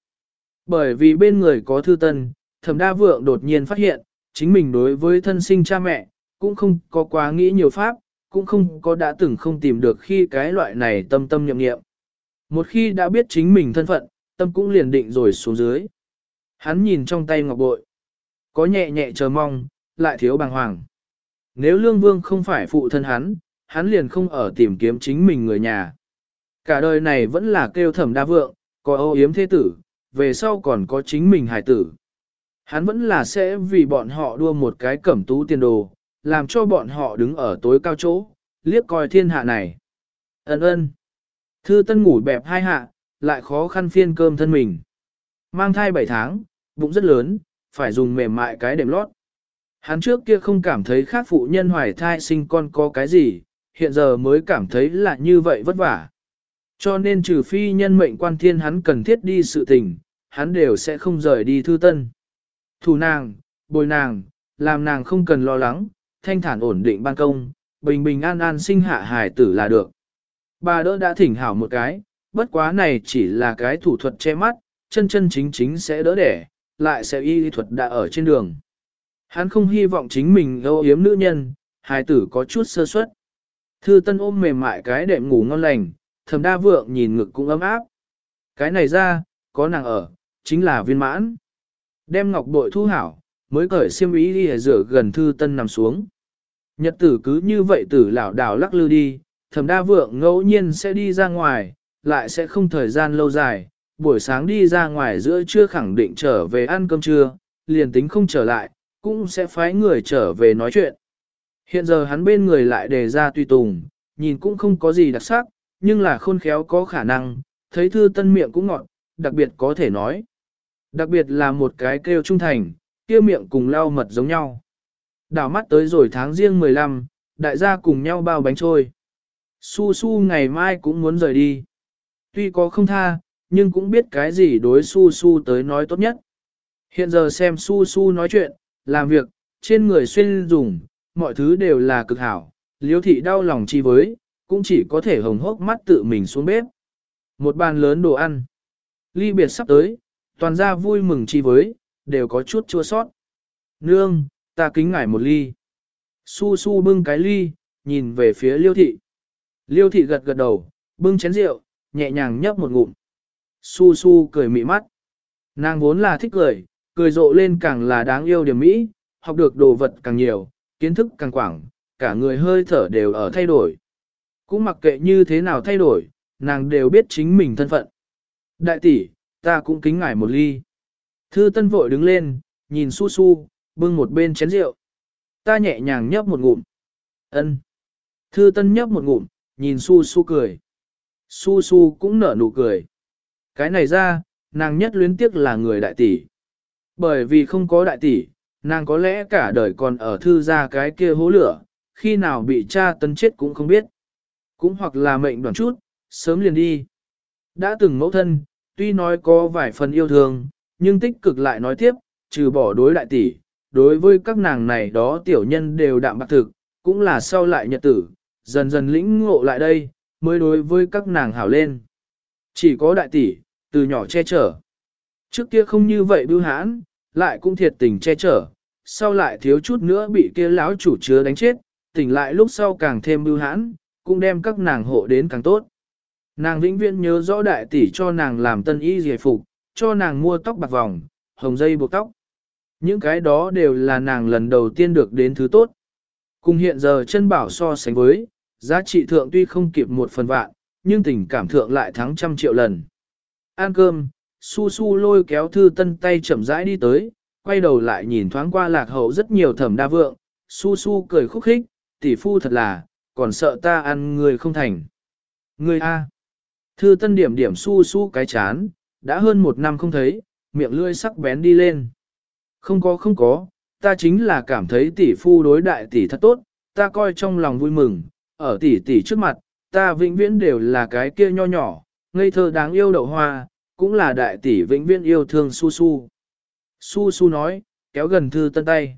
Bởi vì bên người có thư tân, thẩm đa vượng đột nhiên phát hiện, chính mình đối với thân sinh cha mẹ, cũng không có quá nghĩ nhiều pháp, cũng không có đã từng không tìm được khi cái loại này tâm tâm nhậm nghiệm. Một khi đã biết chính mình thân phận, tâm cũng liền định rồi xuống dưới. Hắn nhìn trong tay ngọc bội, có nhẹ nhẹ chờ mong, lại thiếu bàng hoàng. Nếu lương vương không phải phụ thân hắn, hắn liền không ở tìm kiếm chính mình người nhà. Cả đời này vẫn là kêu thẩm đa vượng, có ô yếm thế tử, về sau còn có chính mình hải tử. Hắn vẫn là sẽ vì bọn họ đua một cái cẩm tú tiền đồ, làm cho bọn họ đứng ở tối cao chỗ, liếc coi thiên hạ này. Ấn ơn. Thư tân ngủ bẹp hai hạ, lại khó khăn phiên cơm thân mình. Mang thai 7 tháng, bụng rất lớn, phải dùng mềm mại cái đệm lót. Hắn trước kia không cảm thấy khác phụ nhân hoài thai sinh con có cái gì, hiện giờ mới cảm thấy là như vậy vất vả. Cho nên trừ phi nhân mệnh quan thiên hắn cần thiết đi sự tình, hắn đều sẽ không rời đi thư tân. Thủ nàng, bồi nàng, làm nàng không cần lo lắng, thanh thản ổn định ban công, bình bình an an sinh hạ hài tử là được. Bà đỡ đã thỉnh hảo một cái, bất quá này chỉ là cái thủ thuật che mắt, chân chân chính chính sẽ đỡ đẻ, lại sẽ y thuật đã ở trên đường. Hắn không hy vọng chính mình âu yếm nữ nhân, hài tử có chút sơ suất. Thư tân ôm mềm mại cái đệm ngủ ngon lành, thầm đa vượng nhìn ngực cũng ấm áp. Cái này ra, có nàng ở, chính là viên mãn. Đem ngọc bội thu hảo, mới cởi xiêm ý đi rửa gần thư tân nằm xuống. Nhật tử cứ như vậy tử lảo đảo lắc lư đi, thẩm đa vượng ngẫu nhiên sẽ đi ra ngoài, lại sẽ không thời gian lâu dài, buổi sáng đi ra ngoài giữa trưa khẳng định trở về ăn cơm trưa, liền tính không trở lại, cũng sẽ phái người trở về nói chuyện. Hiện giờ hắn bên người lại đề ra tùy tùng, nhìn cũng không có gì đặc sắc, nhưng là khôn khéo có khả năng, thấy thư tân miệng cũng ngọt, đặc biệt có thể nói. Đặc biệt là một cái kêu trung thành, kia miệng cùng lau mật giống nhau. Đảo mắt tới rồi tháng riêng 15, đại gia cùng nhau bao bánh trôi. Su Su ngày mai cũng muốn rời đi. Tuy có không tha, nhưng cũng biết cái gì đối Su Su tới nói tốt nhất. Hiện giờ xem Su Su nói chuyện, làm việc, trên người xuyên dùng, mọi thứ đều là cực hảo. Liêu thị đau lòng chi với, cũng chỉ có thể hồng hốc mắt tự mình xuống bếp. Một bàn lớn đồ ăn. Ly biệt sắp tới, toàn gia vui mừng chi với, đều có chút chua sót. Nương, ta kính ngài một ly. Su su bưng cái ly, nhìn về phía liêu thị. Liêu thị gật gật đầu, bưng chén rượu, nhẹ nhàng nhấp một ngụm. Su su cười mị mắt. Nàng vốn là thích cười, cười rộ lên càng là đáng yêu điểm mỹ, học được đồ vật càng nhiều, kiến thức càng quảng, cả người hơi thở đều ở thay đổi. Cũng mặc kệ như thế nào thay đổi, nàng đều biết chính mình thân phận. Đại tỷ, ta cũng kính ngài một ly. Thư tân vội đứng lên, nhìn su su, bưng một bên chén rượu. Ta nhẹ nhàng nhấp một ngụm. ân Thư tân nhấp một ngụm, nhìn su su cười. Su su cũng nở nụ cười. Cái này ra, nàng nhất luyến tiếc là người đại tỷ. Bởi vì không có đại tỷ, nàng có lẽ cả đời còn ở thư ra cái kia hố lửa, khi nào bị cha tân chết cũng không biết. Cũng hoặc là mệnh đoạn chút, sớm liền đi. Đã từng mẫu thân, tuy nói có vài phần yêu thương, nhưng tích cực lại nói tiếp, trừ bỏ đối đại tỷ, đối với các nàng này đó tiểu nhân đều đạm bạc thực, cũng là sau lại nhật tử, dần dần lĩnh ngộ lại đây, mới đối với các nàng hảo lên. Chỉ có đại tỷ, từ nhỏ che chở. Trước kia không như vậy bưu hãn, lại cũng thiệt tình che chở, sau lại thiếu chút nữa bị kia lão chủ chứa đánh chết, tỉnh lại lúc sau càng thêm bưu hãn, cũng đem các nàng hộ đến càng tốt. Nàng vĩnh viễn nhớ rõ đại tỷ cho nàng làm tân y giải phục, cho nàng mua tóc bạc vòng, hồng dây buộc tóc. Những cái đó đều là nàng lần đầu tiên được đến thứ tốt. Cùng hiện giờ chân bảo so sánh với, giá trị thượng tuy không kịp một phần vạn, nhưng tình cảm thượng lại thắng trăm triệu lần. Ăn cơm, su su lôi kéo thư tân tay chậm rãi đi tới, quay đầu lại nhìn thoáng qua lạc hậu rất nhiều thẩm đa vượng, su su cười khúc khích, tỷ phu thật là, còn sợ ta ăn người không thành. Người A. Thư tân điểm điểm su su cái chán, đã hơn một năm không thấy, miệng lưỡi sắc bén đi lên. Không có không có, ta chính là cảm thấy tỷ phu đối đại tỷ thật tốt, ta coi trong lòng vui mừng, ở tỷ tỷ trước mặt, ta vĩnh viễn đều là cái kia nho nhỏ, ngây thơ đáng yêu đậu hoa, cũng là đại tỷ vĩnh viễn yêu thương su su. Su su nói, kéo gần thư tân tay.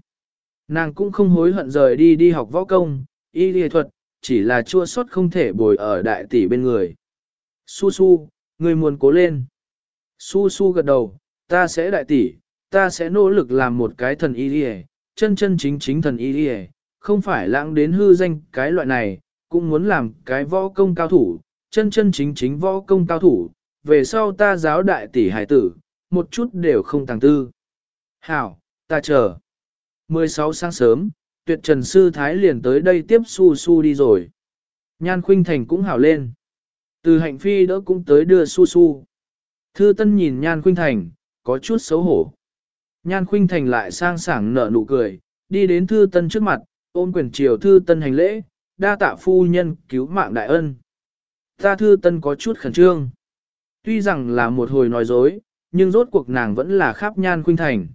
Nàng cũng không hối hận rời đi đi học võ công, y lý thuật, chỉ là chua sót không thể bồi ở đại tỷ bên người. Su su, người muốn cố lên. Su su gật đầu, ta sẽ đại tỷ, ta sẽ nỗ lực làm một cái thần y đi chân chân chính chính thần y đi không phải lãng đến hư danh cái loại này, cũng muốn làm cái võ công cao thủ, chân chân chính chính võ công cao thủ, về sau ta giáo đại tỷ hải tử, một chút đều không tàng tư. Hảo, ta chờ. 16 sáng sớm, tuyệt trần sư thái liền tới đây tiếp su su đi rồi. Nhan khuynh thành cũng hảo lên. Từ hạnh phi đỡ cũng tới đưa su su. Thư tân nhìn nhan khuynh thành, có chút xấu hổ. Nhan khuynh thành lại sang sảng nở nụ cười, đi đến thư tân trước mặt, ôm quyền triều thư tân hành lễ, đa tạ phu nhân cứu mạng đại ân. Ta thư tân có chút khẩn trương. Tuy rằng là một hồi nói dối, nhưng rốt cuộc nàng vẫn là khắp nhan khuynh thành.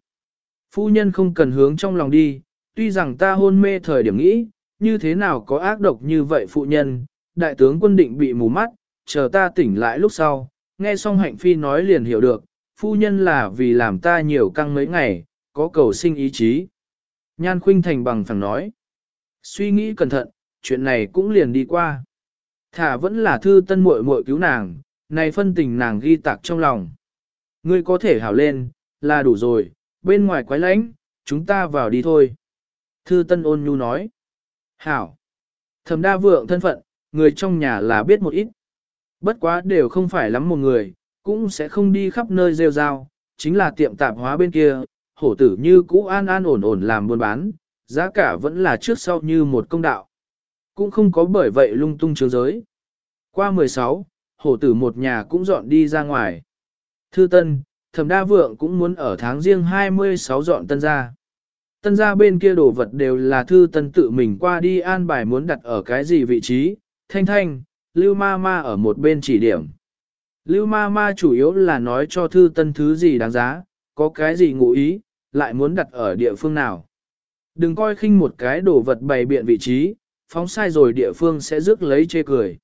Phu nhân không cần hướng trong lòng đi, tuy rằng ta hôn mê thời điểm nghĩ, như thế nào có ác độc như vậy phụ nhân, đại tướng quân định bị mù mắt, chờ ta tỉnh lại lúc sau, nghe xong hạnh phi nói liền hiểu được, phu nhân là vì làm ta nhiều căng mấy ngày, có cầu sinh ý chí. Nhan khuynh thành bằng phẳng nói, suy nghĩ cẩn thận, chuyện này cũng liền đi qua. Thả vẫn là thư tân muội muội cứu nàng, này phân tình nàng ghi tạc trong lòng. Ngươi có thể hảo lên, là đủ rồi, bên ngoài quái lãnh, chúng ta vào đi thôi. Thư Tân ôn nhu nói. Hảo. Thẩm đa vượng thân phận, người trong nhà là biết một ít. Bất quá đều không phải lắm một người, cũng sẽ không đi khắp nơi rêu rao, chính là tiệm tạp hóa bên kia, hổ tử như cũ an an ổn ổn làm buôn bán, giá cả vẫn là trước sau như một công đạo. Cũng không có bởi vậy lung tung trường giới. Qua 16, hổ tử một nhà cũng dọn đi ra ngoài. Thư Tân, thẩm đa vượng cũng muốn ở tháng riêng 26 dọn tân gia. Tân gia bên kia đồ vật đều là thư tân tự mình qua đi an bài muốn đặt ở cái gì vị trí, thanh thanh, lưu ma ma ở một bên chỉ điểm. Lưu ma ma chủ yếu là nói cho thư tân thứ gì đáng giá, có cái gì ngụ ý, lại muốn đặt ở địa phương nào. Đừng coi khinh một cái đồ vật bày biện vị trí, phóng sai rồi địa phương sẽ rước lấy chê cười.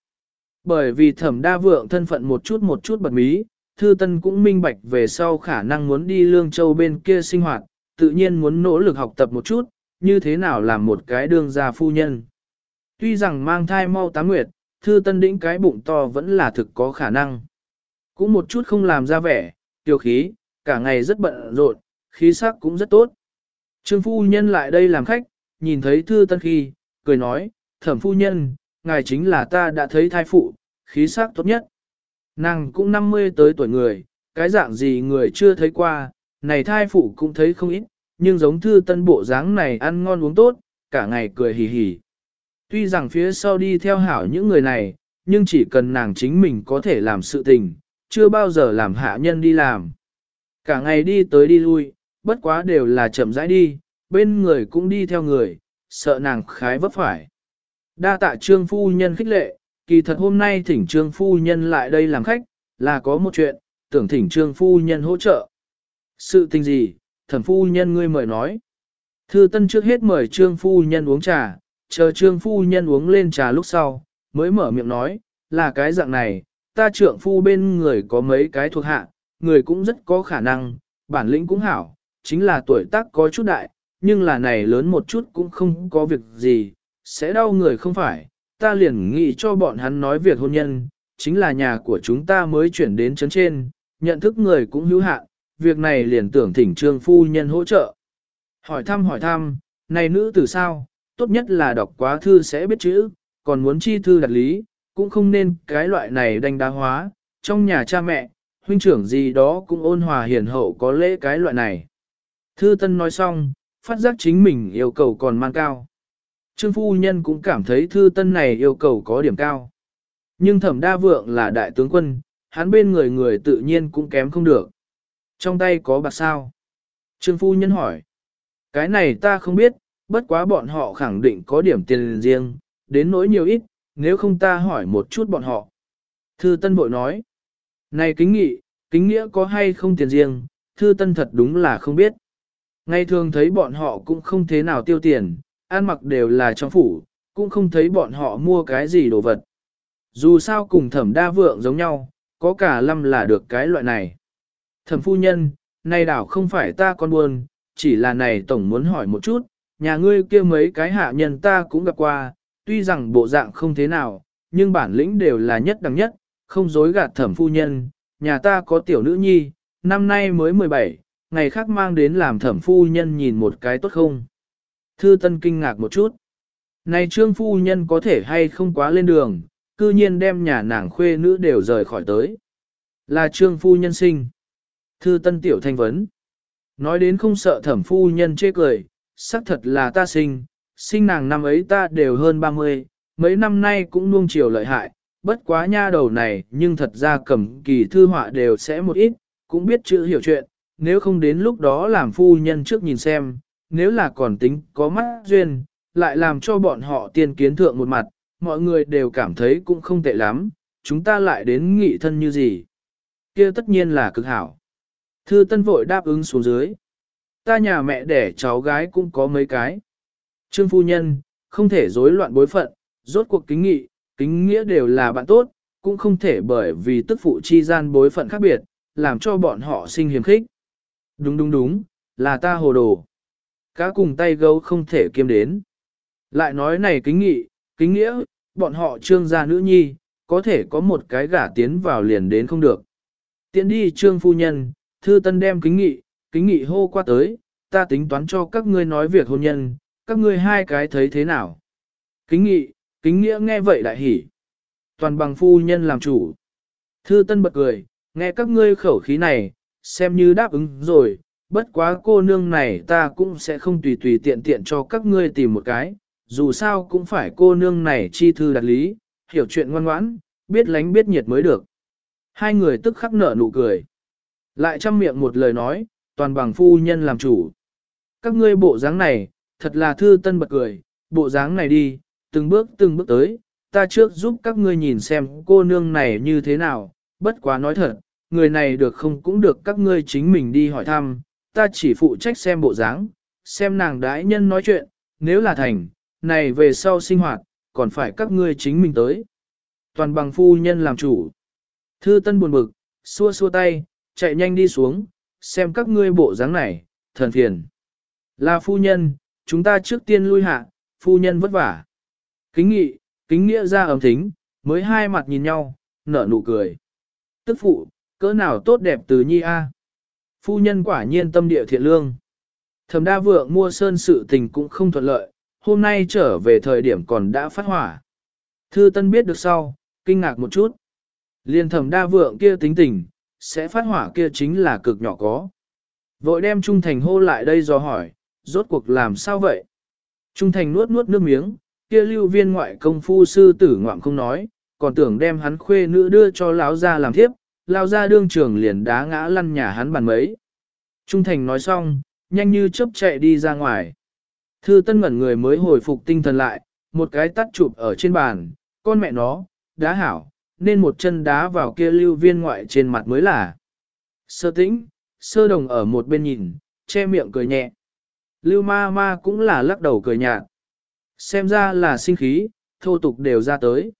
Bởi vì thẩm đa vượng thân phận một chút một chút bật mí, Thư Tân cũng minh bạch về sau khả năng muốn đi Lương Châu bên kia sinh hoạt, tự nhiên muốn nỗ lực học tập một chút, như thế nào làm một cái đương gia phu nhân. Tuy rằng mang thai mau tám nguyệt, Thư Tân đĩnh cái bụng to vẫn là thực có khả năng. Cũng một chút không làm ra vẻ, tiêu khí, cả ngày rất bận rộn, khí sắc cũng rất tốt. Trương phu nhân lại đây làm khách, nhìn thấy Thư Tân khi, cười nói, "Thẩm phu nhân, ngài chính là ta đã thấy thai phụ, khí sắc tốt nhất." Nàng cũng 50 tới tuổi người, cái dạng gì người chưa thấy qua, này thai phụ cũng thấy không ít, nhưng giống thư tân bộ dáng này ăn ngon uống tốt, cả ngày cười hì hì. Tuy rằng phía sau đi theo hảo những người này, nhưng chỉ cần nàng chính mình có thể làm sự tình, chưa bao giờ làm hạ nhân đi làm. Cả ngày đi tới đi lui, bất quá đều là chậm rãi đi, bên người cũng đi theo người, sợ nàng khái vấp phải. Đa tạ trương phu nhân khích lệ, kỳ thật hôm nay thỉnh trương phu nhân lại đây làm khách, là có một chuyện, tưởng thỉnh trương phu nhân hỗ trợ. Sự tình gì, thẩm phu nhân ngươi mời nói. Thư tân trước hết mời trương phu nhân uống trà, chờ trương phu nhân uống lên trà lúc sau, mới mở miệng nói, là cái dạng này, ta trượng phu bên người có mấy cái thuộc hạ, người cũng rất có khả năng, bản lĩnh cũng hảo, chính là tuổi tác có chút đại, nhưng là này lớn một chút cũng không có việc gì, sẽ đau người không phải, ta liền nghĩ cho bọn hắn nói việc hôn nhân, chính là nhà của chúng ta mới chuyển đến chấn trên, nhận thức người cũng hữu hạn, việc này liền tưởng thỉnh trương phu nhân hỗ trợ. Hỏi thăm hỏi thăm, này nữ từ sao, tốt nhất là đọc quá thư sẽ biết chữ, còn muốn chi thư đặt lý, cũng không nên cái loại này đánh đá hóa, trong nhà cha mẹ, huynh trưởng gì đó cũng ôn hòa hiền hậu có lễ cái loại này. Thư Tân nói xong, phát giác chính mình yêu cầu còn mang cao. Trương phu nhân cũng cảm thấy thư tân này yêu cầu có điểm cao. Nhưng thẩm đa vượng là đại tướng quân, hắn bên người người tự nhiên cũng kém không được. Trong tay có bạc sao? Trương phu nhân hỏi. Cái này ta không biết, bất quá bọn họ khẳng định có điểm tiền riêng, đến nỗi nhiều ít, nếu không ta hỏi một chút bọn họ. Thư tân bội nói. Này kính nghị, Kính nghĩa có hay không tiền riêng, thư tân thật đúng là không biết. Ngày thường thấy bọn họ cũng không thế nào tiêu tiền, ăn mặc đều là trong phủ, cũng không thấy bọn họ mua cái gì đồ vật. Dù sao cùng thẩm đa vượng giống nhau, có cả lâm là được cái loại này. Thẩm phu nhân, nay đảo không phải ta con buồn, chỉ là này tổng muốn hỏi một chút, nhà ngươi kia mấy cái hạ nhân ta cũng gặp qua, tuy rằng bộ dạng không thế nào, nhưng bản lĩnh đều là nhất đẳng nhất, không dối gạt thẩm phu nhân, nhà ta có tiểu nữ nhi, năm nay mới 17, ngày khác mang đến làm thẩm phu nhân nhìn một cái tốt không. Thư Tân kinh ngạc một chút. Này trương phu nhân có thể hay không quá lên đường, cư nhiên đem nhà nàng khuê nữ đều rời khỏi tới. Là trương phu nhân sinh. Thư Tân tiểu thanh vấn. Nói đến không sợ thẩm phu nhân chê cười, xác thật là ta sinh, sinh nàng năm ấy ta đều hơn 30, mấy năm nay cũng nuông chiều lợi hại, bất quá nha đầu này nhưng thật ra cầm kỳ thư họa đều sẽ một ít, cũng biết chữ hiểu chuyện, nếu không đến lúc đó làm phu nhân trước nhìn xem, nếu là còn tính có mắt duyên, lại làm cho bọn họ tiên kiến thượng một mặt, mọi người đều cảm thấy cũng không tệ lắm, chúng ta lại đến nghị thân như gì. kia tất nhiên là cực hảo. Thư Tân vội đáp ứng xuống dưới. Ta nhà mẹ đẻ cháu gái cũng có mấy cái. Trương phu nhân, không thể rối loạn bối phận, rốt cuộc kính nghị, kính nghĩa đều là bạn tốt, cũng không thể bởi vì tức phụ chi gian bối phận khác biệt, làm cho bọn họ sinh hiềm khích. Đúng đúng đúng, là ta hồ đồ. Cá cùng tay gấu không thể kiêm đến. Lại nói này kính nghị, kính nghĩa, bọn họ trương gia nữ nhi, có thể có một cái gả tiến vào liền đến không được. Tiến đi trương phu nhân, thư tân đem kính nghị, kính nghị hô qua tới, ta tính toán cho các ngươi nói việc hôn nhân, các ngươi hai cái thấy thế nào. Kính nghị, kính nghĩa nghe vậy đại hỉ. Toàn bằng phu nhân làm chủ. Thư tân bật cười, nghe các ngươi khẩu khí này, xem như đáp ứng rồi, bất quá cô nương này ta cũng sẽ không tùy tùy tiện tiện cho các ngươi tìm một cái, dù sao cũng phải cô nương này chi thư đặt lý, hiểu chuyện ngoan ngoãn, biết lánh biết nhiệt mới được. Hai người tức khắc nở nụ cười. Lại chăm miệng một lời nói, toàn bằng phu nhân làm chủ. Các ngươi bộ dáng này, thật là thư tân bật cười, bộ dáng này đi, từng bước từng bước tới, ta trước giúp các ngươi nhìn xem cô nương này như thế nào, bất quá nói thật, người này được không cũng được các ngươi chính mình đi hỏi thăm, ta chỉ phụ trách xem bộ dáng, xem nàng đãi nhân nói chuyện, nếu là thành, này về sau sinh hoạt, còn phải các ngươi chính mình tới. Toàn bằng phu nhân làm chủ. Thư tân buồn bực, xua xua tay, chạy nhanh đi xuống, xem các ngươi bộ dáng này, thần phiền. Là phu nhân, chúng ta trước tiên lui hạ, phu nhân vất vả. Kính nghị, kính nghĩa ra ấm thính, mới hai mặt nhìn nhau, nở nụ cười. Tức phụ, cỡ nào tốt đẹp từ nhi a. Phu nhân quả nhiên tâm địa thiện lương. Thẩm đa vượng mua sơn sự tình cũng không thuận lợi, hôm nay trở về thời điểm còn đã phát hỏa. Thư Tân biết được sau, kinh ngạc một chút. Liên thẩm đa vượng kia tính tình, sẽ phát hỏa kia chính là cực nhỏ có. Vội đem Trung Thành hô lại đây do hỏi, rốt cuộc làm sao vậy? Trung Thành nuốt nuốt nước miếng, kia lưu viên ngoại công phu sư tử ngoạm không nói, còn tưởng đem hắn khuê nữ đưa cho lão gia làm thiếp, lao ra đương trường liền đá ngã lăn nhà hắn bàn mấy. Trung Thành nói xong, nhanh như chớp chạy đi ra ngoài. Thư tân ngẩn người mới hồi phục tinh thần lại, một cái tắt chụp ở trên bàn, con mẹ nó, đá hảo, nên một chân đá vào kia lưu viên ngoại trên mặt mới là. Sơ tĩnh, sơ đồng ở một bên nhìn, che miệng cười nhẹ. Lưu ma ma cũng là lắc đầu cười nhạt. Xem ra là sinh khí, thô tục đều ra tới.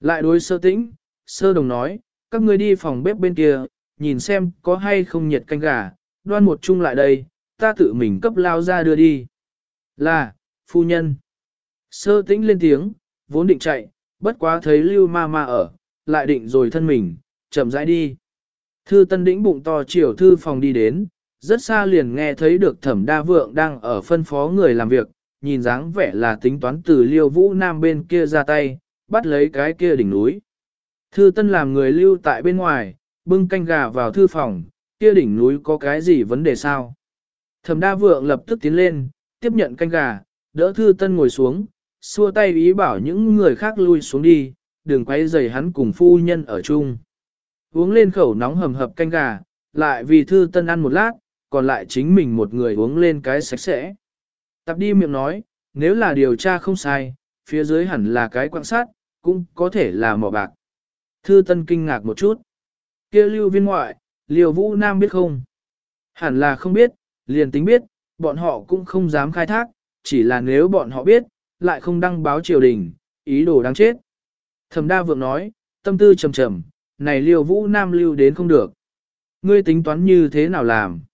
Lại đối sơ tĩnh, sơ đồng nói, các ngươi đi phòng bếp bên kia, nhìn xem có hay không nhiệt canh gà, đoan một chung lại đây, ta tự mình cấp lao ra đưa đi. Là, phu nhân. Sơ tĩnh lên tiếng, vốn định chạy, bất quá thấy lưu ma ma ở, lại định rồi thân mình, chậm rãi đi. Thư tân đĩnh bụng to chiều thư phòng đi đến, rất xa liền nghe thấy được thẩm đa vượng đang ở phân phó người làm việc, nhìn dáng vẻ là tính toán từ liêu vũ nam bên kia ra tay, bắt lấy cái kia đỉnh núi. Thư tân làm người lưu tại bên ngoài, bưng canh gà vào thư phòng, kia đỉnh núi có cái gì vấn đề sao? Thẩm đa vượng lập tức tiến lên, tiếp nhận canh gà, đỡ thư tân ngồi xuống, xua tay ý bảo những người khác lui xuống đi, đừng quay rầy hắn cùng phu nhân ở chung. Uống lên khẩu nóng hầm hập canh gà, lại vì thư tân ăn một lát, còn lại chính mình một người uống lên cái sạch sẽ. Tập đi miệng nói, nếu là điều tra không sai, phía dưới hẳn là cái quan sát, cũng có thể là mỏ bạc. Thư Tân kinh ngạc một chút. Kia lưu viên ngoại, Liêu Vũ Nam biết không? Hẳn là không biết, liền tính biết, bọn họ cũng không dám khai thác, chỉ là nếu bọn họ biết, lại không đăng báo triều đình, ý đồ đáng chết. Thẩm đa vượng nói, tâm tư trầm trầm, này liêu vũ nam lưu đến không được. Ngươi tính toán như thế nào làm?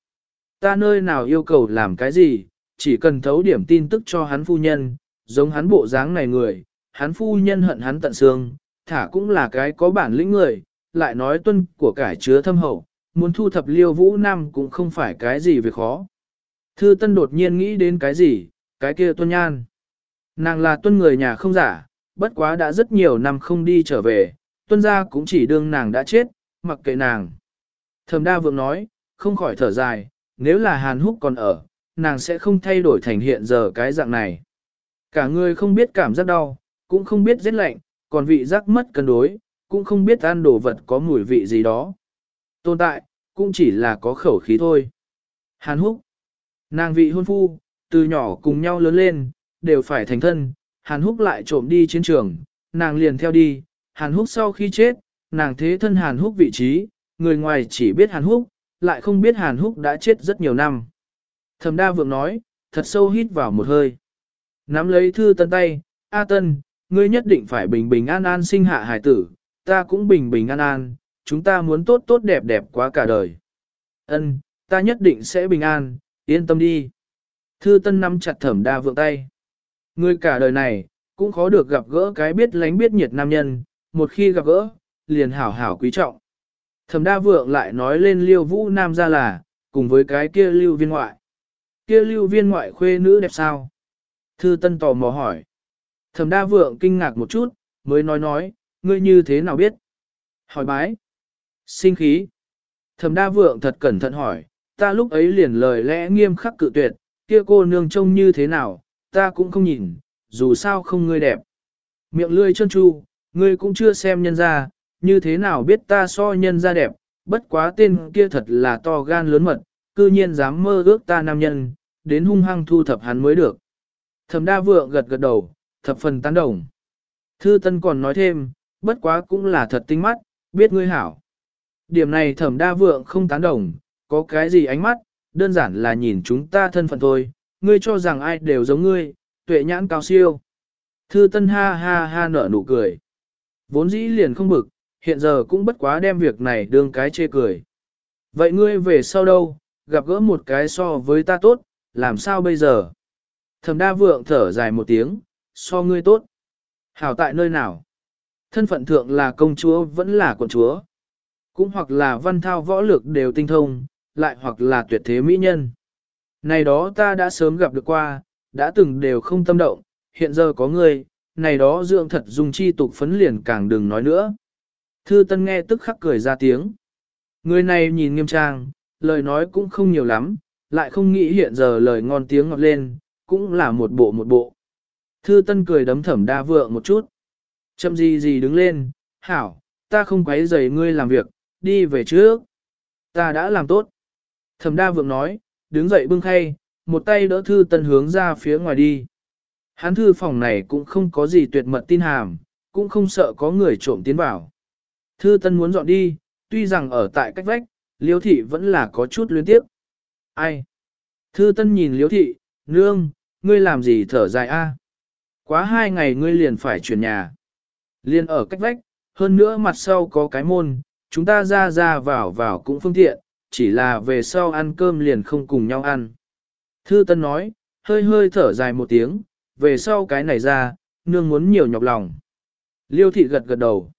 Ta nơi nào yêu cầu làm cái gì, chỉ cần thấu điểm tin tức cho hắn phu nhân, giống hắn bộ dáng này người, hắn phu nhân hận hắn tận xương, thả cũng là cái có bản lĩnh người, lại nói tuân của cải chứa thâm hậu, muốn thu thập liêu vũ nam cũng không phải cái gì việc khó. Thư Tân đột nhiên nghĩ đến cái gì, cái kia Tuân Nhan. Nàng là Tuân người nhà không giả, bất quá đã rất nhiều năm không đi trở về, Tuân gia cũng chỉ đương nàng đã chết, mặc kệ nàng. Thẩm Đa Vượng nói, không khỏi thở dài, nếu là Hàn Húc còn ở, nàng sẽ không thay đổi thành hiện giờ cái dạng này. Cả người không biết cảm giác đau, cũng không biết rét lạnh, còn vị giác mất cân đối, cũng không biết ăn đồ vật có mùi vị gì đó. Tồn tại, cũng chỉ là có khẩu khí thôi. Hàn Húc. Nàng vị hôn phu, từ nhỏ cùng nhau lớn lên, đều phải thành thân, Hàn Húc lại trộm đi chiến trường, nàng liền theo đi, Hàn Húc sau khi chết, nàng thế thân Hàn Húc vị trí, người ngoài chỉ biết Hàn Húc, lại không biết Hàn Húc đã chết rất nhiều năm. Thẩm đa vượng nói, thật sâu hít vào một hơi. Nắm lấy thư tân tay, A tân, ngươi nhất định phải bình bình an an sinh hạ hải tử, ta cũng bình bình an an, chúng ta muốn tốt tốt đẹp đẹp quá cả đời. Ân, ta nhất định sẽ bình an, Yên tâm đi. Thư Tân nắm chặt Thẩm Đa Vượng tay. ngươi cả đời này, cũng khó được gặp gỡ cái biết lánh biết nhiệt nam nhân, một khi gặp gỡ, liền hảo hảo quý trọng. Thẩm Đa Vượng lại nói lên Liêu Vũ Nam ra là, cùng với cái kia Lưu Viên ngoại. Kia Lưu Viên ngoại khuê nữ đẹp sao? Thư Tân tò mò hỏi. Thẩm Đa Vượng kinh ngạc một chút, mới nói nói, ngươi như thế nào biết? Hỏi bái. Sinh khí. Thẩm Đa Vượng thật cẩn thận hỏi, ta lúc ấy liền lời lẽ nghiêm khắc cự tuyệt, kia cô nương trông như thế nào, ta cũng không nhìn, dù sao không ngươi đẹp. Miệng lươi chân chu, ngươi cũng chưa xem nhân ra, như thế nào biết ta so nhân ra đẹp, bất quá tên kia thật là to gan lớn mật, cư nhiên dám mơ ước ta nam nhân, đến hung hăng thu thập hắn mới được. Thẩm đa vượng gật gật đầu, thập phần tán đồng. Thư Tân còn nói thêm, bất quá cũng là thật tinh mắt, biết ngươi hảo. Điểm này thẩm đa vượng không tán đồng, có cái gì ánh mắt, đơn giản là nhìn chúng ta thân phận thôi, ngươi cho rằng ai đều giống ngươi, tuệ nhãn cao siêu. Thư Tân ha ha ha nở nụ cười. Vốn dĩ liền không bực, hiện giờ cũng bất quá đem việc này đương cái chê cười. Vậy ngươi về sau đâu, gặp gỡ một cái so với ta tốt, làm sao bây giờ? Thẩm đa vượng thở dài một tiếng, so ngươi tốt. Hảo tại nơi nào? Thân phận thượng là công chúa vẫn là quận chúa. Cũng hoặc là văn thao võ lược đều tinh thông, lại hoặc là tuyệt thế mỹ nhân. Này đó ta đã sớm gặp được qua, đã từng đều không tâm động, hiện giờ có ngươi, này đó dưỡng thật dùng chi tục phấn liền càng đừng nói nữa. Thư Tân nghe tức khắc cười ra tiếng. Người này nhìn nghiêm trang, lời nói cũng không nhiều lắm, lại không nghĩ hiện giờ lời ngon tiếng ngọt lên, cũng là một bộ một bộ. Thư Tân cười đấm thẩm đa vượng một chút. Chậm gì gì đứng lên, hảo, ta không quấy rầy ngươi làm việc, đi về trước. Ta đã làm tốt. Thẩm đa vượng nói, đứng dậy bưng khay, một tay đỡ thư tân hướng ra phía ngoài đi. Hán thư phòng này cũng không có gì tuyệt mật tin hàm, cũng không sợ có người trộm tiến vào. Thư tân muốn dọn đi, tuy rằng ở tại cách vách, liêu thị vẫn là có chút luyến tiếp. Ai? Thư tân nhìn liêu thị, nương, ngươi làm gì thở dài a? Quá hai ngày ngươi liền phải chuyển nhà. Liên ở cách vách, hơn nữa mặt sau có cái môn, chúng ta ra ra vào vào cũng phương tiện, chỉ là về sau ăn cơm liền không cùng nhau ăn. Thư Tân nói, hơi hơi thở dài một tiếng, về sau cái này ra, nương muốn nhiều nhọc lòng. Liêu thị gật gật đầu.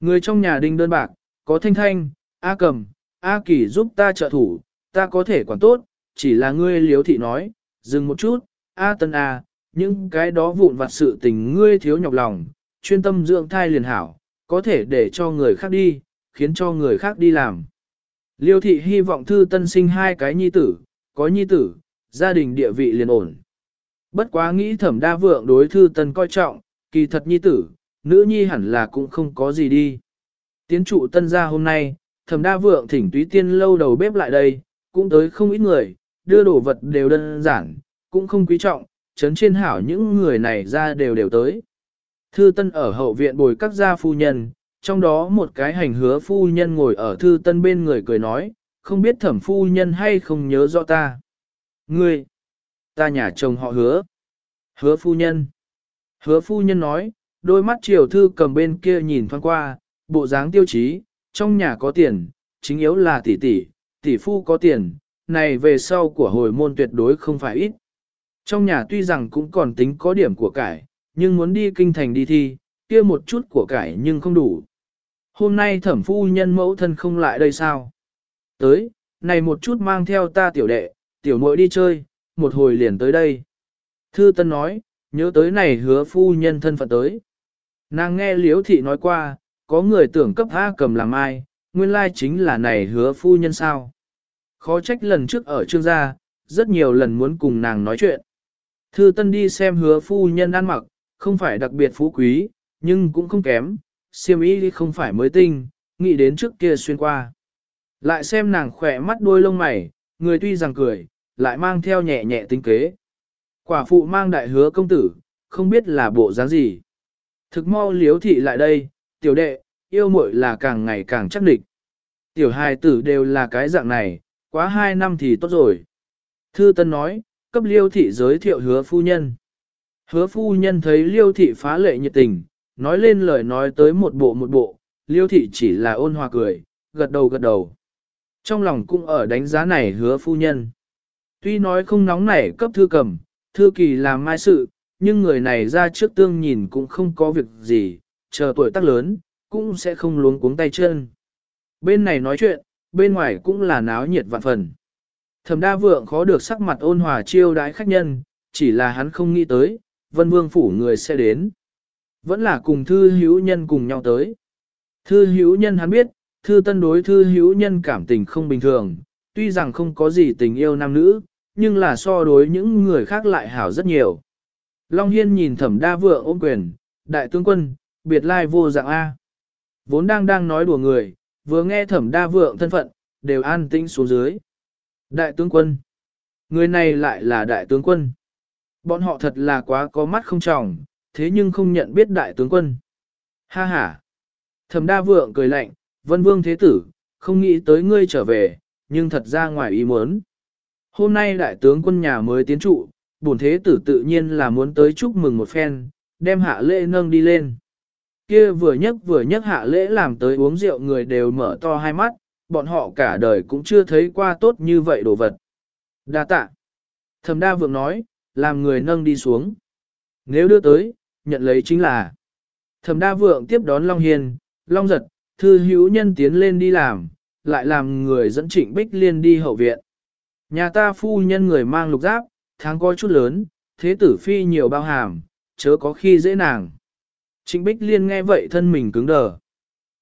Người trong nhà đinh đơn bạc, có thanh thanh, A cầm, A kỳ giúp ta trợ thủ, ta có thể quản tốt, chỉ là ngươi liêu thị nói, dừng một chút, A tân A, những cái đó vụn vặt sự tình ngươi thiếu nhọc lòng, chuyên tâm dưỡng thai liền hảo, có thể để cho người khác đi, khiến cho người khác đi làm. Liêu thị hy vọng thư tân sinh hai cái nhi tử, có nhi tử, gia đình địa vị liền ổn. Bất quá nghĩ thẩm đa vượng đối thư tân coi trọng, kỳ thật nhi tử, nữ nhi hẳn là cũng không có gì đi. Tiến trụ tân gia hôm nay, thẩm đa vượng thỉnh túy tiên lâu đầu bếp lại đây, cũng tới không ít người, đưa đồ vật đều đơn giản, cũng không quý trọng, chấn trên hảo những người này ra đều đều tới. Thư tân ở hậu viện bồi các gia phu nhân, trong đó một cái hành hứa phu nhân ngồi ở thư tân bên người cười nói, không biết thẩm phu nhân hay không nhớ rõ ta. Ngươi, ta nhà chồng họ hứa. Hứa phu nhân. Hứa phu nhân nói, đôi mắt triều thư cầm bên kia nhìn thoáng qua, bộ dáng tiêu chí, trong nhà có tiền, chính yếu là tỷ tỷ, tỷ phu có tiền, này về sau của hồi môn tuyệt đối không phải ít. Trong nhà tuy rằng cũng còn tính có điểm của cải, nhưng muốn đi kinh thành đi thi, kia một chút của cải nhưng không đủ. Hôm nay thẩm phu nhân mẫu thân không lại đây sao? Tới, này một chút mang theo ta tiểu đệ, tiểu muội đi chơi, một hồi liền tới đây. Thư Tân nói, nhớ tới này hứa phu nhân thân phận tới. Nàng nghe Liễu thị nói qua, có người tưởng cấp A cầm làm ai, nguyên lai chính là này hứa phu nhân sao. Khó trách lần trước ở trương gia, rất nhiều lần muốn cùng nàng nói chuyện. Thư Tân đi xem hứa phu nhân ăn mặc, không phải đặc biệt phú quý, nhưng cũng không kém, siêm ý không phải mới tinh, nghĩ đến trước kia xuyên qua. Lại xem nàng khỏe mắt đôi lông mày, người tuy rằng cười, lại mang theo nhẹ nhẹ tính kế. Quả phụ mang đại hứa công tử, không biết là bộ dáng gì. Thực mau liếu thị lại đây, tiểu đệ, yêu muội là càng ngày càng chắc địch. Tiểu hài tử đều là cái dạng này, quá hai năm thì tốt rồi. Thư Tân nói, cấp liêu thị giới thiệu hứa phu nhân. Hứa phu nhân thấy liêu thị phá lệ nhiệt tình, nói lên lời nói tới một bộ một bộ, liêu thị chỉ là ôn hòa cười, gật đầu gật đầu. Trong lòng cũng ở đánh giá này hứa phu nhân. Tuy nói không nóng nảy cấp thư cầm, thư kỳ làm mai sự, nhưng người này ra trước tương nhìn cũng không có việc gì, chờ tuổi tác lớn, cũng sẽ không luống cuống tay chân. Bên này nói chuyện, bên ngoài cũng là náo nhiệt vạn phần. Thẩm đa vượng khó được sắc mặt ôn hòa chiêu đãi khách nhân, chỉ là hắn không nghĩ tới, vân vương phủ người sẽ đến. Vẫn là cùng thư hữu nhân cùng nhau tới. Thư hữu nhân hắn biết, thư tân đối thư hữu nhân cảm tình không bình thường, tuy rằng không có gì tình yêu nam nữ, nhưng là so đối những người khác lại hảo rất nhiều. Long Hiên nhìn thẩm đa vượng ôm quyền, đại tướng quân, biệt lai vô dạng A. Vốn đang đang nói đùa người, vừa nghe thẩm đa vượng thân phận, đều an tĩnh xuống dưới. Đại tướng quân. Người này lại là đại tướng quân. Bọn họ thật là quá có mắt không trọng, thế nhưng không nhận biết đại tướng quân. Ha ha. Thẩm đa vượng cười lạnh, vân vương thế tử, không nghĩ tới ngươi trở về, nhưng thật ra ngoài ý muốn. Hôm nay đại tướng quân nhà mới tiến trụ, bổn thế tử tự nhiên là muốn tới chúc mừng một phen, đem hạ lễ nâng đi lên. Kia vừa nhấc vừa nhấc hạ lễ làm tới uống rượu người đều mở to hai mắt, bọn họ cả đời cũng chưa thấy qua tốt như vậy đồ vật. Đa tạ. Thẩm đa vượng nói, làm người nâng đi xuống. Nếu đưa tới, nhận lấy chính là. Thẩm đa vượng tiếp đón Long Hiền, Long Giật, thư hữu nhân tiến lên đi làm, lại làm người dẫn trịnh Bích Liên đi hậu viện. Nhà ta phu nhân người mang lục giáp, tháng có chút lớn, thế tử phi nhiều bao hàm, chớ có khi dễ nàng. Trịnh Bích Liên nghe vậy thân mình cứng đờ.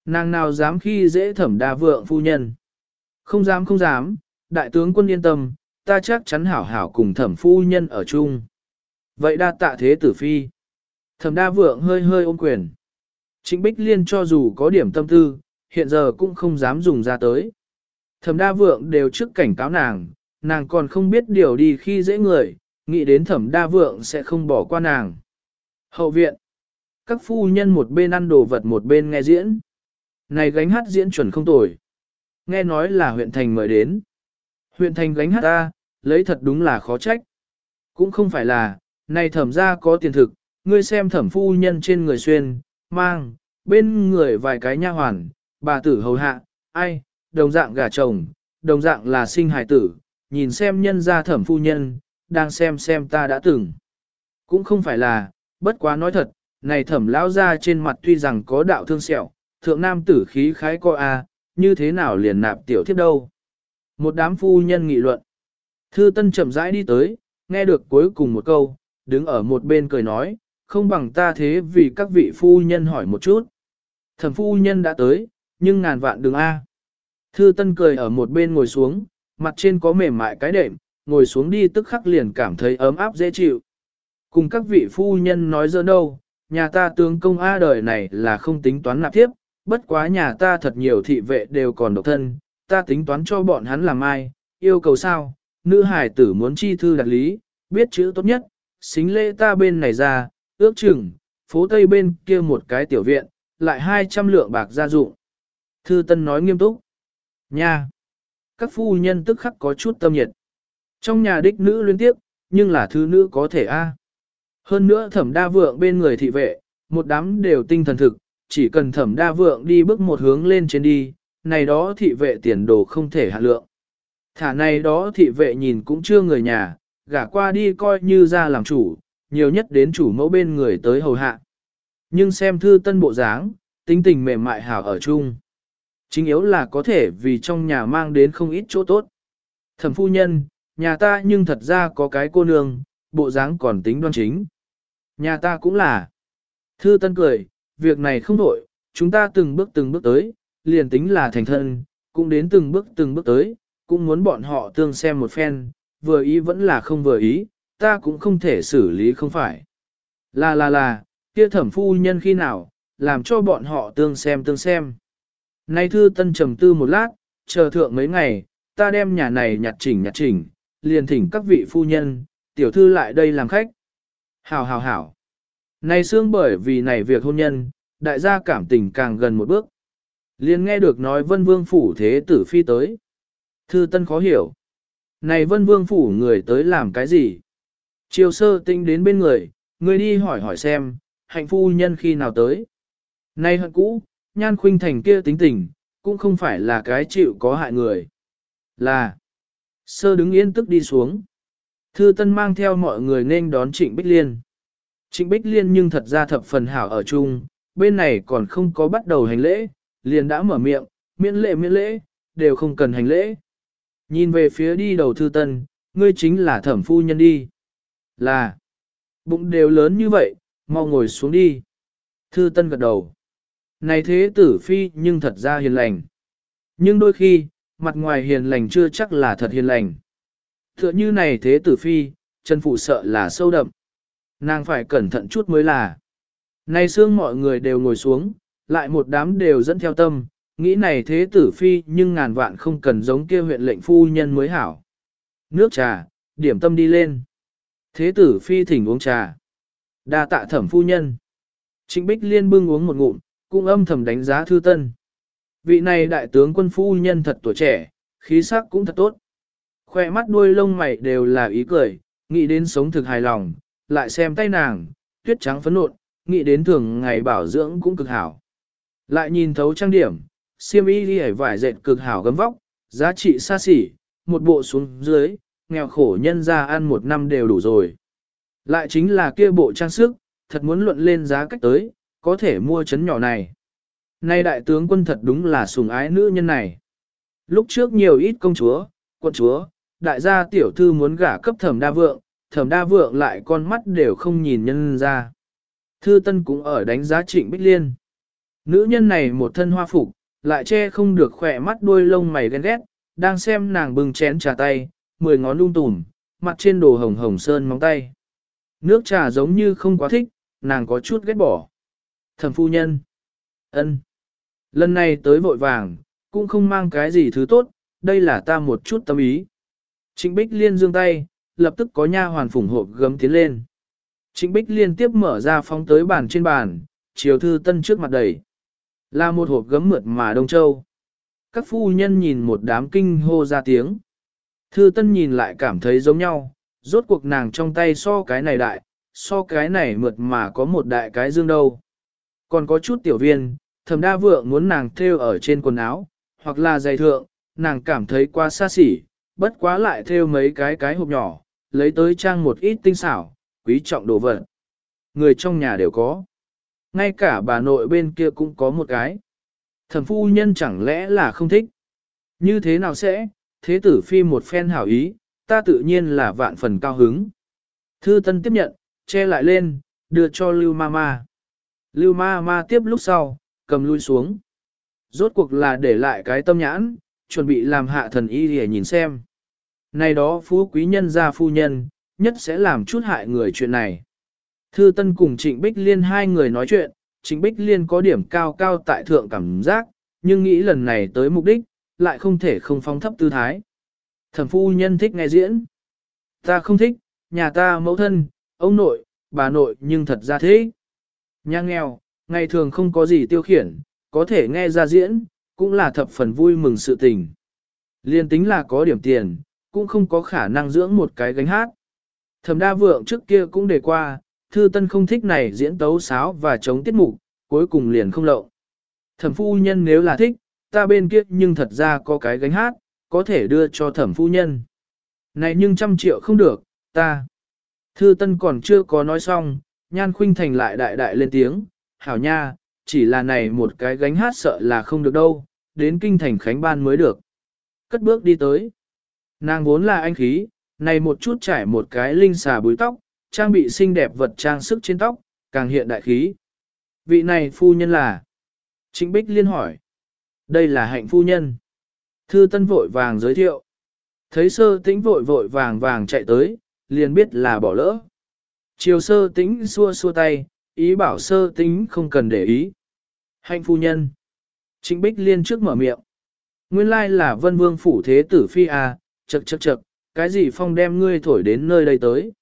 Nàng nào dám khi dễ thẩm đa vượng phu nhân. Không dám không dám, đại tướng quân yên tâm, ta chắc chắn hảo hảo cùng thẩm phu nhân ở chung. Vậy đa tạ thế tử phi. Thẩm đa vượng hơi hơi ôm quyền. Trịnh Bích Liên cho dù có điểm tâm tư, hiện giờ cũng không dám dùng ra tới. Thẩm đa vượng đều trước cảnh cáo nàng, nàng còn không biết điều đi khi dễ người, nghĩ đến thẩm đa vượng sẽ không bỏ qua nàng. Hậu viện. Các phu nhân một bên ăn đồ vật một bên nghe diễn. Này gánh hát diễn chuẩn không tồi. Nghe nói là huyện thành mời đến. Huyện thành gánh hát ta, lấy thật đúng là khó trách. Cũng không phải là, này thẩm ra có tiền thực, ngươi xem thẩm phu nhân trên người xuyên, mang, bên người vài cái nha hoàn, bà tử hầu hạ, ai, đồng dạng gà chồng, đồng dạng là sinh hài tử, nhìn xem nhân gia thẩm phu nhân, đang xem xem ta đã từng. Cũng không phải là, bất quá nói thật, này thẩm lão ra trên mặt tuy rằng có đạo thương sẹo, thượng nam tử khí khái coi a, như thế nào liền nạp tiểu thiếp đâu. Một đám phu nhân nghị luận. Thư tân chậm rãi đi tới, nghe được cuối cùng một câu, đứng ở một bên cười nói, không bằng ta thế vì các vị phu nhân hỏi một chút. Thẩm phu nhân đã tới, nhưng ngàn vạn đừng a. Thư tân cười ở một bên ngồi xuống, mặt trên có mềm mại cái đệm, ngồi xuống đi tức khắc liền cảm thấy ấm áp dễ chịu. Cùng các vị phu nhân nói dơ đâu, nhà ta tướng công A đời này là không tính toán nạp tiếp, bất quá nhà ta thật nhiều thị vệ đều còn độc thân, ta tính toán cho bọn hắn làm ai, yêu cầu sao, nữ hải tử muốn chi thư đặt lý, biết chữ tốt nhất, xính lễ ta bên này ra, ước chừng, phố tây bên kia một cái tiểu viện, lại 200 lượng bạc gia dụng. Thư Tân nói nghiêm túc. Nha! Các phu nhân tức khắc có chút tâm nhiệt. Trong nhà đích nữ liên tiếp, nhưng là thứ nữ có thể a. À. Hơn nữa thẩm đa vượng bên người thị vệ, một đám đều tinh thần thực, chỉ cần thẩm đa vượng đi bước một hướng lên trên đi, này đó thị vệ tiền đồ không thể hạ lượng. Thả này đó thị vệ nhìn cũng chưa người nhà, gả qua đi coi như ra làm chủ, nhiều nhất đến chủ mẫu bên người tới hầu hạ. Nhưng xem thư tân bộ dáng, tính tình mềm mại hảo ở chung. Chính yếu là có thể vì trong nhà mang đến không ít chỗ tốt. Thẩm phu nhân, nhà ta nhưng thật ra có cái cô nương, bộ dáng còn tính đoan chính. Nhà ta cũng là. Thư Tân cười, việc này không đổi, chúng ta từng bước từng bước tới, liền tính là thành thân, cũng đến từng bước từng bước tới, cũng muốn bọn họ tương xem một phen, vừa ý vẫn là không vừa ý, ta cũng không thể xử lý không phải. Là là là, kia thẩm phu nhân khi nào, làm cho bọn họ tương xem tương xem. Nay thư tân trầm tư một lát, chờ thượng mấy ngày, ta đem nhà này nhặt chỉnh nhặt chỉnh, liền thỉnh các vị phu nhân, tiểu thư lại đây làm khách. Hảo hảo hảo. nay xương bởi vì này việc hôn nhân, đại gia cảm tình càng gần một bước. Liền nghe được nói vân vương phủ thế tử phi tới. Thư tân khó hiểu. Này vân vương phủ người tới làm cái gì? Triều sơ tinh đến bên người, người đi hỏi hỏi xem, hạnh phu nhân khi nào tới. Này hận cũ, nhan khuynh thành kia tính tình, cũng không phải là cái chịu có hại người. Là, sơ đứng yên tức đi xuống. Thư Tân mang theo mọi người nên đón Trịnh Bích Liên. Trịnh Bích Liên nhưng thật ra thập phần hảo ở chung, bên này còn không có bắt đầu hành lễ, liền đã mở miệng, miễn lễ miễn lễ, đều không cần hành lễ. Nhìn về phía đi đầu Thư Tân, ngươi chính là thẩm phu nhân đi. Là, bụng đều lớn như vậy, mau ngồi xuống đi. Thư Tân gật đầu. Này thế tử phi nhưng thật ra hiền lành. Nhưng đôi khi, mặt ngoài hiền lành chưa chắc là thật hiền lành. Tựa như này thế tử phi, chân phụ sợ là sâu đậm. Nàng phải cẩn thận chút mới là. Này xương mọi người đều ngồi xuống, lại một đám đều dẫn theo tâm, nghĩ này thế tử phi nhưng ngàn vạn không cần giống kia huyện lệnh phu nhân mới hảo. Nước trà, điểm tâm đi lên. Thế tử phi thỉnh uống trà. đa tạ thẩm phu nhân. Trịnh Bích Liên bưng uống một ngụm, cũng âm thầm đánh giá thư tân. Vị này đại tướng quân phu nhân thật tuổi trẻ, khí sắc cũng thật tốt. Khoe mắt đuôi lông mày đều là ý cười, nghĩ đến sống thực hài lòng, lại xem tay nàng, tuyết trắng phấn nộn, nghĩ đến thường ngày bảo dưỡng cũng cực hảo. Lại nhìn thấu trang điểm, siêm y đi vải dệt cực hảo gấm vóc, giá trị xa xỉ, một bộ xuống dưới, nghèo khổ nhân ra ăn một năm đều đủ rồi. Lại chính là kia bộ trang sức, thật muốn luận lên giá cách tới, có thể mua chấn nhỏ này. Nay đại tướng quân thật đúng là sùng ái nữ nhân này. Lúc trước nhiều ít công chúa, quân chúa, đại gia tiểu thư muốn gả cấp thẩm đa vượng, thẩm đa vượng lại con mắt đều không nhìn nhân ra. Thư tân cũng ở đánh giá trịnh Bích Liên. Nữ nhân này một thân hoa phục, lại che không được khỏe mắt đuôi lông mày ghen ghét, đang xem nàng bưng chén trà tay, mười ngón lung tùm, mặt trên đồ hồng hồng sơn móng tay. Nước trà giống như không quá thích, nàng có chút ghét bỏ. Thẩm phu nhân. ân, Lần này tới vội vàng, cũng không mang cái gì thứ tốt, đây là ta một chút tâm ý. Trịnh Bích Liên dương tay, lập tức có nha hoàn phủng hộp gấm tiến lên. Trịnh Bích liên tiếp mở ra phóng tới bàn trên bàn, chiều thư tân trước mặt đầy. Là một hộp gấm mượt mà Đông Châu. Các phu nhân nhìn một đám kinh hô ra tiếng. Thư tân nhìn lại cảm thấy giống nhau, rốt cuộc nàng trong tay so cái này đại, so cái này mượt mà có một đại cái dương đâu. Còn có chút tiểu viên, thầm đa vượng muốn nàng thêu ở trên quần áo, hoặc là giày thượng, nàng cảm thấy quá xa xỉ, bất quá lại thêu mấy cái cái hộp nhỏ, lấy tới trang một ít tinh xảo, quý trọng đồ vật. Người trong nhà đều có. Ngay cả bà nội bên kia cũng có một cái. Thẩm phu nhân chẳng lẽ là không thích. Như thế nào sẽ, thế tử phi một phen hảo ý, ta tự nhiên là vạn phần cao hứng. Thư tân tiếp nhận, che lại lên, đưa cho Lưu Mama. Lưu Ma Ma tiếp lúc sau, cầm lui xuống. Rốt cuộc là để lại cái tâm nhãn, chuẩn bị làm hạ thần y để nhìn xem. Này đó phú quý nhân gia phu nhân, nhất sẽ làm chút hại người chuyện này. Thư Tân cùng Trịnh Bích Liên hai người nói chuyện, Trịnh Bích Liên có điểm cao cao tại thượng cảm giác, nhưng nghĩ lần này tới mục đích, lại không thể không phong thấp tư thái. Thẩm phu nhân thích nghe diễn. Ta không thích, nhà ta mẫu thân, ông nội, bà nội nhưng thật ra thế. Nhà nghèo, ngày thường không có gì tiêu khiển, có thể nghe ra diễn, cũng là thập phần vui mừng sự tình. Liên tính là có điểm tiền, cũng không có khả năng dưỡng một cái gánh hát. Thẩm đa vượng trước kia cũng đề qua, thư tân không thích này diễn tấu sáo và chống tiết mục, cuối cùng liền không lậu. Thẩm phu nhân nếu là thích, ta bên kia nhưng thật ra có cái gánh hát, có thể đưa cho thẩm phu nhân. Này nhưng trăm triệu không được, ta. Thư Tân còn chưa có nói xong, Nhan Khuynh Thành lại đại đại lên tiếng, hảo nha, chỉ là này một cái gánh hát sợ là không được đâu, đến kinh thành khánh ban mới được. Cất bước đi tới. Nàng vốn là anh khí, này một chút trải một cái linh xà búi tóc, trang bị xinh đẹp vật trang sức trên tóc, càng hiện đại khí. Vị này phu nhân là? Trịnh Bích liên hỏi. Đây là hạnh phu nhân. Thư Tân vội vàng giới thiệu. Thấy sơ tĩnh vội vội vàng vàng chạy tới, liền biết là bỏ lỡ. Chiều sơ tĩnh xua xua tay, ý bảo sơ tĩnh không cần để ý. Hạnh phu nhân. Trịnh Bích Liên trước mở miệng. Nguyên lai là vân vương phủ thế tử phi à, chật chật chật, cái gì phong đem ngươi thổi đến nơi đây tới.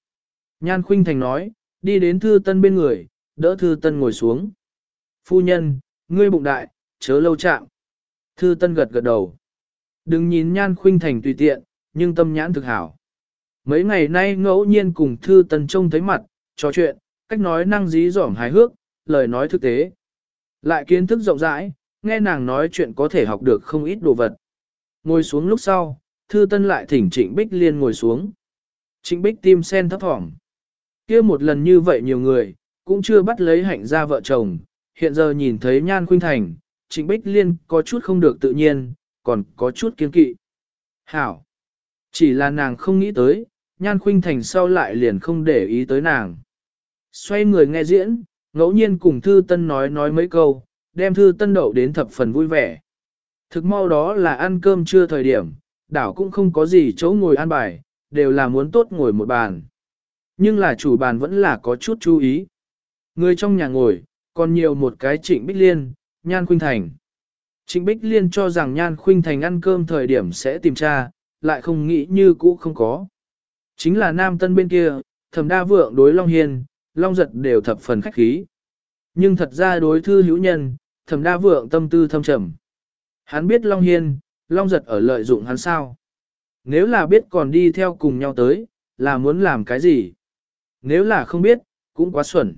Nhan Khuynh Thành nói, đi đến thư tân bên người, đỡ thư tân ngồi xuống. Phu nhân, ngươi bụng đại, chớ lâu chạm. Thư tân gật gật đầu. Đừng nhìn Nhan Khuynh Thành tùy tiện, nhưng tâm nhãn thực hảo. Mấy ngày nay ngẫu nhiên cùng Thư Tân trông thấy mặt, trò chuyện, cách nói năng dí dỏm hài hước, lời nói thực tế. Lại kiến thức rộng rãi, nghe nàng nói chuyện có thể học được không ít đồ vật. Ngồi xuống lúc sau, Thư Tân lại thỉnh Trịnh Bích Liên ngồi xuống. Trịnh Bích tim sen thấp thỏm. Kia một lần như vậy nhiều người, cũng chưa bắt lấy hạnh ra vợ chồng, hiện giờ nhìn thấy Nhan Khuynh Thành, Trịnh Bích Liên có chút không được tự nhiên, còn có chút kiên kỵ. Hảo! Chỉ là nàng không nghĩ tới, Nhan Khuynh Thành sau lại liền không để ý tới nàng. Xoay người nghe diễn, ngẫu nhiên cùng Thư Tân nói nói mấy câu, đem Thư Tân đậu đến thập phần vui vẻ. Thực mau đó là ăn cơm trưa thời điểm, đảo cũng không có gì chỗ ngồi ăn bài, đều là muốn tốt ngồi một bàn. Nhưng là chủ bàn vẫn là có chút chú ý. Người trong nhà ngồi, còn nhiều một cái trịnh Bích Liên, Nhan Khuynh Thành. Trịnh Bích Liên cho rằng Nhan Khuynh Thành ăn cơm thời điểm sẽ tìm tra, lại không nghĩ như cũ không có. Chính là nam tân bên kia, thẩm đa vượng đối Long Hiên, Long giật đều thập phần khách khí. Nhưng thật ra đối thư hữu nhân, thẩm đa vượng tâm tư thâm trầm. Hắn biết Long Hiên, Long giật ở lợi dụng hắn sao. Nếu là biết còn đi theo cùng nhau tới, là muốn làm cái gì? Nếu là không biết, cũng quá xuẩn.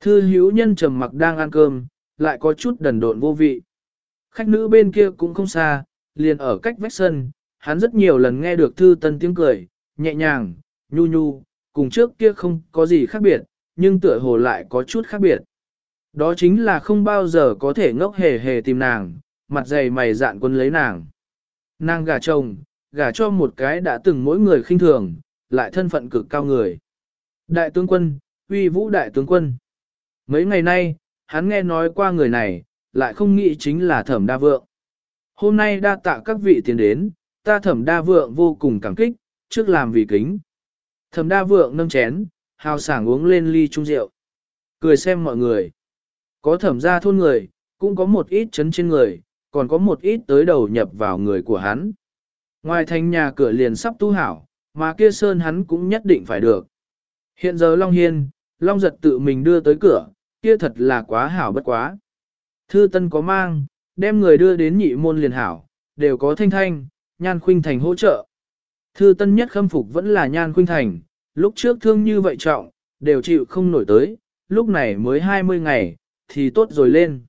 Thư hữu nhân trầm mặc đang ăn cơm, lại có chút đần độn vô vị. Khách nữ bên kia cũng không xa, liền ở cách vách sân, hắn rất nhiều lần nghe được thư tân tiếng cười, nhẹ nhàng, nhu nhu, cùng trước kia không có gì khác biệt, nhưng tựa hồ lại có chút khác biệt. Đó chính là không bao giờ có thể ngốc hề hề tìm nàng, mặt dày mày dạn quân lấy nàng. Nàng gả chồng, gả cho một cái đã từng mỗi người khinh thường, lại thân phận cực cao người. Đại tướng quân, uy vũ đại tướng quân. Mấy ngày nay, hắn nghe nói qua người này, lại không nghĩ chính là thẩm đa vượng. Hôm nay đa tạ các vị tiến đến, ta thẩm đa vượng vô cùng cảm kích, trước làm vì kính. Thẩm đa vượng nâng chén, hào sảng uống lên ly chung rượu. Cười xem mọi người. Có thẩm gia thôn người, cũng có một ít chấn trên người, còn có một ít tới đầu nhập vào người của hắn. Ngoài thành nhà cửa liền sắp tu hảo, mà kia sơn hắn cũng nhất định phải được. Hiện giờ Long Hiên, Long giật tự mình đưa tới cửa, kia thật là quá hảo bất quá. Thư Tân có mang, đem người đưa đến nhị môn liền hảo, đều có thanh thanh, Nhan Khuynh Thành hỗ trợ. Thư Tân nhất khâm phục vẫn là Nhan Khuynh Thành, lúc trước thương như vậy trọng, đều chịu không nổi tới, lúc này mới 20 ngày, thì tốt rồi lên.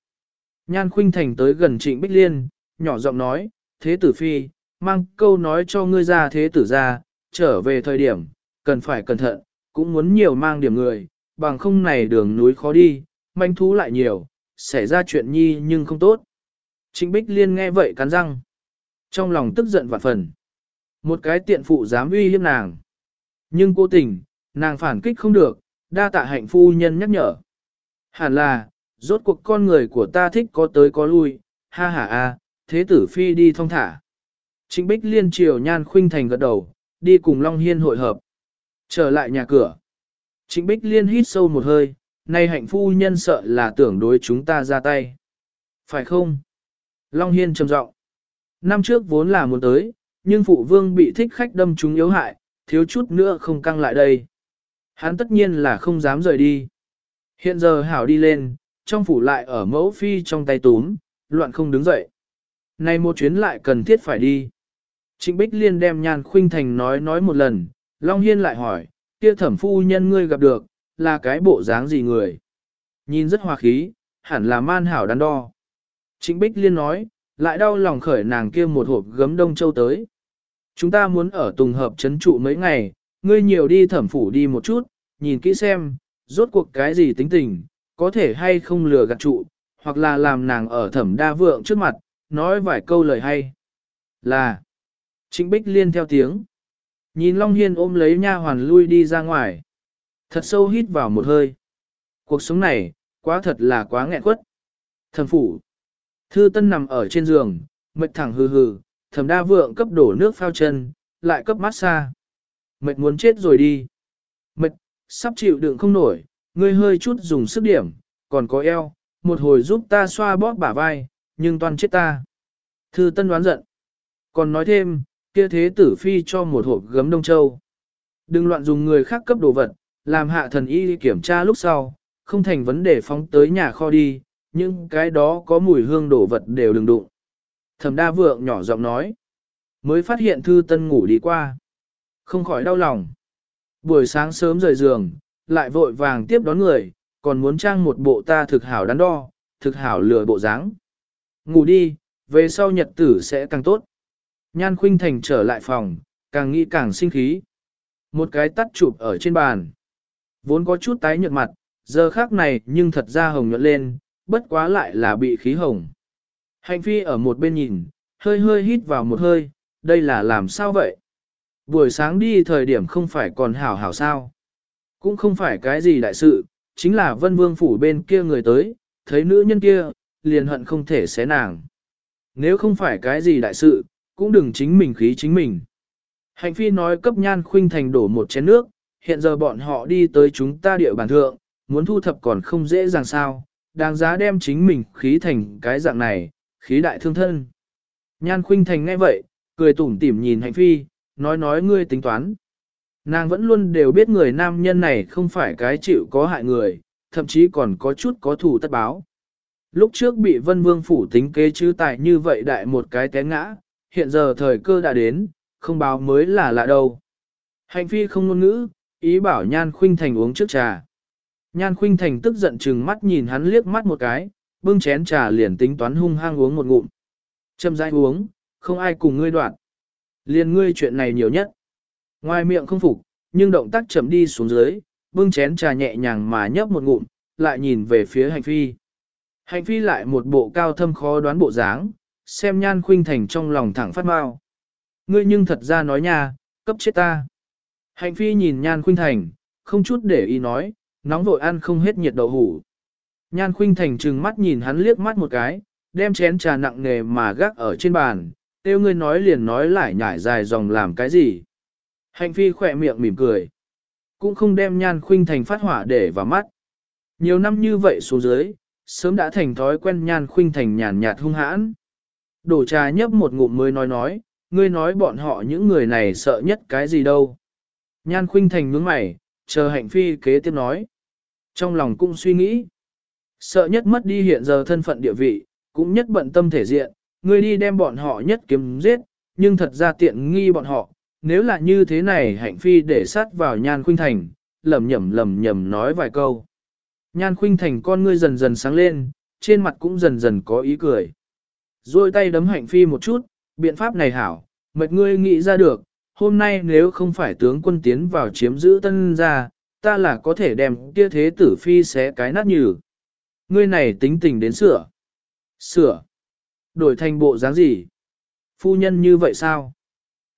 Nhan Khuynh Thành tới gần Trịnh Bích Liên, nhỏ giọng nói, thế tử phi, mang câu nói cho ngươi ra thế tử ra, trở về thời điểm, cần phải cẩn thận, cũng muốn nhiều mang điểm người, bằng không này đường núi khó đi, manh thú lại nhiều, xảy ra chuyện nhi nhưng không tốt. Trịnh Bích Liên nghe vậy cắn răng. Trong lòng tức giận vạn phần. Một cái tiện phụ dám uy hiếp nàng. Nhưng cố tình, nàng phản kích không được, đa tạ hạnh phu nhân nhắc nhở. Hẳn là, rốt cuộc con người của ta thích có tới có lui, ha ha a, thế tử phi đi thong thả. Trịnh Bích Liên triều nhan khuynh thành gật đầu, đi cùng Long Hiên hội hợp. Trở lại nhà cửa. Trịnh Bích Liên hít sâu một hơi, nay hạnh phu nhân sợ là tưởng đối chúng ta ra tay. Phải không? Long Hiên trầm giọng. Năm trước vốn là muốn tới, nhưng phụ vương bị thích khách đâm chúng yếu hại, thiếu chút nữa không căng lại đây. Hắn tất nhiên là không dám rời đi. Hiện giờ hảo đi lên, trong phủ lại ở mẫu phi trong tay túm, loạn không đứng dậy. Này một chuyến lại cần thiết phải đi. Trịnh Bích Liên đem Nhan Khuynh Thành nói nói một lần, Long Hiên lại hỏi, kia thẩm phu nhân ngươi gặp được, là cái bộ dáng gì người? Nhìn rất hòa khí, hẳn là man hảo đắn đo. Trịnh Bích Liên nói, lại đau lòng khởi nàng kia một hộp gấm đông châu tới. Chúng ta muốn ở Tùng Hợp chấn trụ mấy ngày, ngươi nhiều đi thẩm phủ đi một chút, nhìn kỹ xem, rốt cuộc cái gì tính tình, có thể hay không lừa gạt trụ, hoặc là làm nàng ở thẩm đa vượng trước mặt, nói vài câu lời hay. Là, Trịnh Bích Liên theo tiếng. Nhìn Long Hiên ôm lấy nha hoàn lui đi ra ngoài. Thật sâu hít vào một hơi. Cuộc sống này, quá thật là quá nghẹn quất. Thẩm phủ. Thư Tân nằm ở trên giường, mệt thẳng hừ hừ, thẩm đa vượng cấp đổ nước phao chân, lại cấp massage. Mệt muốn chết rồi đi. Mệt, sắp chịu đựng không nổi, ngươi hơi chút dùng sức điểm, còn có eo, một hồi giúp ta xoa bóp bả vai, nhưng toàn chết ta. Thư Tân đoán giận. Còn nói thêm, kia thế tử phi cho một hộp gấm đông châu. Đừng loạn dùng người khác cấp đồ vật, làm hạ thần y kiểm tra lúc sau, không thành vấn đề phóng tới nhà kho đi, nhưng cái đó có mùi hương đồ vật đều đừng đụng. Thẩm đa vượng nhỏ giọng nói, mới phát hiện thư tân ngủ đi qua. Không khỏi đau lòng. Buổi sáng sớm rời giường, lại vội vàng tiếp đón người, còn muốn trang một bộ ta thực hảo đắn đo, thực hảo lừa bộ dáng. Ngủ đi, về sau nhật tử sẽ càng tốt. Nhan Khuynh Thành trở lại phòng, càng nghĩ càng sinh khí. Một cái tắt chụp ở trên bàn. Vốn có chút tái nhợt mặt, giờ khác này nhưng thật ra hồng nhuận lên, bất quá lại là bị khí hồng. Hành phi ở một bên nhìn, hơi hơi hít vào một hơi, đây là làm sao vậy? Buổi sáng đi thời điểm không phải còn hảo hảo sao? Cũng không phải cái gì đại sự, chính là vân vương phủ bên kia người tới, thấy nữ nhân kia, liền hận không thể xé nàng. Nếu không phải cái gì đại sự, cũng đừng chính mình khí chính mình. Hạnh phi nói cấp nhan khuynh thành đổ một chén nước, hiện giờ bọn họ đi tới chúng ta địa bàn thượng, muốn thu thập còn không dễ dàng sao, đáng giá đem chính mình khí thành cái dạng này, khí đại thương thân. Nhan khuynh thành nghe vậy, cười tủm tỉm nhìn hạnh phi, nói nói ngươi tính toán. Nàng vẫn luôn đều biết người nam nhân này không phải cái chịu có hại người, thậm chí còn có chút có thủ tất báo. Lúc trước bị vân vương phủ tính kế chứ tại như vậy đại một cái té ngã, hiện giờ thời cơ đã đến, không báo mới là lạ đâu. Hành phi không ngôn ngữ, ý bảo Nhan Khuynh Thành uống trước trà. Nhan Khuynh Thành tức giận chừng mắt nhìn hắn liếc mắt một cái, bưng chén trà liền tính toán hung hăng uống một ngụm. Châm rãi uống, không ai cùng ngươi đoạn. Liền ngươi chuyện này nhiều nhất. Ngoài miệng không phục, nhưng động tác chậm đi xuống dưới, bưng chén trà nhẹ nhàng mà nhấp một ngụm, lại nhìn về phía hành phi. Hành phi lại một bộ cao thâm khó đoán bộ dáng, xem nhan khuynh thành trong lòng thẳng phát mau. Ngươi nhưng thật ra nói nha, cấp chết ta. Hạnh phi nhìn nhan khuynh thành, không chút để ý nói, nóng vội ăn không hết nhiệt đậu hủ. Nhan khuynh thành trừng mắt nhìn hắn liếc mắt một cái, đem chén trà nặng nề mà gác ở trên bàn, tiêu ngươi nói liền nói lại nhải dài dòng làm cái gì. Hạnh phi khỏe miệng mỉm cười, cũng không đem nhan khuynh thành phát hỏa để vào mắt. Nhiều năm như vậy xuống dưới, sớm đã thành thói quen nhan khuynh thành nhàn nhạt hung hãn. Đổ trà nhấp một ngụm mới nói nói, ngươi nói bọn họ những người này sợ nhất cái gì đâu. Nhan khuynh thành nhướng mày, chờ hạnh phi kế tiếp nói. Trong lòng cũng suy nghĩ, sợ nhất mất đi hiện giờ thân phận địa vị, cũng nhất bận tâm thể diện, ngươi đi đem bọn họ nhất kiếm giết, nhưng thật ra tiện nghi bọn họ, nếu là như thế này hạnh phi để sát vào nhan khuynh thành, lầm nhầm lầm nhầm nói vài câu. Nhan khuynh thành con ngươi dần dần sáng lên, trên mặt cũng dần dần có ý cười. Rồi tay đấm hạnh phi một chút, biện pháp này hảo, mệt ngươi nghĩ ra được, hôm nay nếu không phải tướng quân tiến vào chiếm giữ tân ra, ta là có thể đem kia thế tử phi xé cái nát nhừ. Ngươi này tính tình đến sửa. Sửa. Đổi thành bộ dáng gì? Phu nhân như vậy sao?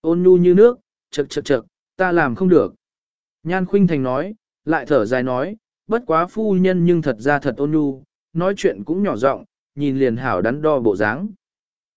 Ôn nhu như nước, chật chật chật, ta làm không được. Nhan khuynh thành nói, lại thở dài nói, bất quá phu nhân nhưng thật ra thật ôn nhu, nói chuyện cũng nhỏ giọng, nhìn liền hảo đắn đo bộ dáng.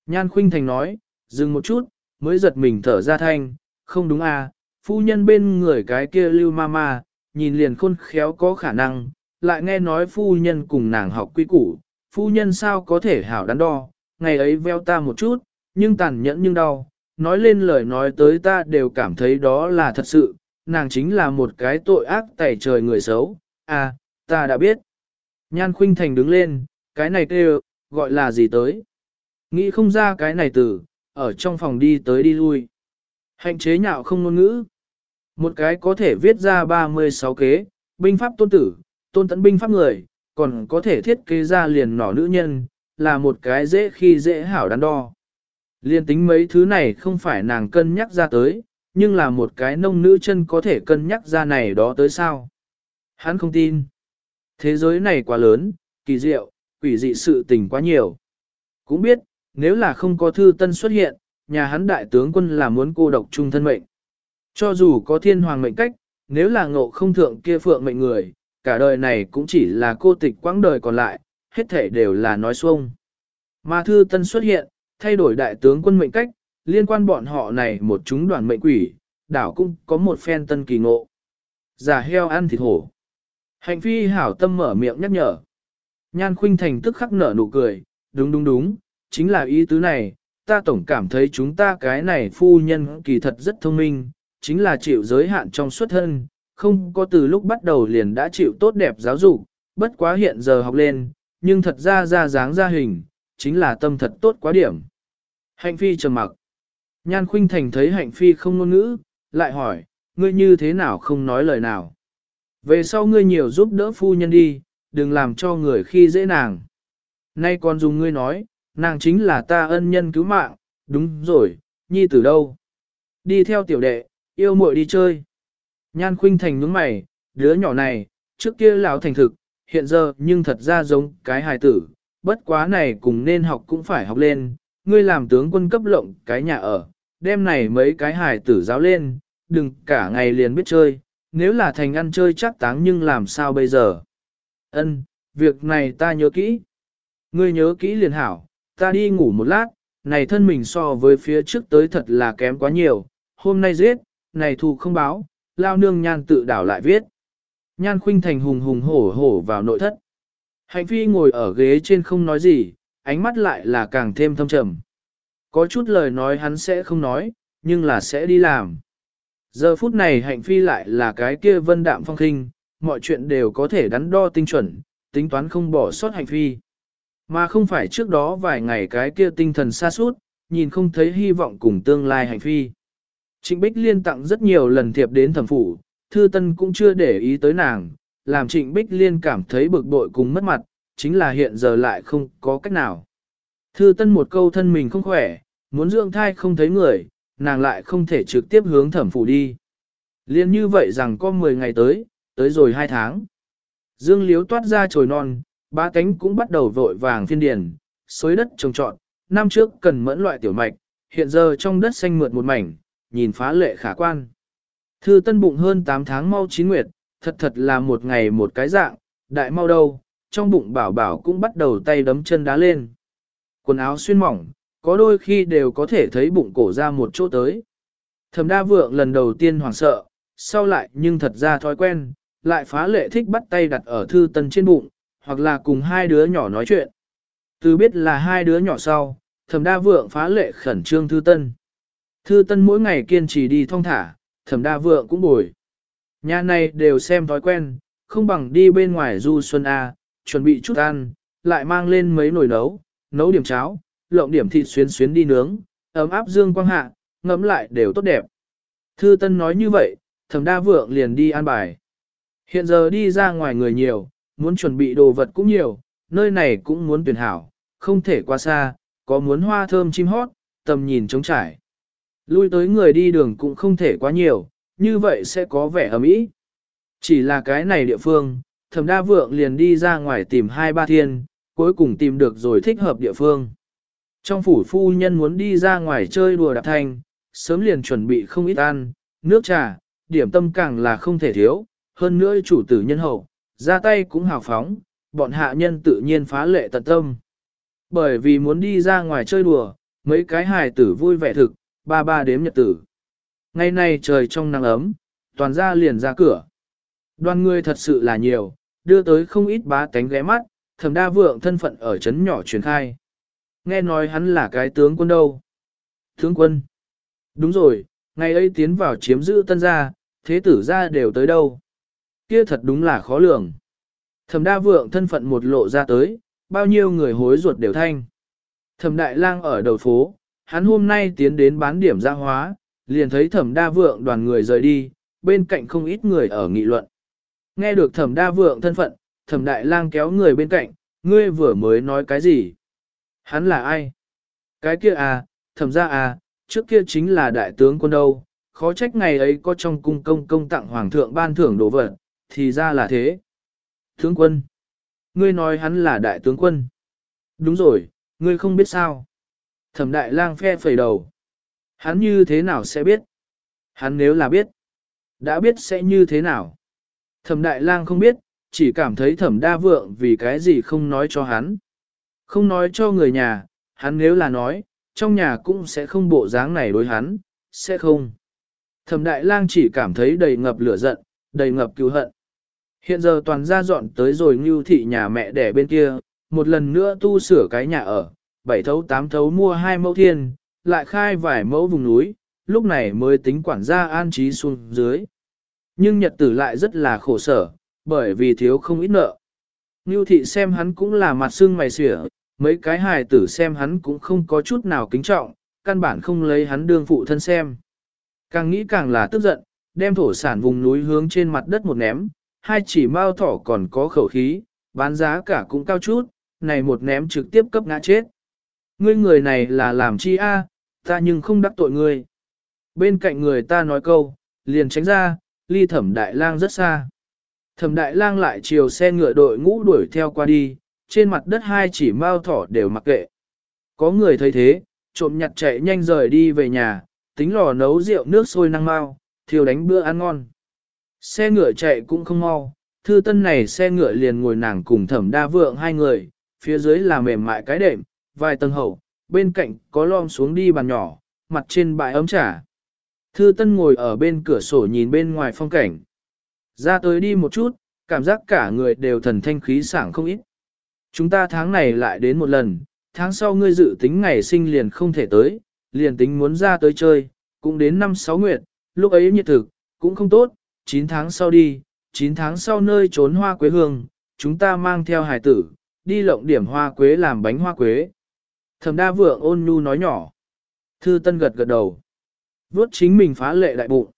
Nhan Khuynh Thành nói, dừng một chút, mới giật mình thở ra thanh, không đúng à, phu nhân bên người cái kia lưu ma ma, nhìn liền khôn khéo có khả năng, lại nghe nói phu nhân cùng nàng học quy củ, phu nhân sao có thể hảo đắn đo, ngày ấy veo ta một chút, nhưng tàn nhẫn nhưng đau, nói lên lời nói tới ta đều cảm thấy đó là thật sự, nàng chính là một cái tội ác tẩy trời người xấu, à, ta đã biết. Nhan Khuynh Thành đứng lên, cái này kêu, gọi là gì tới? Nghĩ không ra cái này từ, ở trong phòng đi tới đi lui. Hạnh chế nhạo không ngôn ngữ. Một cái có thể viết ra 36 kế, binh pháp tôn tử, tôn tấn binh pháp người, còn có thể thiết kế ra liền nỏ nữ nhân, là một cái dễ khi dễ hảo đắn đo. Liên tính mấy thứ này không phải nàng cân nhắc ra tới, nhưng là một cái nông nữ chân có thể cân nhắc ra này đó tới sao. Hắn không tin. Thế giới này quá lớn, kỳ diệu, quỷ dị sự tình quá nhiều. Cũng biết, nếu là không có thư tân xuất hiện, nhà hắn đại tướng quân là muốn cô độc trung thân mệnh. Cho dù có thiên hoàng mệnh cách, nếu là ngộ không thượng kia phượng mệnh người, cả đời này cũng chỉ là cô tịch quãng đời còn lại, hết thể đều là nói xuông. Mà thư tân xuất hiện, thay đổi đại tướng quân mệnh cách, liên quan bọn họ này một chúng đoàn mệnh quỷ, đảo cũng có một phen tân kỳ ngộ. Giả heo ăn thịt hổ. Hành phi hảo tâm mở miệng nhắc nhở. Nhan khuynh thành tức khắc nở nụ cười, đúng đúng đúng, chính là ý tứ này, ta tổng cảm thấy chúng ta cái này phu nhân kỳ thật rất thông minh, chính là chịu giới hạn trong xuất thân, không có từ lúc bắt đầu liền đã chịu tốt đẹp giáo dục, bất quá hiện giờ học lên, nhưng thật ra ra dáng ra hình, chính là tâm thật tốt quá điểm. Hạnh phi trầm mặc. Nhan khuynh thành thấy hạnh phi không ngôn ngữ, lại hỏi, ngươi như thế nào không nói lời nào. Về sau ngươi nhiều giúp đỡ phu nhân đi, đừng làm cho người khi dễ nàng. Nay còn dùng ngươi nói, nàng chính là ta ân nhân cứu mạng, đúng rồi, nhi từ đâu? Đi theo tiểu đệ, yêu muội đi chơi. Nhan khuynh thành nhướng mày, đứa nhỏ này, trước kia lão thành thực, hiện giờ nhưng thật ra giống cái hài tử, bất quá này cùng nên học cũng phải học lên, ngươi làm tướng quân cấp lộng cái nhà ở, đêm này mấy cái hài tử giáo lên, đừng cả ngày liền biết chơi, nếu là thành ăn chơi chắc táng nhưng làm sao bây giờ? Ân, việc này ta nhớ kỹ. Ngươi nhớ kỹ liền hảo, ta đi ngủ một lát, này thân mình so với phía trước tới thật là kém quá nhiều, hôm nay giết, này thù không báo, lao nương nhan tự đảo lại viết. Nhan khuynh thành hùng hùng hổ hổ vào nội thất. Hạnh phi ngồi ở ghế trên không nói gì, ánh mắt lại là càng thêm thâm trầm. Có chút lời nói hắn sẽ không nói, nhưng là sẽ đi làm. Giờ phút này hạnh phi lại là cái kia vân đạm phong khinh, mọi chuyện đều có thể đắn đo tinh chuẩn, tính toán không bỏ sót hạnh phi. Mà không phải trước đó vài ngày cái kia tinh thần xa suốt, nhìn không thấy hy vọng cùng tương lai hạnh phi. Trịnh Bích Liên tặng rất nhiều lần thiệp đến thẩm phủ, Thư Tân cũng chưa để ý tới nàng, làm Trịnh Bích Liên cảm thấy bực bội cùng mất mặt, chính là hiện giờ lại không có cách nào. Thư Tân một câu thân mình không khỏe, muốn dưỡng thai không thấy người, nàng lại không thể trực tiếp hướng thẩm phủ đi. Liên như vậy rằng có 10 ngày tới, tới rồi 2 tháng. Dương Liếu toát ra trời non, ba cánh cũng bắt đầu vội vàng phiên điền, xới đất trồng trọt, năm trước cần mẫn loại tiểu mạch, hiện giờ trong đất xanh mượt một mảnh, nhìn phá lệ khả quan. Thư tân bụng hơn 8 tháng mau chín nguyệt, thật thật là một ngày một cái dạng, đại mau đâu, trong bụng bảo bảo cũng bắt đầu tay đấm chân đá lên. Quần áo xuyên mỏng, có đôi khi đều có thể thấy bụng cổ ra một chỗ tới. Thẩm đa vượng lần đầu tiên hoảng sợ, sau lại nhưng thật ra thói quen, lại phá lệ thích bắt tay đặt ở thư tân trên bụng, hoặc là cùng hai đứa nhỏ nói chuyện. Từ biết là hai đứa nhỏ sau, thẩm đa vượng phá lệ khẩn trương thư tân. Thư tân mỗi ngày kiên trì đi thong thả, thẩm đa vượng cũng bồi. Nhà này đều xem thói quen, không bằng đi bên ngoài du xuân A, chuẩn bị chút ăn, lại mang lên mấy nồi nấu, nấu điểm cháo, lộng điểm thịt xuyến xuyến đi nướng, ấm áp dương quang hạ, ngẫm lại đều tốt đẹp. Thư Tân nói như vậy, Thẩm Đa Vượng liền đi an bài. Hiện giờ đi ra ngoài người nhiều, muốn chuẩn bị đồ vật cũng nhiều, nơi này cũng muốn tuyển hảo, không thể qua xa, có muốn hoa thơm chim hót, tầm nhìn trống trải. Lui tới người đi đường cũng không thể quá nhiều, như vậy sẽ có vẻ ấm ý. Chỉ là cái này địa phương, Thẩm Đa Vượng liền đi ra ngoài tìm hai ba thiên, cuối cùng tìm được rồi thích hợp địa phương. Trong phủ phu nhân muốn đi ra ngoài chơi đùa đạp thanh, sớm liền chuẩn bị không ít ăn, nước trà, điểm tâm càng là không thể thiếu, hơn nữa chủ tử nhân hậu, ra tay cũng hào phóng, bọn hạ nhân tự nhiên phá lệ tận tâm. Bởi vì muốn đi ra ngoài chơi đùa, mấy cái hài tử vui vẻ thực, ba ba đếm nhật tử. Ngày nay trời trong nắng ấm, toàn ra liền ra cửa. Đoàn người thật sự là nhiều, đưa tới không ít bá tánh ghé mắt, thầm đa vượng thân phận ở chấn nhỏ truyền khai. Nghe nói hắn là cái tướng quân đâu. Tướng quân. Đúng rồi, ngày ấy tiến vào chiếm giữ tân gia, thế tử gia đều tới đâu. Kia thật đúng là khó lường. Thẩm đa vượng thân phận một lộ ra tới, bao nhiêu người hối ruột đều thanh. Thẩm đại lang ở đầu phố, hắn hôm nay tiến đến bán điểm gia hóa, liền thấy thẩm đa vượng đoàn người rời đi, bên cạnh không ít người ở nghị luận. Nghe được thẩm đa vượng thân phận, thẩm đại lang kéo người bên cạnh, ngươi vừa mới nói cái gì? Hắn là ai? Cái kia à, thẩm ra à, trước kia chính là đại tướng quân đâu, khó trách ngày ấy có trong cung công công tặng hoàng thượng ban thưởng đồ vật, thì ra là thế. Tướng quân. Ngươi nói hắn là đại tướng quân. Đúng rồi, ngươi không biết sao. Thẩm đại lang phe phẩy đầu. Hắn như thế nào sẽ biết? Hắn nếu là biết, đã biết sẽ như thế nào? Thẩm đại lang không biết, chỉ cảm thấy thẩm đa vượng vì cái gì không nói cho hắn. Không nói cho người nhà, hắn nếu là nói, trong nhà cũng sẽ không bộ dáng này đối hắn, sẽ không. Thẩm đại lang chỉ cảm thấy đầy ngập lửa giận, đầy ngập cứu hận. Hiện giờ toàn gia dọn tới rồi ngưu thị nhà mẹ đẻ bên kia, một lần nữa tu sửa cái nhà ở, bảy thấu tám thấu mua hai mẫu thiên, lại khai vài mẫu vùng núi, lúc này mới tính quản gia an trí xuống dưới. Nhưng nhật tử lại rất là khổ sở, bởi vì thiếu không ít nợ. Ngưu thị xem hắn cũng là mặt xương mày xỉa, mấy cái hài tử xem hắn cũng không có chút nào kính trọng, căn bản không lấy hắn đương phụ thân xem. Càng nghĩ càng là tức giận, đem thổ sản vùng núi hướng trên mặt đất một ném, hai chỉ mao thỏ còn có khẩu khí, bán giá cả cũng cao chút, này một ném trực tiếp cấp ngã chết. Ngươi người này là làm chi a? ta nhưng không đắc tội ngươi. Bên cạnh người ta nói câu, liền tránh ra, ly thẩm đại lang rất xa. Thẩm đại lang lại chiều xe ngựa đội ngũ đuổi theo qua đi, trên mặt đất hai chỉ mao thỏ đều mặc kệ. Có người thấy thế, trộm nhặt chạy nhanh rời đi về nhà, tính lò nấu rượu nước sôi năng mau, thiêu đánh bữa ăn ngon. Xe ngựa chạy cũng không mau, thư tân này xe ngựa liền ngồi nàng cùng thẩm đa vượng hai người, phía dưới là mềm mại cái đệm, vài tầng hậu, bên cạnh có lom xuống đi bàn nhỏ, mặt trên bãi ấm trà. Thư Tân ngồi ở bên cửa sổ nhìn bên ngoài phong cảnh. Ra tới đi một chút, cảm giác cả người đều thần thanh khí sảng không ít. Chúng ta tháng này lại đến một lần, tháng sau ngươi dự tính ngày sinh liền không thể tới, liền tính muốn ra tới chơi, cũng đến năm sáu nguyệt, lúc ấy nhiệt thực, cũng không tốt, 9 tháng sau đi, 9 tháng sau nơi trốn hoa quế hương, chúng ta mang theo hài tử, đi lộng điểm hoa quế làm bánh hoa quế. Thẩm đa vượng ôn nhu nói nhỏ. Thư tân gật gật đầu. Vốt chính mình phá lệ đại bụng.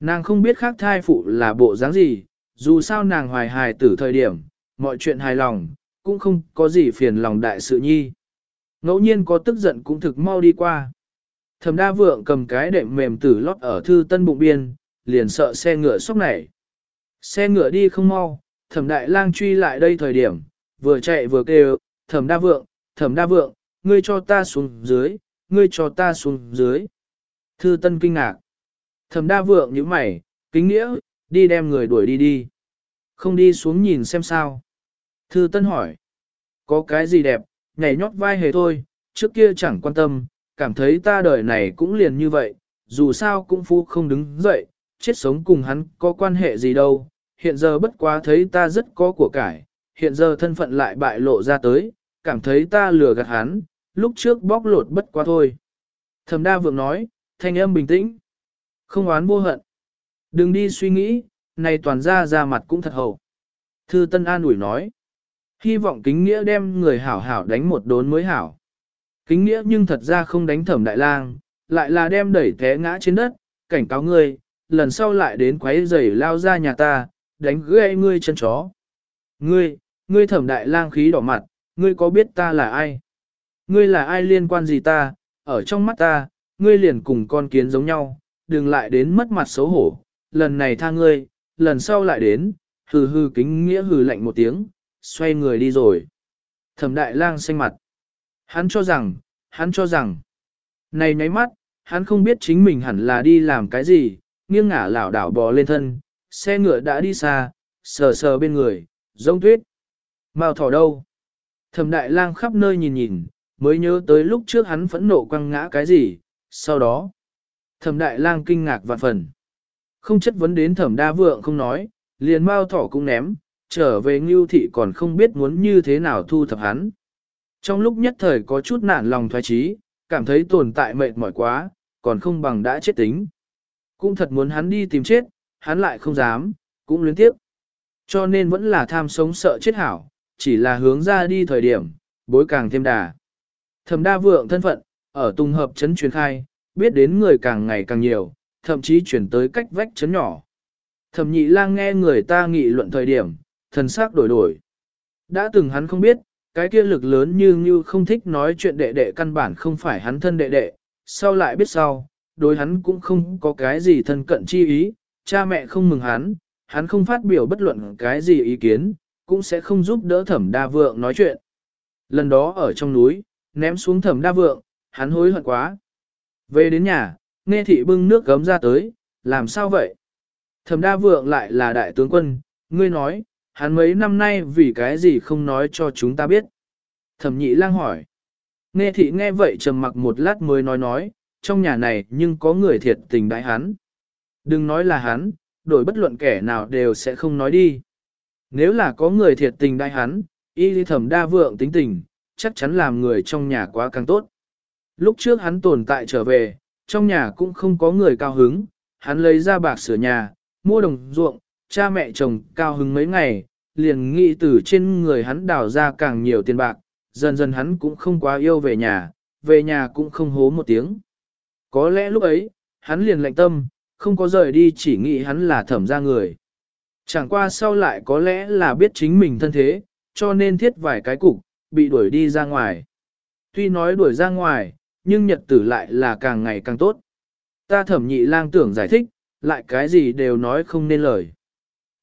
Nàng không biết khác thai phụ là bộ dáng gì, dù sao nàng hoài hài tử thời điểm, mọi chuyện hài lòng, cũng không có gì phiền lòng đại sự nhi. Ngẫu nhiên có tức giận cũng thực mau đi qua. Thẩm đa vượng cầm cái đệm mềm tử lót ở thư tân bụng biên, liền sợ xe ngựa sốc nảy. Xe ngựa đi không mau, thẩm đại lang truy lại đây thời điểm, vừa chạy vừa kêu, thẩm đa vượng, thẩm đa vượng, ngươi cho ta xuống dưới, ngươi cho ta xuống dưới. Thư Tân kinh ngạc. Thẩm đa vượng nhíu mày, kính nghĩa, đi đem người đuổi đi đi. Không đi xuống nhìn xem sao. Thư Tân hỏi. Có cái gì đẹp, nhảy nhót vai hề thôi, trước kia chẳng quan tâm, cảm thấy ta đời này cũng liền như vậy, dù sao cũng phu không đứng dậy, chết sống cùng hắn có quan hệ gì đâu, hiện giờ bất quá thấy ta rất có của cải, hiện giờ thân phận lại bại lộ ra tới, cảm thấy ta lừa gạt hắn, lúc trước bóc lột bất quá thôi. Thẩm đa vượng nói, thanh âm bình tĩnh, không oán vô hận. Đừng đi suy nghĩ, này toàn ra ra mặt cũng thật hậu. Thư Tân An ủi nói, hy vọng kính nghĩa đem người hảo hảo đánh một đốn mới hảo. Kính nghĩa nhưng thật ra không đánh thẩm đại lang, lại là đem đẩy té ngã trên đất, cảnh cáo ngươi, lần sau lại đến quấy rầy lao ra nhà ta, đánh gãy ngươi chân chó. Ngươi, ngươi thẩm đại lang khí đỏ mặt, ngươi có biết ta là ai? Ngươi là ai liên quan gì ta, ở trong mắt ta, ngươi liền cùng con kiến giống nhau, đừng lại đến mất mặt xấu hổ, lần này tha ngươi, lần sau lại đến, hừ hừ kính nghĩa hừ lạnh một tiếng, xoay người đi rồi. Thẩm đại lang xanh mặt. Hắn cho rằng, hắn cho rằng, này nháy mắt, hắn không biết chính mình hẳn là đi làm cái gì, nghiêng ngả lảo đảo bò lên thân, xe ngựa đã đi xa, sờ sờ bên người, giống tuyết. Mao thỏ đâu? Thẩm đại lang khắp nơi nhìn nhìn, mới nhớ tới lúc trước hắn phẫn nộ quăng ngã cái gì, sau đó. Thẩm đại lang kinh ngạc vạn phần. Không chất vấn đến thẩm đa vượng không nói, liền bao thỏ cũng ném, trở về ngưu thị còn không biết muốn như thế nào thu thập hắn. Trong lúc nhất thời có chút nản lòng thoái trí, cảm thấy tồn tại mệt mỏi quá, còn không bằng đã chết tính. Cũng thật muốn hắn đi tìm chết, hắn lại không dám, cũng luyến tiếp. Cho nên vẫn là tham sống sợ chết hảo, chỉ là hướng ra đi thời điểm, bối càng thêm đà. Thẩm đa vượng thân phận, ở tung hợp chấn truyền khai, biết đến người càng ngày càng nhiều, thậm chí chuyển tới cách vách chấn nhỏ. Thẩm nhị lang nghe người ta nghị luận thời điểm, thần sắc đổi đổi. Đã từng hắn không biết, cái kia lực lớn như như không thích nói chuyện đệ đệ căn bản không phải hắn thân đệ đệ, sau lại biết sau, đối hắn cũng không có cái gì thân cận chi ý, cha mẹ không mừng hắn, hắn không phát biểu bất luận cái gì ý kiến, cũng sẽ không giúp đỡ thẩm đa vượng nói chuyện. Lần đó ở trong núi, ném xuống thẩm đa vượng, hắn hối hận quá. Về đến nhà, nghe thị bưng nước gấm ra tới, làm sao vậy? Thẩm đa vượng lại là đại tướng quân, ngươi nói, hắn mấy năm nay vì cái gì không nói cho chúng ta biết. Thẩm nhị lang hỏi. Nghe thị nghe vậy trầm mặc một lát mới nói nói, trong nhà này nhưng có người thiệt tình đại hắn. Đừng nói là hắn, đổi bất luận kẻ nào đều sẽ không nói đi. Nếu là có người thiệt tình đại hắn, y lý thẩm đa vượng tính tình, chắc chắn làm người trong nhà quá càng tốt. Lúc trước hắn tồn tại trở về, trong nhà cũng không có người cao hứng, hắn lấy ra bạc sửa nhà, mua đồng ruộng, cha mẹ chồng cao hứng mấy ngày, liền nghĩ từ trên người hắn đào ra càng nhiều tiền bạc, dần dần hắn cũng không quá yêu về nhà, về nhà cũng không hố một tiếng. Có lẽ lúc ấy, hắn liền lạnh tâm, không có rời đi chỉ nghĩ hắn là thẩm ra người. Chẳng qua sau lại có lẽ là biết chính mình thân thế, cho nên thiết vài cái cục, bị đuổi đi ra ngoài. Tuy nói đuổi ra ngoài, nhưng nhật tử lại là càng ngày càng tốt. Ta thẩm nhị lang tưởng giải thích, lại cái gì đều nói không nên lời.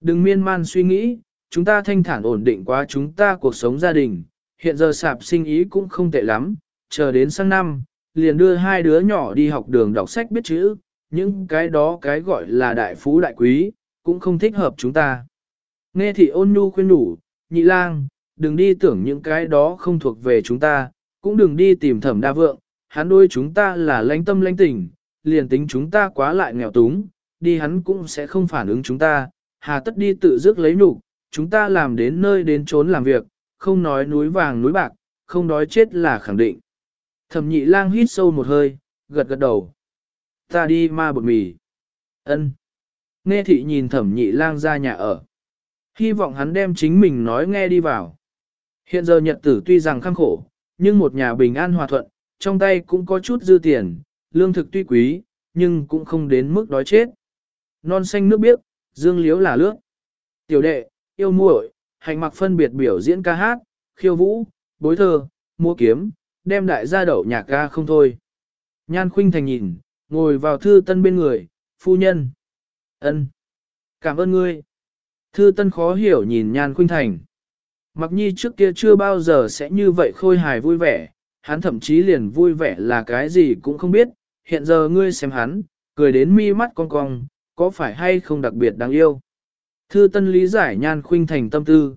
Đừng miên man suy nghĩ, chúng ta thanh thản ổn định quá chúng ta cuộc sống gia đình, hiện giờ sạp sinh ý cũng không tệ lắm, chờ đến sang năm, liền đưa hai đứa nhỏ đi học đường đọc sách biết chữ, những cái đó cái gọi là đại phú đại quý, cũng không thích hợp chúng ta. Nghe thị ôn nhu khuyên đủ, nhị lang, đừng đi tưởng những cái đó không thuộc về chúng ta, cũng đừng đi tìm thẩm đa vượng, hắn đôi chúng ta là lãnh tâm lãnh tình, liền tính chúng ta quá lại nghèo túng, đi hắn cũng sẽ không phản ứng chúng ta, hà tất đi tự dứt lấy nhục, chúng ta làm đến nơi đến trốn làm việc, không nói núi vàng núi bạc, không đói chết là khẳng định. Thẩm nhị lang hít sâu một hơi, gật gật đầu. Ta đi ma bột mì. ân Nghe thị nhìn thẩm nhị lang ra nhà ở. Hy vọng hắn đem chính mình nói nghe đi vào. Hiện giờ nhật tử tuy rằng khăng khổ, nhưng một nhà bình an hòa thuận, trong tay cũng có chút dư tiền, lương thực tuy quý, nhưng cũng không đến mức đói chết. Non xanh nước biếc, dương liếu là lướt. Tiểu đệ, yêu muội, hành mặc phân biệt biểu diễn ca hát, khiêu vũ, bối thơ, mua kiếm, đem đại gia đậu nhạc ca không thôi. Nhan khuynh thành nhìn, ngồi vào thư tân bên người, phu nhân. ân, Cảm ơn ngươi. Thư tân khó hiểu nhìn nhan khuynh thành. Mặc nhi trước kia chưa bao giờ sẽ như vậy khôi hài vui vẻ, hắn thậm chí liền vui vẻ là cái gì cũng không biết, hiện giờ ngươi xem hắn, cười đến mi mắt cong cong, có phải hay không đặc biệt đáng yêu. Thư tân lý giải nhan khuynh thành tâm tư.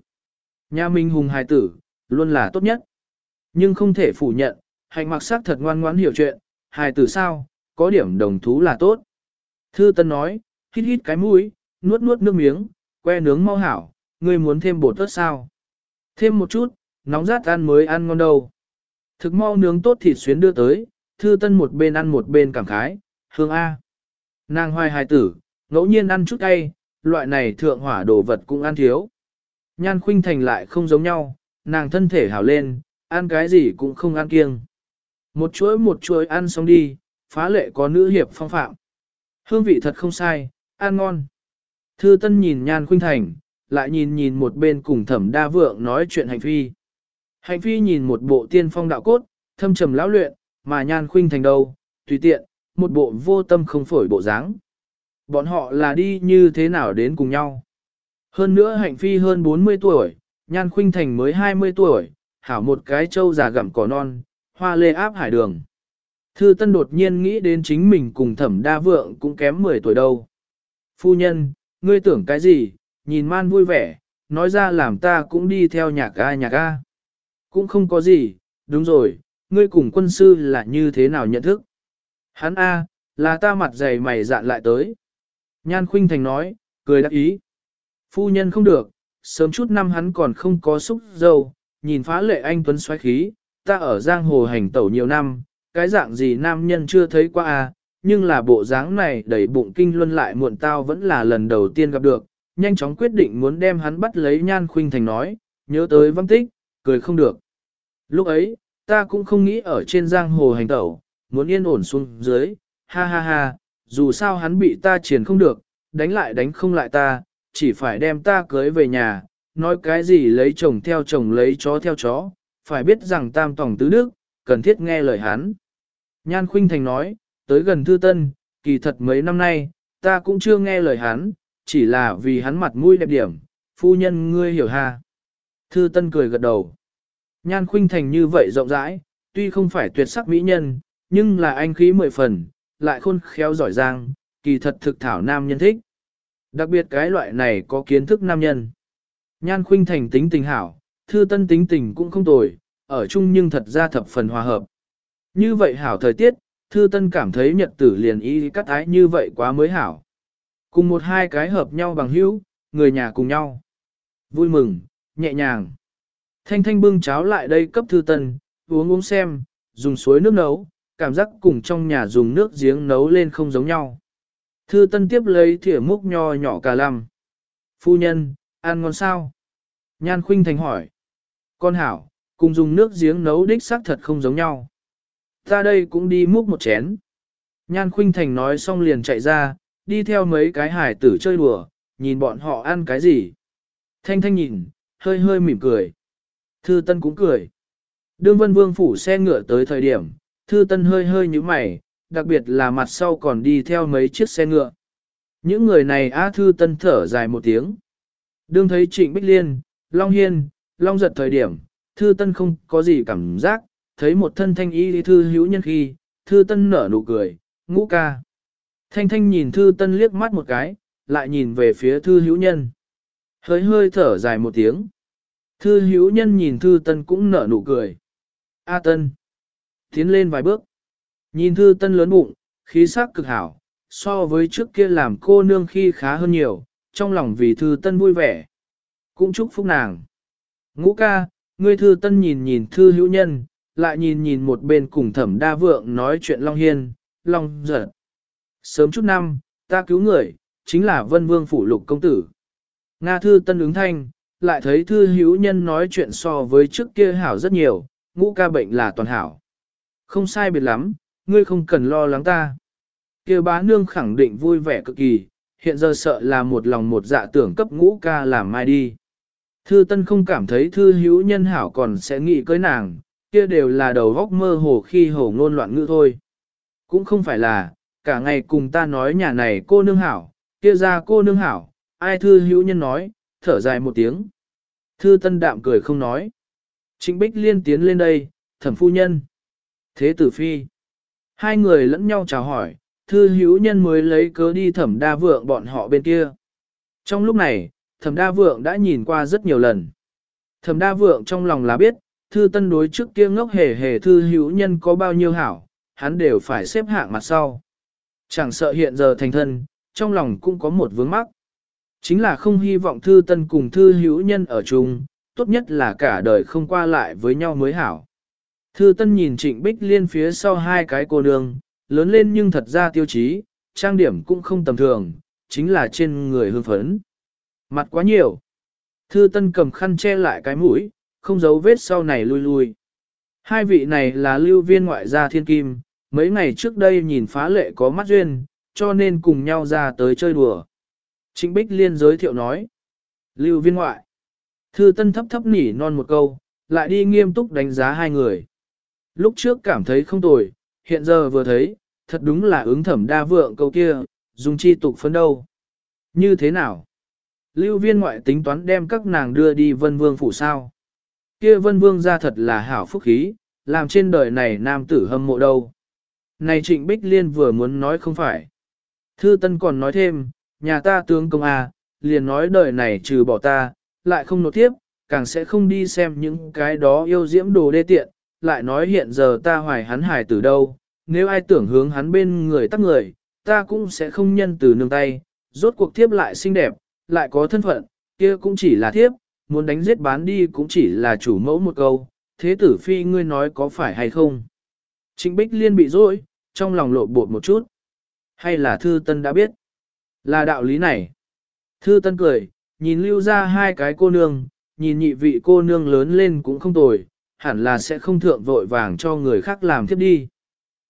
Nhà minh hùng hài tử, luôn là tốt nhất. Nhưng không thể phủ nhận, hành mặc sắc thật ngoan ngoãn hiểu chuyện, hài tử sao, có điểm đồng thú là tốt. Thư tân nói, hít hít cái mũi, nuốt nuốt nước miếng, que nướng mau hảo, ngươi muốn thêm bột ớt sao. Thêm một chút, nóng rát ăn mới ăn ngon đâu. Thực mau nướng tốt thịt xuyến đưa tới, thư tân một bên ăn một bên cảm khái, hương A. Nàng hoài hài tử, ngẫu nhiên ăn chút cay, loại này thượng hỏa đồ vật cũng ăn thiếu. Nhan khuynh thành lại không giống nhau, nàng thân thể hảo lên, ăn cái gì cũng không ăn kiêng. Một chuỗi một chuỗi ăn xong đi, phá lệ có nữ hiệp phong phạm. Hương vị thật không sai, ăn ngon. Thư Tân nhìn Nhan Khuynh Thành, lại nhìn nhìn một bên cùng Thẩm Đa Vượng nói chuyện hành phi. Hành phi nhìn một bộ tiên phong đạo cốt, thâm trầm lão luyện, mà Nhan Khuynh Thành đâu, tùy tiện, một bộ vô tâm không phổi bộ dáng. Bọn họ là đi như thế nào đến cùng nhau. Hơn nữa hạnh phi hơn 40 tuổi, Nhan Khuynh Thành mới 20 tuổi, hảo một cái trâu già gặm cỏ non, hoa lê áp hải đường. Thư Tân đột nhiên nghĩ đến chính mình cùng Thẩm Đa Vượng cũng kém 10 tuổi đâu. Phu nhân, ngươi tưởng cái gì, nhìn man vui vẻ, nói ra làm ta cũng đi theo nhạc ca nhạc ca. Cũng không có gì, đúng rồi, ngươi cùng quân sư là như thế nào nhận thức. Hắn A, là ta mặt dày mày dạn lại tới. Nhan Khuynh Thành nói, cười đắc ý. Phu nhân không được, sớm chút năm hắn còn không có xúc dâu, nhìn phá lệ anh tuấn xoáy khí, ta ở giang hồ hành tẩu nhiều năm, cái dạng gì nam nhân chưa thấy qua à, nhưng là bộ dáng này đẩy bụng kinh luân lại muộn tao vẫn là lần đầu tiên gặp được, nhanh chóng quyết định muốn đem hắn bắt lấy Nhan Khuynh Thành nói, nhớ tới văn tích, cười không được. Lúc ấy, ta cũng không nghĩ ở trên giang hồ hành tẩu, muốn yên ổn xuống dưới, ha ha ha, dù sao hắn bị ta triển không được, đánh lại đánh không lại ta, chỉ phải đem ta cưới về nhà, nói cái gì lấy chồng theo chồng lấy chó theo chó, phải biết rằng tam tổng tứ đức, cần thiết nghe lời hắn. Nhan Khuynh Thành nói, tới gần Thư Tân, kỳ thật mấy năm nay, ta cũng chưa nghe lời hắn, chỉ là vì hắn mặt mũi đẹp điểm, phu nhân ngươi hiểu ha. Thư Tân cười gật đầu. Nhan Khuynh Thành như vậy rộng rãi, tuy không phải tuyệt sắc mỹ nhân, nhưng là anh khí mười phần, lại khôn khéo giỏi giang, kỳ thật thực thảo nam nhân thích. Đặc biệt cái loại này có kiến thức nam nhân. Nhan Khuynh Thành tính tình hảo, Thư Tân tính tình cũng không tồi, ở chung nhưng thật ra thập phần hòa hợp. Như vậy hảo thời tiết, Thư Tân cảm thấy nhật tử liền y cắt ái như vậy quá mới hảo. Cùng một hai cái hợp nhau bằng hữu, người nhà cùng nhau. Vui mừng, nhẹ nhàng. Thanh Thanh bưng cháo lại đây cấp Thư Tân, uống uống xem, dùng suối nước nấu, cảm giác cùng trong nhà dùng nước giếng nấu lên không giống nhau. Thư Tân tiếp lấy thìa múc nho nhỏ cả lăm. Phu nhân, ăn ngon sao? Nhan Khuynh Thành hỏi. Con hảo, cùng dùng nước giếng nấu đích xác thật không giống nhau. Ta đây cũng đi múc một chén. Nhan Khuynh Thành nói xong liền chạy ra, đi theo mấy cái hải tử chơi đùa, nhìn bọn họ ăn cái gì. Thanh Thanh nhìn, hơi hơi mỉm cười. Thư Tân cũng cười. Đương Vân Vương phủ xe ngựa tới thời điểm, Thư Tân hơi hơi nhíu mày, đặc biệt là mặt sau còn đi theo mấy chiếc xe ngựa. Những người này Á Thư Tân thở dài một tiếng. Đương thấy Trịnh Bích Liên, Long Hiên, Long giật thời điểm, Thư Tân không có gì cảm giác, thấy một thân thanh y thư hữu nhân khi, Thư Tân nở nụ cười, ngũ ca. Thanh thanh nhìn Thư Tân liếc mắt một cái, lại nhìn về phía Thư hữu nhân. Hơi hơi thở dài một tiếng. Thư hữu nhân nhìn Thư Tân cũng nở nụ cười. A Tân. Tiến lên vài bước. Nhìn Thư Tân lớn bụng, khí sắc cực hảo, so với trước kia làm cô nương khi khá hơn nhiều, trong lòng vì Thư Tân vui vẻ. Cũng chúc phúc nàng. Ngũ ca, ngươi Thư Tân nhìn nhìn Thư hữu nhân, lại nhìn nhìn một bên cùng thẩm đa vượng nói chuyện Long Hiên, Long giật. Sớm chút năm, ta cứu người, chính là vân vương phủ lục công tử. Nga thư tân ứng thanh, lại thấy thư hữu nhân nói chuyện so với trước kia hảo rất nhiều, ngũ ca bệnh là toàn hảo. Không sai biệt lắm, ngươi không cần lo lắng ta. kia bá nương khẳng định vui vẻ cực kỳ, hiện giờ sợ là một lòng một dạ tưởng cấp ngũ ca làm mai đi. Thư Tân không cảm thấy thư hữu nhân hảo còn sẽ nghĩ cưới nàng, kia đều là đầu góc mơ hồ khi hồ ngôn loạn ngữ thôi. Cũng không phải là, cả ngày cùng ta nói nhà này cô nương hảo, kia ra cô nương hảo, ai thư hữu nhân nói, thở dài một tiếng. Thư tân đạm cười không nói. Trịnh Bích Liên tiến lên đây, thẩm phu nhân. Thế tử phi. Hai người lẫn nhau chào hỏi, thư hữu nhân mới lấy cớ đi thẩm đa vượng bọn họ bên kia. Trong lúc này, thẩm đa vượng đã nhìn qua rất nhiều lần. Thẩm đa vượng trong lòng là biết, thư tân đối trước kia ngốc hề hề thư hữu nhân có bao nhiêu hảo, hắn đều phải xếp hạng mặt sau. Chẳng sợ hiện giờ thành thân, trong lòng cũng có một vướng mắc. Chính là không hy vọng thư tân cùng thư hữu nhân ở chung, tốt nhất là cả đời không qua lại với nhau mới hảo. Thư tân nhìn trịnh bích liên phía sau hai cái cô nương, lớn lên nhưng thật ra tiêu chí, trang điểm cũng không tầm thường, chính là trên người hương phấn. Mặt quá nhiều. Thư tân cầm khăn che lại cái mũi, không giấu vết sau này lui lui. Hai vị này là lưu viên ngoại gia thiên kim, mấy ngày trước đây nhìn phá lệ có mắt duyên, cho nên cùng nhau ra tới chơi đùa. Trịnh Bích Liên giới thiệu nói. Lưu viên ngoại. Thư Tân thấp thấp nỉ non một câu, lại đi nghiêm túc đánh giá hai người. Lúc trước cảm thấy không tồi, hiện giờ vừa thấy, thật đúng là ứng thẩm đa vượng câu kia, dùng chi tục phấn đâu. Như thế nào? Lưu viên ngoại tính toán đem các nàng đưa đi vân vương phủ sao. Kia vân vương ra thật là hảo phúc khí, làm trên đời này nam tử hâm mộ đâu. Này Trịnh Bích Liên vừa muốn nói không phải. Thư Tân còn nói thêm, nhà ta tướng công a, liền nói đời này trừ bỏ ta, lại không nộp tiếp, càng sẽ không đi xem những cái đó yêu diễm đồ đê tiện, lại nói hiện giờ ta hoài hắn hài từ đâu, nếu ai tưởng hướng hắn bên người tắc người, ta cũng sẽ không nhân từ nương tay, rốt cuộc thiếp lại xinh đẹp, lại có thân phận, kia cũng chỉ là thiếp, muốn đánh giết bán đi cũng chỉ là chủ mẫu một câu, thế tử phi ngươi nói có phải hay không. Trịnh Bích Liên bị dối, trong lòng lộ bột một chút. Hay là thư tân đã biết? Là đạo lý này. Thư tân cười, nhìn lưu ra hai cái cô nương, nhìn nhị vị cô nương lớn lên cũng không tồi, hẳn là sẽ không thượng vội vàng cho người khác làm tiếp đi.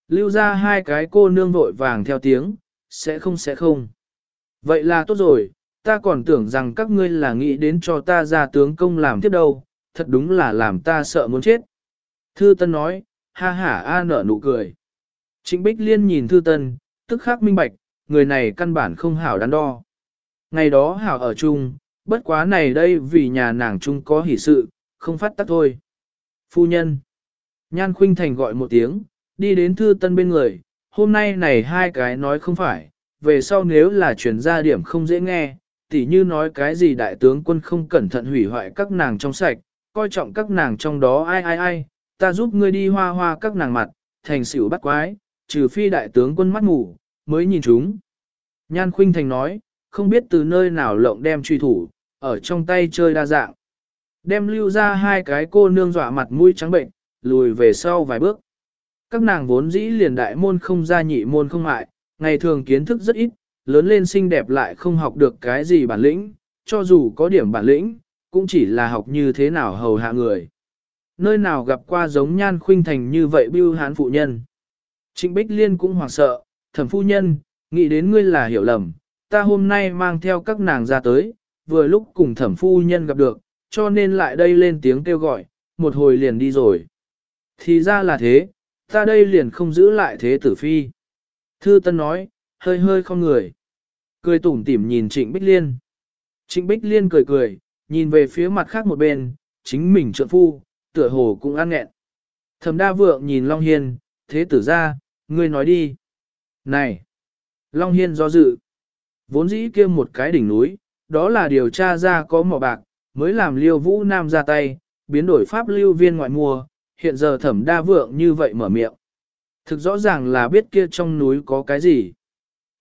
Lưu ra hai cái cô nương vội vàng theo tiếng, sẽ không sẽ không. Vậy là tốt rồi, ta còn tưởng rằng các ngươi là nghĩ đến cho ta ra tướng công làm tiếp đâu, thật đúng là làm ta sợ muốn chết. Thư Tân nói, ha ha a nở nụ cười. Trịnh Bích Liên nhìn Thư Tân, tức khắc minh bạch, người này căn bản không hảo đắn đo. Ngày đó hảo ở chung, bất quá này đây vì nhà nàng chung có hỷ sự, không phát tắc thôi. Phu nhân. Nhan Khuynh Thành gọi một tiếng, đi đến Thư Tân bên người, hôm nay này hai cái nói không phải, về sau nếu là truyền ra điểm không dễ nghe, tỉ như nói cái gì đại tướng quân không cẩn thận hủy hoại các nàng trong sạch, coi trọng các nàng trong đó ai ai ai, ta giúp ngươi đi hoa hoa các nàng mặt, thành xỉu bắt quái, trừ phi đại tướng quân mắt ngủ, mới nhìn chúng. Nhan Khuynh Thành nói, không biết từ nơi nào lộng đem truy thủ, ở trong tay chơi đa dạng. Đem lưu ra hai cái cô nương dọa mặt mũi trắng bệnh, lùi về sau vài bước. Các nàng vốn dĩ liền đại môn không ra nhị môn không mại, ngày thường kiến thức rất ít, lớn lên xinh đẹp lại không học được cái gì bản lĩnh, cho dù có điểm bản lĩnh, cũng chỉ là học như thế nào hầu hạ người. Nơi nào gặp qua giống nhan khuynh thành như vậy bưu hán phụ nhân. Trịnh Bích Liên cũng hoảng sợ, thẩm phu nhân, nghĩ đến ngươi là hiểu lầm, ta hôm nay mang theo các nàng ra tới, vừa lúc cùng thẩm phu nhân gặp được, cho nên lại đây lên tiếng kêu gọi, một hồi liền đi rồi. Thì ra là thế, ta đây liền không giữ lại thế tử phi. Thư Tân nói, hơi hơi không người. Cười tủm tỉm nhìn Trịnh Bích Liên. Trịnh Bích Liên cười cười, nhìn về phía mặt khác một bên, chính mình trượng phu, tựa hồ cũng ăn nghẹn. Thẩm đa vượng nhìn Long Hiên, thế tử ra, ngươi nói đi. Này! Long Hiên do dự. Vốn dĩ kia một cái đỉnh núi, đó là điều tra ra có mỏ bạc, mới làm liêu vũ nam ra tay, biến đổi pháp lưu viên ngoại mùa, hiện giờ thẩm đa vượng như vậy mở miệng. Thực rõ ràng là biết kia trong núi có cái gì.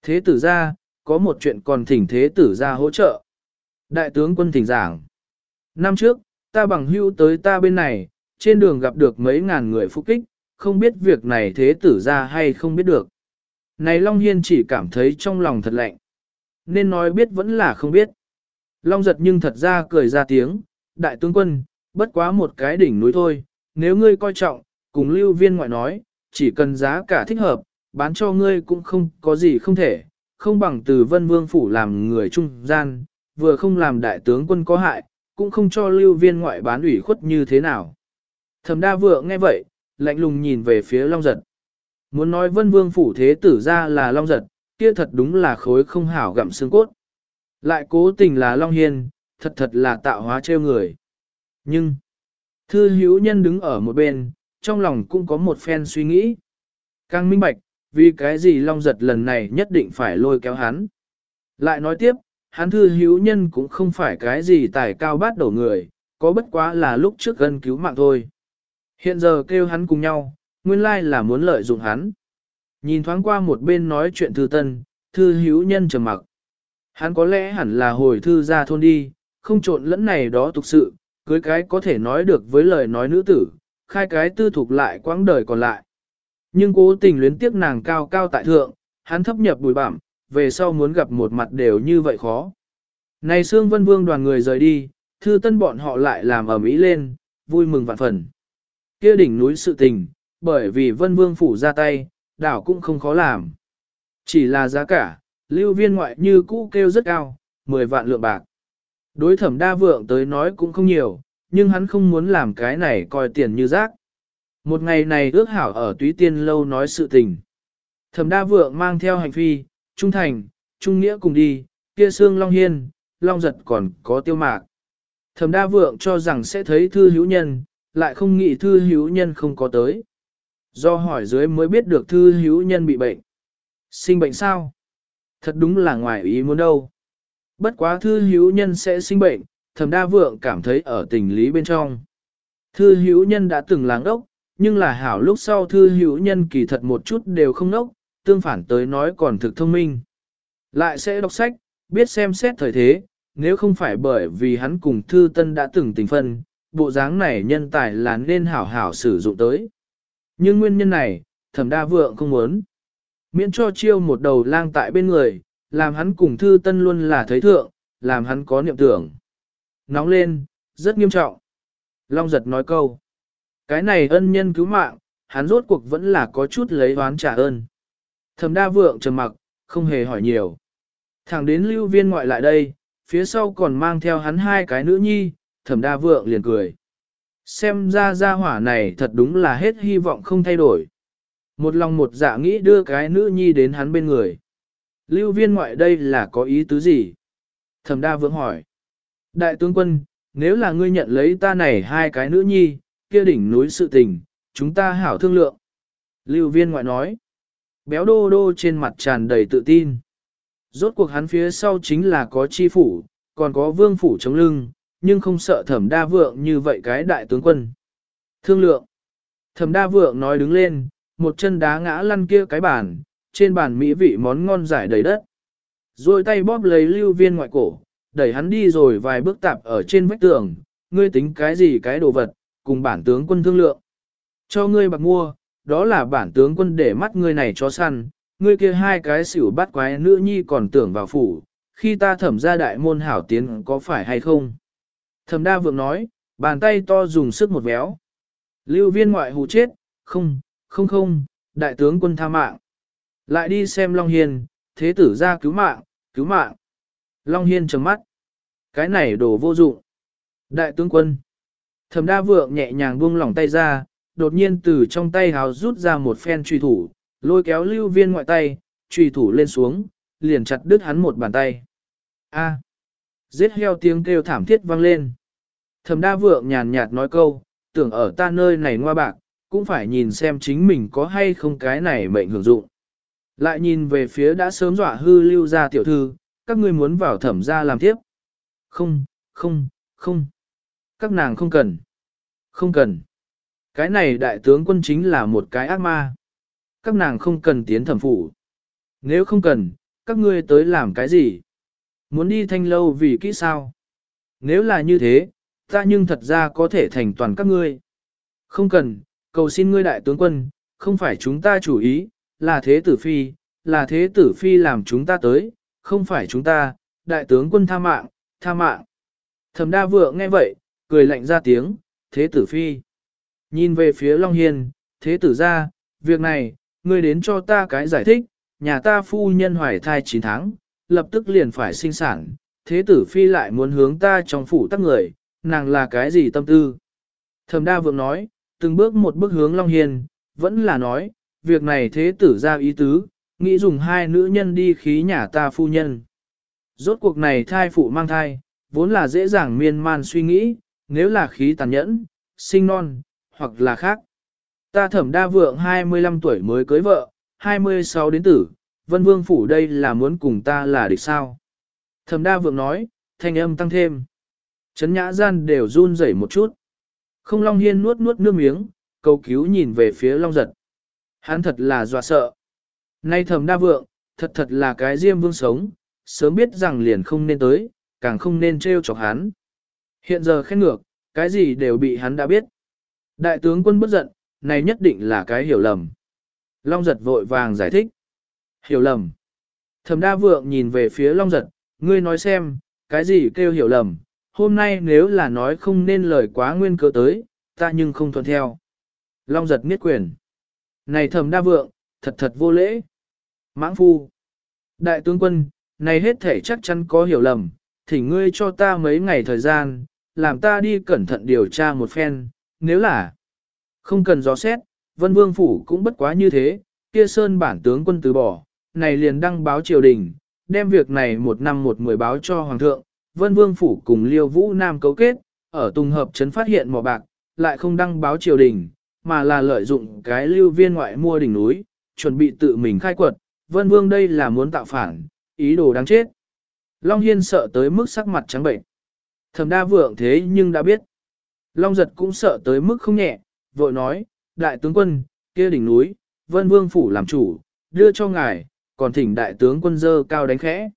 Thế tử ra, có một chuyện còn thỉnh thế tử ra hỗ trợ. Đại tướng quân thỉnh giảng. Năm trước, ta bằng hưu tới ta bên này, trên đường gặp được mấy ngàn người phục kích, không biết việc này thế tử ra hay không biết được. Này Long Hiên chỉ cảm thấy trong lòng thật lạnh. Nên nói biết vẫn là không biết. Long giật nhưng thật ra cười ra tiếng, đại tướng quân, bất quá một cái đỉnh núi thôi, nếu ngươi coi trọng, cùng lưu viên ngoại nói, chỉ cần giá cả thích hợp, bán cho ngươi cũng không có gì không thể, không bằng từ vân vương phủ làm người trung gian, vừa không làm đại tướng quân có hại, cũng không cho lưu viên ngoại bán ủy khuất như thế nào. Thẩm đa vượng nghe vậy, lạnh lùng nhìn về phía long giật. Muốn nói vân vương phủ thế tử ra là long giật, kia thật đúng là khối không hảo gặm xương cốt. Lại cố tình là long hiên, thật thật là tạo hóa trêu người. Nhưng, thư hữu nhân đứng ở một bên, trong lòng cũng có một phen suy nghĩ. Càng minh bạch, vì cái gì long giật lần này nhất định phải lôi kéo hắn. Lại nói tiếp, hắn thư hữu nhân cũng không phải cái gì tài cao bát đổ người, có bất quá là lúc trước gần cứu mạng thôi. Hiện giờ kêu hắn cùng nhau, nguyên lai là muốn lợi dụng hắn. Nhìn thoáng qua một bên nói chuyện thư tân, thư hữu nhân trầm mặc. Hắn có lẽ hẳn là hồi thư ra thôn đi, không trộn lẫn này đó tục sự, cưới cái có thể nói được với lời nói nữ tử, khai cái tư thuộc lại quãng đời còn lại. Nhưng cố tình luyến tiếc nàng cao cao tại thượng, hắn thấp nhập bùi bảm, về sau muốn gặp một mặt đều như vậy khó. Này Sương Vân Vương đoàn người rời đi, thư tân bọn họ lại làm ở mỹ lên, vui mừng vạn phần kia đỉnh núi sự tình, bởi vì Vân Vương phủ ra tay, đảo cũng không khó làm. Chỉ là giá cả, lưu viên ngoại như cũ kêu rất cao, 10 vạn lượng bạc. Đối thẩm đa vượng tới nói cũng không nhiều, nhưng hắn không muốn làm cái này coi tiền như rác. Một ngày này ước hảo ở túy tiên lâu nói sự tình. Thẩm đa vượng mang theo hành phi, trung thành, trung nghĩa cùng đi, kia xương long hiên, long giật còn có tiêu mạc. Thẩm đa vượng cho rằng sẽ thấy thư hữu nhân, lại không nghĩ thư hữu nhân không có tới. Do hỏi dưới mới biết được thư hữu nhân bị bệnh. Sinh bệnh sao? Thật đúng là ngoài ý muốn đâu. Bất quá thư hữu nhân sẽ sinh bệnh, thẩm đa vượng cảm thấy ở tình lý bên trong. Thư hữu nhân đã từng láng ốc, nhưng là hảo lúc sau thư hữu nhân kỳ thật một chút đều không nốc, tương phản tới nói còn thực thông minh. Lại sẽ đọc sách, biết xem xét thời thế, nếu không phải bởi vì hắn cùng thư tân đã từng tình phân, bộ dáng này nhân tài là nên hảo hảo sử dụng tới. Nhưng nguyên nhân này, thẩm đa vượng không muốn. Miễn cho chiêu một đầu lang tại bên người, làm hắn cùng thư tân luôn là thấy thượng, làm hắn có niệm tưởng. Nóng lên, rất nghiêm trọng. Long giật nói câu. Cái này ân nhân cứu mạng, hắn rốt cuộc vẫn là có chút lấy oán trả ơn. Thẩm đa vượng trầm mặc, không hề hỏi nhiều. Thẳng đến lưu viên ngoại lại đây, phía sau còn mang theo hắn hai cái nữ nhi, thẩm đa vượng liền cười. Xem ra gia hỏa này thật đúng là hết hy vọng không thay đổi. Một lòng một dạ nghĩ đưa cái nữ nhi đến hắn bên người. Lưu viên ngoại đây là có ý tứ gì? Thẩm đa vượng hỏi. Đại tướng quân, nếu là ngươi nhận lấy ta này hai cái nữ nhi, kia đỉnh núi sự tình, chúng ta hảo thương lượng. Lưu viên ngoại nói. Béo đô đô trên mặt tràn đầy tự tin. Rốt cuộc hắn phía sau chính là có chi phủ, còn có vương phủ chống lưng, nhưng không sợ thẩm đa vượng như vậy cái đại tướng quân. Thương lượng. Thẩm đa vượng nói đứng lên, một chân đá ngã lăn kia cái bàn, trên bàn mỹ vị món ngon giải đầy đất. Rồi tay bóp lấy lưu viên ngoại cổ, đẩy hắn đi rồi vài bước tạp ở trên vách tường, ngươi tính cái gì cái đồ vật, cùng bản tướng quân thương lượng. Cho ngươi bạc mua, đó là bản tướng quân để mắt ngươi này cho săn, ngươi kia hai cái xỉu bắt quái nữ nhi còn tưởng vào phủ, khi ta thẩm ra đại môn hảo tiến có phải hay không. Thẩm đa vượng nói, bàn tay to dùng sức một véo. Lưu viên ngoại hù chết, không, không không, đại tướng quân tha mạng. Lại đi xem Long Hiên, thế tử ra cứu mạng, cứu mạng. Long Hiên trầm mắt. Cái này đổ vô dụng. Đại tướng quân. Thẩm đa vượng nhẹ nhàng buông lỏng tay ra, đột nhiên từ trong tay hào rút ra một phen truy thủ, lôi kéo lưu viên ngoại tay, truy thủ lên xuống, liền chặt đứt hắn một bàn tay. A. Giết heo tiếng kêu thảm thiết vang lên. Thẩm đa vượng nhàn nhạt nói câu, tưởng ở ta nơi này ngoa bạc, cũng phải nhìn xem chính mình có hay không cái này mệnh hưởng dụng. Lại nhìn về phía đã sớm dọa hư lưu ra tiểu thư, các ngươi muốn vào thẩm ra làm tiếp. Không, không, không. Các nàng không cần. Không cần. Cái này đại tướng quân chính là một cái ác ma. Các nàng không cần tiến thẩm phủ. Nếu không cần, các ngươi tới làm cái gì? Muốn đi thanh lâu vì kỹ sao? Nếu là như thế, ta nhưng thật ra có thể thành toàn các ngươi. Không cần, cầu xin ngươi đại tướng quân, không phải chúng ta chủ ý, là thế tử phi, là thế tử phi làm chúng ta tới, không phải chúng ta, đại tướng quân tha mạng, tha mạng. Thẩm đa vượng nghe vậy, cười lạnh ra tiếng, thế tử phi. Nhìn về phía Long Hiên, thế tử ra, việc này, ngươi đến cho ta cái giải thích, nhà ta phu nhân hoài thai 9 tháng, lập tức liền phải sinh sản, thế tử phi lại muốn hướng ta trong phủ tắc người, nàng là cái gì tâm tư. Thẩm đa vượng nói, từng bước một bước hướng Long Hiên, vẫn là nói, việc này thế tử ra ý tứ, nghĩ dùng hai nữ nhân đi khí nhà ta phu nhân. Rốt cuộc này thai phụ mang thai, vốn là dễ dàng miên man suy nghĩ, nếu là khí tàn nhẫn, sinh non, hoặc là khác. Ta thẩm đa vượng 25 tuổi mới cưới vợ, 26 đến tử, vân vương phủ đây là muốn cùng ta là địch sao. Thẩm đa vượng nói, thanh âm tăng thêm. Chấn nhã gian đều run rẩy một chút. Không Long Hiên nuốt nuốt nước miếng, cầu cứu nhìn về phía Long Giật. Hắn thật là dọa sợ. Nay thầm đa vượng, thật thật là cái diêm vương sống, sớm biết rằng liền không nên tới, càng không nên trêu chọc hắn. Hiện giờ khen ngược, cái gì đều bị hắn đã biết. Đại tướng quân bất giận, này nhất định là cái hiểu lầm. Long giật vội vàng giải thích. Hiểu lầm. Thẩm đa vượng nhìn về phía Long giật, ngươi nói xem, cái gì kêu hiểu lầm, hôm nay nếu là nói không nên lời quá nguyên cớ tới, ta nhưng không thuận theo. Long giật miết quyền. Này thẩm đa vượng, thật thật vô lễ. Mãng phu. Đại tướng quân, này hết thể chắc chắn có hiểu lầm, thỉnh ngươi cho ta mấy ngày thời gian, làm ta đi cẩn thận điều tra một phen, nếu là không cần gió xét, vân vương phủ cũng bất quá như thế, kia sơn bản tướng quân từ bỏ, này liền đăng báo triều đình, đem việc này một năm một mười báo cho hoàng thượng, vân vương phủ cùng liêu vũ nam cấu kết, ở tùng hợp trấn phát hiện mỏ bạc, lại không đăng báo triều đình, mà là lợi dụng cái lưu viên ngoại mua đỉnh núi, chuẩn bị tự mình khai quật, vân vương đây là muốn tạo phản, ý đồ đáng chết. Long Hiên sợ tới mức sắc mặt trắng bệnh. Thẩm đa vượng thế nhưng đã biết. Long giật cũng sợ tới mức không nhẹ, vội nói, đại tướng quân, kia đỉnh núi, vân vương phủ làm chủ, đưa cho ngài, còn thỉnh đại tướng quân dơ cao đánh khẽ.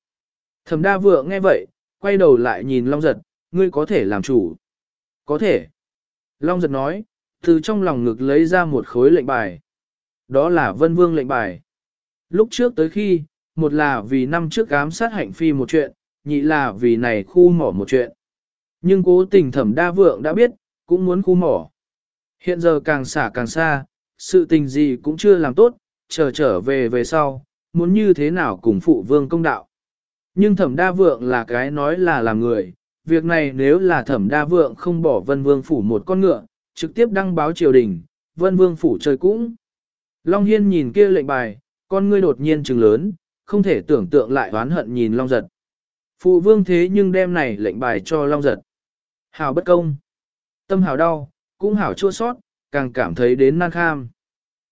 Thẩm đa vượng nghe vậy, quay đầu lại nhìn Long giật, ngươi có thể làm chủ. Có thể. Long giật nói, từ trong lòng ngực lấy ra một khối lệnh bài. Đó là vân vương lệnh bài. Lúc trước tới khi, một là vì năm trước ám sát hạnh phi một chuyện, nhị là vì này khu mỏ một chuyện. Nhưng cố tình thẩm đa vượng đã biết, cũng muốn khu mỏ. Hiện giờ càng xả càng xa, sự tình gì cũng chưa làm tốt, chờ trở về về sau, muốn như thế nào cùng phụ vương công đạo. Nhưng thẩm đa vượng là cái nói là làm người, việc này nếu là thẩm đa vượng không bỏ vân vương phủ một con ngựa, trực tiếp đăng báo triều đình, vân vương phủ trời cũng. Long Hiên nhìn kia lệnh bài, con ngươi đột nhiên trừng lớn, không thể tưởng tượng lại oán hận nhìn Long Giật. Phụ vương thế nhưng đem này lệnh bài cho Long Giật. Hào bất công. Tâm hào đau, cũng hảo chua sót, càng cảm thấy đến nan kham.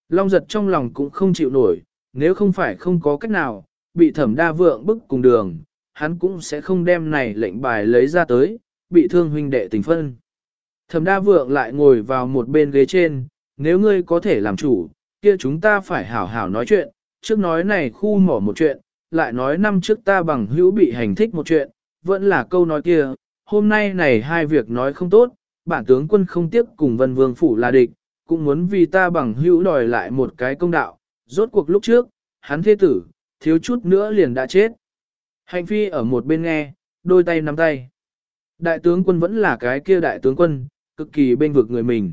Long Giật trong lòng cũng không chịu nổi, nếu không phải không có cách nào, bị thẩm đa vượng bức cùng đường, hắn cũng sẽ không đem này lệnh bài lấy ra tới, bị thương huynh đệ tình phân. Thẩm đa vượng lại ngồi vào một bên ghế trên, nếu ngươi có thể làm chủ, kia chúng ta phải hảo hảo nói chuyện, trước nói này khu mỏ một chuyện, lại nói năm trước ta bằng hữu bị hành thích một chuyện, vẫn là câu nói kia, hôm nay này hai việc nói không tốt, bản tướng quân không tiếp cùng vân vương phủ là địch, cũng muốn vì ta bằng hữu đòi lại một cái công đạo, rốt cuộc lúc trước, hắn thế tử, thiếu chút nữa liền đã chết. Hành phi ở một bên nghe, đôi tay nắm tay. Đại tướng quân vẫn là cái kia đại tướng quân, cực kỳ bên vực người mình.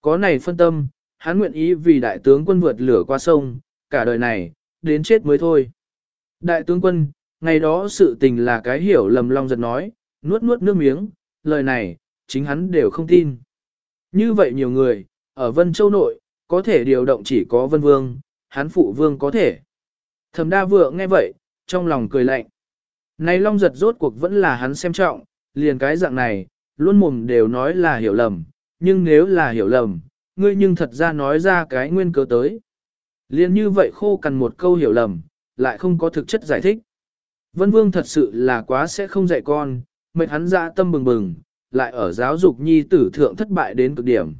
Có này phân tâm, hắn nguyện ý vì đại tướng quân vượt lửa qua sông, cả đời này, đến chết mới thôi. Đại tướng quân, ngày đó sự tình là cái hiểu lầm long giật nói, nuốt nuốt nước miếng, lời này, chính hắn đều không tin. Như vậy nhiều người, ở Vân Châu Nội, có thể điều động chỉ có Vân Vương, hắn phụ vương có thể. Thẩm đa vượng nghe vậy, trong lòng cười lạnh. Này long giật rốt cuộc vẫn là hắn xem trọng, liền cái dạng này, luôn mồm đều nói là hiểu lầm, nhưng nếu là hiểu lầm, ngươi nhưng thật ra nói ra cái nguyên cớ tới. liền như vậy khô cằn một câu hiểu lầm, lại không có thực chất giải thích. Vân Vương thật sự là quá sẽ không dạy con, mệt hắn ra tâm bừng bừng, lại ở giáo dục nhi tử thượng thất bại đến cực điểm.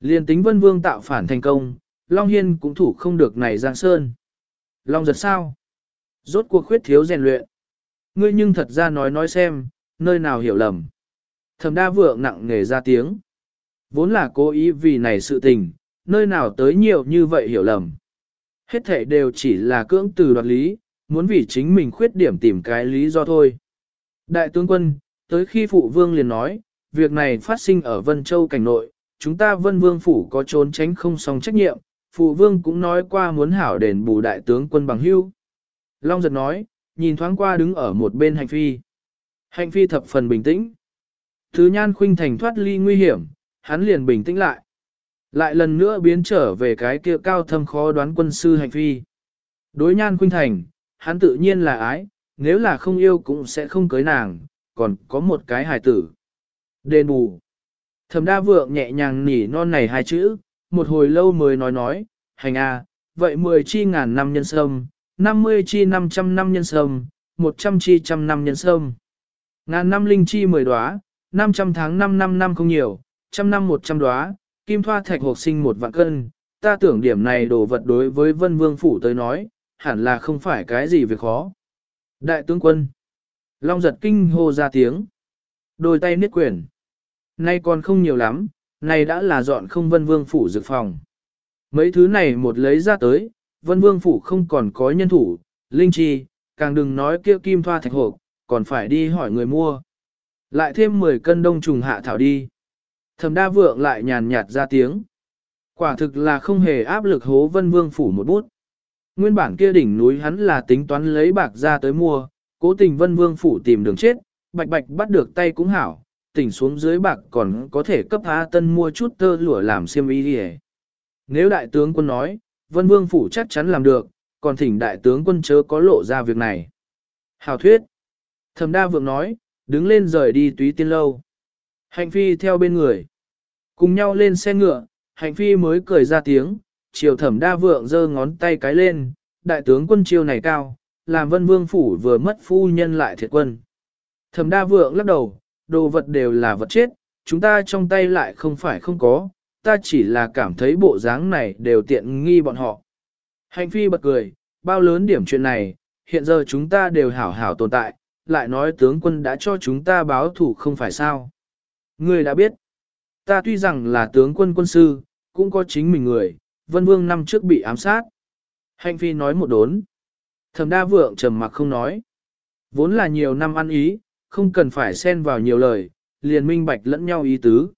Liên tính Vân Vương tạo phản thành công, Long Hiên cũng thủ không được này Giang Sơn. Long giật sao? Rốt cuộc khuyết thiếu rèn luyện. Ngươi nhưng thật ra nói nói xem, nơi nào hiểu lầm. Thẩm đa vượng nặng nghề ra tiếng. Vốn là cố ý vì này sự tình, nơi nào tới nhiều như vậy hiểu lầm. Hết thể đều chỉ là cưỡng từ đoạt lý, muốn vì chính mình khuyết điểm tìm cái lý do thôi. Đại tướng quân, tới khi phụ vương liền nói, việc này phát sinh ở Vân Châu cảnh nội, chúng ta Vân Vương phủ có trốn tránh không xong trách nhiệm, phụ vương cũng nói qua muốn hảo đền bù đại tướng quân bằng hưu. Long giật nói, nhìn thoáng qua đứng ở một bên hành phi. Hành phi thập phần bình tĩnh. Thứ nhan khuynh thành thoát ly nguy hiểm, hắn liền bình tĩnh lại. Lại lần nữa biến trở về cái kia cao thâm khó đoán quân sư hành phi. Đối nhan khuynh thành, hắn tự nhiên là ái, nếu là không yêu cũng sẽ không cưới nàng, còn có một cái hài tử. Đền bù. Thẩm đa vượng nhẹ nhàng nỉ non này hai chữ, một hồi lâu mới nói nói, hành a, vậy mười chi ngàn năm nhân sâm, năm mươi chi năm trăm năm nhân sâm, một trăm chi trăm năm nhân sâm. Ngàn năm linh chi mười đóa, năm trăm tháng năm năm năm không nhiều, trăm năm một trăm đóa, kim thoa thạch hộp sinh một vạn cân, ta tưởng điểm này đồ vật đối với vân vương phủ tới nói, hẳn là không phải cái gì việc khó. Đại tướng quân, long giật kinh hô ra tiếng, đôi tay niết quyền. Nay còn không nhiều lắm, này đã là dọn không vân vương phủ dược phòng. Mấy thứ này một lấy ra tới, vân vương phủ không còn có nhân thủ, linh chi, càng đừng nói kia kim thoa thạch hộp, còn phải đi hỏi người mua. Lại thêm 10 cân đông trùng hạ thảo đi. Thẩm đa vượng lại nhàn nhạt ra tiếng. Quả thực là không hề áp lực hố vân vương phủ một bút. Nguyên bản kia đỉnh núi hắn là tính toán lấy bạc ra tới mua, cố tình vân vương phủ tìm đường chết, bạch bạch bắt được tay cũng hảo, tỉnh xuống dưới bạc còn có thể cấp A Tân mua chút tơ lụa làm xiêm y đi Nếu đại tướng quân nói, vân vương phủ chắc chắn làm được, còn thỉnh đại tướng quân chớ có lộ ra việc này. Hào thuyết. Thẩm đa vượng nói, đứng lên rời đi túy tiên lâu. Hạnh phi theo bên người. Cùng nhau lên xe ngựa, hạnh phi mới cười ra tiếng, chiều thẩm đa vượng giơ ngón tay cái lên, đại tướng quân chiêu này cao, làm vân vương phủ vừa mất phu nhân lại thiệt quân. Thẩm đa vượng lắc đầu, đồ vật đều là vật chết, chúng ta trong tay lại không phải không có, ta chỉ là cảm thấy bộ dáng này đều tiện nghi bọn họ. Hạnh phi bật cười, bao lớn điểm chuyện này, hiện giờ chúng ta đều hảo hảo tồn tại, lại nói tướng quân đã cho chúng ta báo thủ không phải sao. Người đã biết, ta tuy rằng là tướng quân quân sư, cũng có chính mình người, vân vương năm trước bị ám sát. Hạnh phi nói một đốn. Thẩm đa vượng trầm mặc không nói. Vốn là nhiều năm ăn ý, không cần phải xen vào nhiều lời, liền minh bạch lẫn nhau ý tứ.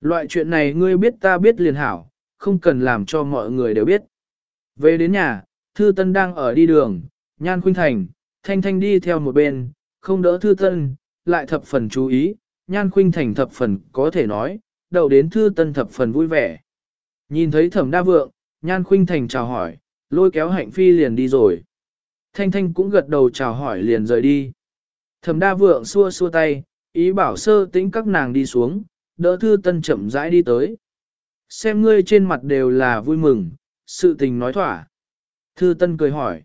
Loại chuyện này ngươi biết ta biết liền hảo, không cần làm cho mọi người đều biết. Về đến nhà, Thư Tân đang ở đi đường, Nhan Khuynh Thành, Thanh Thanh đi theo một bên, không đỡ Thư Tân, lại thập phần chú ý, Nhan Khuynh Thành thập phần có thể nói, đầu đến Thư Tân thập phần vui vẻ. Nhìn thấy Thẩm Đa Vượng, Nhan Khuynh Thành chào hỏi, lôi kéo Hạnh Phi liền đi rồi. Thanh Thanh cũng gật đầu chào hỏi liền rời đi. Thẩm Đa Vượng xua xua tay, ý bảo sơ tĩnh các nàng đi xuống, đỡ Thư Tân chậm rãi đi tới. Xem ngươi trên mặt đều là vui mừng, sự tình nói thỏa. Thư Tân cười hỏi.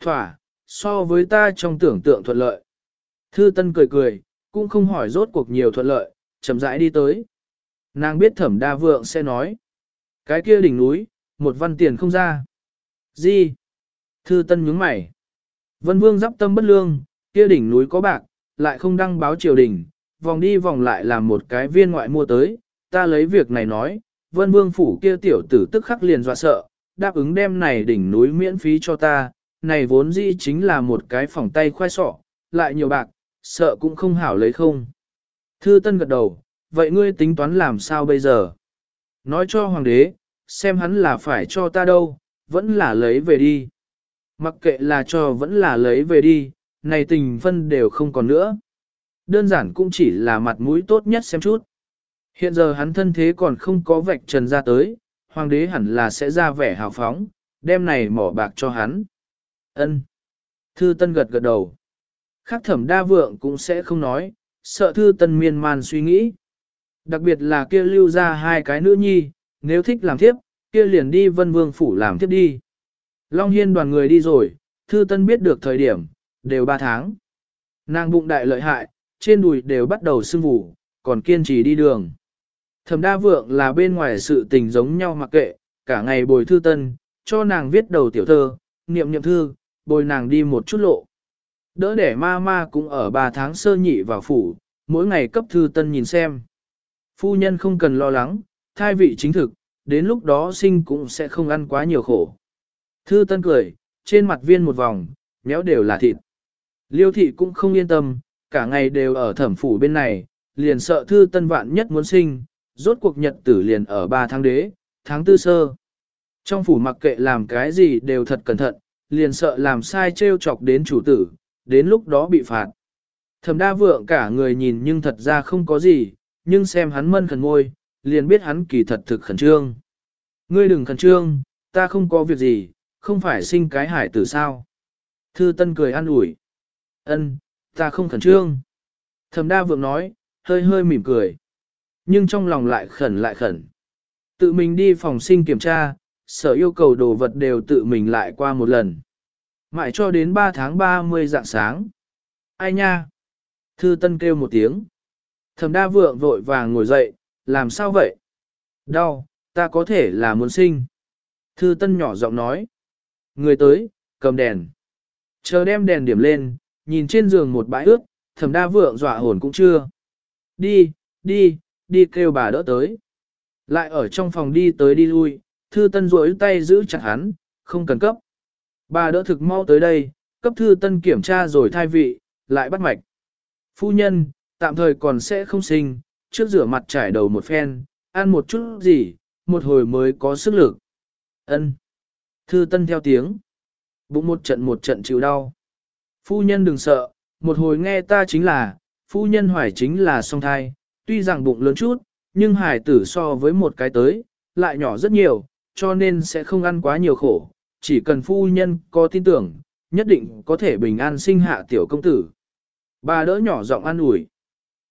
Thỏa, so với ta trong tưởng tượng thuận lợi. Thư Tân cười cười, cũng không hỏi rốt cuộc nhiều thuận lợi, chậm rãi đi tới. Nàng biết thẩm đa vượng sẽ nói. Cái kia đỉnh núi, một văn tiền không ra. Gì? Thư Tân nhướng mày. Vân Vương giáp tâm bất lương, kia đỉnh núi có bạc, lại không đăng báo triều đình, vòng đi vòng lại làm một cái viên ngoại mua tới, ta lấy việc này nói, Vân Vương phủ kia tiểu tử tức khắc liền dọa sợ, đáp ứng đem này đỉnh núi miễn phí cho ta, này vốn dĩ chính là một cái phòng tay khoai sọ, lại nhiều bạc, sợ cũng không hảo lấy không. Thư Tân gật đầu, vậy ngươi tính toán làm sao bây giờ? Nói cho hoàng đế, xem hắn là phải cho ta đâu, vẫn là lấy về đi. Mặc kệ là cho vẫn là lấy về đi, này tình phân đều không còn nữa. Đơn giản cũng chỉ là mặt mũi tốt nhất xem chút. Hiện giờ hắn thân thế còn không có vạch trần ra tới, hoàng đế hẳn là sẽ ra vẻ hào phóng, đem này mỏ bạc cho hắn. Ân. Thư Tân gật gật đầu. Khác thẩm đa vượng cũng sẽ không nói, sợ Thư Tân miên man suy nghĩ. Đặc biệt là kia lưu ra hai cái nữ nhi, nếu thích làm thiếp, kia liền đi vân vương phủ làm thiếp đi. Long Hiên đoàn người đi rồi, Thư Tân biết được thời điểm, đều ba tháng. Nàng bụng đại lợi hại, trên đùi đều bắt đầu sưng vù, còn kiên trì đi đường. Thẩm đa vượng là bên ngoài sự tình giống nhau mặc kệ, cả ngày bồi thư tân, cho nàng viết đầu tiểu thơ, niệm niệm thư, bồi nàng đi một chút lộ. Đỡ để ma ma cũng ở 3 tháng sơ nhị vào phủ, mỗi ngày cấp thư tân nhìn xem. Phu nhân không cần lo lắng, thai vị chính thực, đến lúc đó sinh cũng sẽ không ăn quá nhiều khổ. Thư tân cười, trên mặt viên một vòng, méo đều là thịt. Liêu thị cũng không yên tâm, cả ngày đều ở thẩm phủ bên này, liền sợ thư tân vạn nhất muốn sinh, rốt cuộc nhật tử liền ở 3 tháng đế, tháng tư sơ. Trong phủ mặc kệ làm cái gì đều thật cẩn thận, liền sợ làm sai trêu chọc đến chủ tử, đến lúc đó bị phạt. Thẩm đa vượng cả người nhìn nhưng thật ra không có gì, nhưng xem hắn mân khẩn ngôi, liền biết hắn kỳ thật thực khẩn trương. Ngươi đừng khẩn trương, ta không có việc gì, không phải sinh cái hải tử sao. Thư Tân cười an ủi. Ân, ta không khẩn trương. Thẩm đa vượng nói, hơi hơi mỉm cười nhưng trong lòng lại khẩn lại khẩn. Tự mình đi phòng sinh kiểm tra, sở yêu cầu đồ vật đều tự mình lại qua một lần. Mãi cho đến 3 tháng 30 dạng sáng. Ai nha? Thư Tân kêu một tiếng. Thẩm đa vượng vội vàng ngồi dậy, làm sao vậy? Đau, ta có thể là muốn sinh. Thư Tân nhỏ giọng nói. Người tới, cầm đèn. Chờ đem đèn điểm lên, nhìn trên giường một bãi ướt, thẩm đa vượng dọa hồn cũng chưa. Đi, đi, đi kêu bà đỡ tới. Lại ở trong phòng đi tới đi lui, thư tân rỗi tay giữ chặt hắn, không cần cấp. Bà đỡ thực mau tới đây, cấp thư tân kiểm tra rồi thai vị, lại bắt mạch. Phu nhân, tạm thời còn sẽ không sinh, trước rửa mặt trải đầu một phen, ăn một chút gì, một hồi mới có sức lực. Ân. Thư tân theo tiếng. Bụng một trận một trận chịu đau. Phu nhân đừng sợ, một hồi nghe ta chính là, phu nhân hoài chính là song thai, tuy rằng bụng lớn chút, nhưng hải tử so với một cái tới, lại nhỏ rất nhiều, cho nên sẽ không ăn quá nhiều khổ, chỉ cần phu nhân có tin tưởng, nhất định có thể bình an sinh hạ tiểu công tử. Bà đỡ nhỏ giọng an ủi,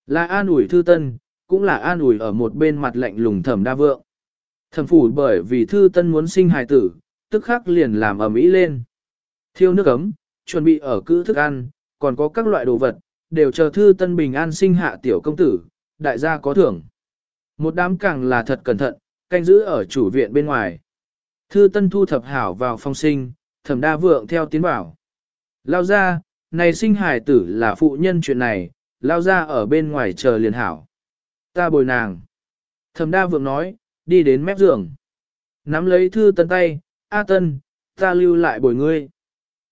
là an ủi thư tân, cũng là an ủi ở một bên mặt lạnh lùng thẩm đa vượng. Thẩm phủ bởi vì thư tân muốn sinh hài tử, tức khắc liền làm ầm ĩ lên. Thiêu nước ấm, chuẩn bị ở cữ thức ăn, còn có các loại đồ vật, đều chờ thư tân bình an sinh hạ tiểu công tử, đại gia có thưởng. Một đám càng là thật cẩn thận, canh giữ ở chủ viện bên ngoài. Thư tân thu thập hảo vào phong sinh, thẩm đa vượng theo tiến bảo. Lao ra, này sinh hài tử là phụ nhân chuyện này, lao ra ở bên ngoài chờ liền hảo. Ta bồi nàng. Thẩm đa vượng nói, đi đến mép giường. Nắm lấy thư tân tay, A tân, ta lưu lại bồi ngươi.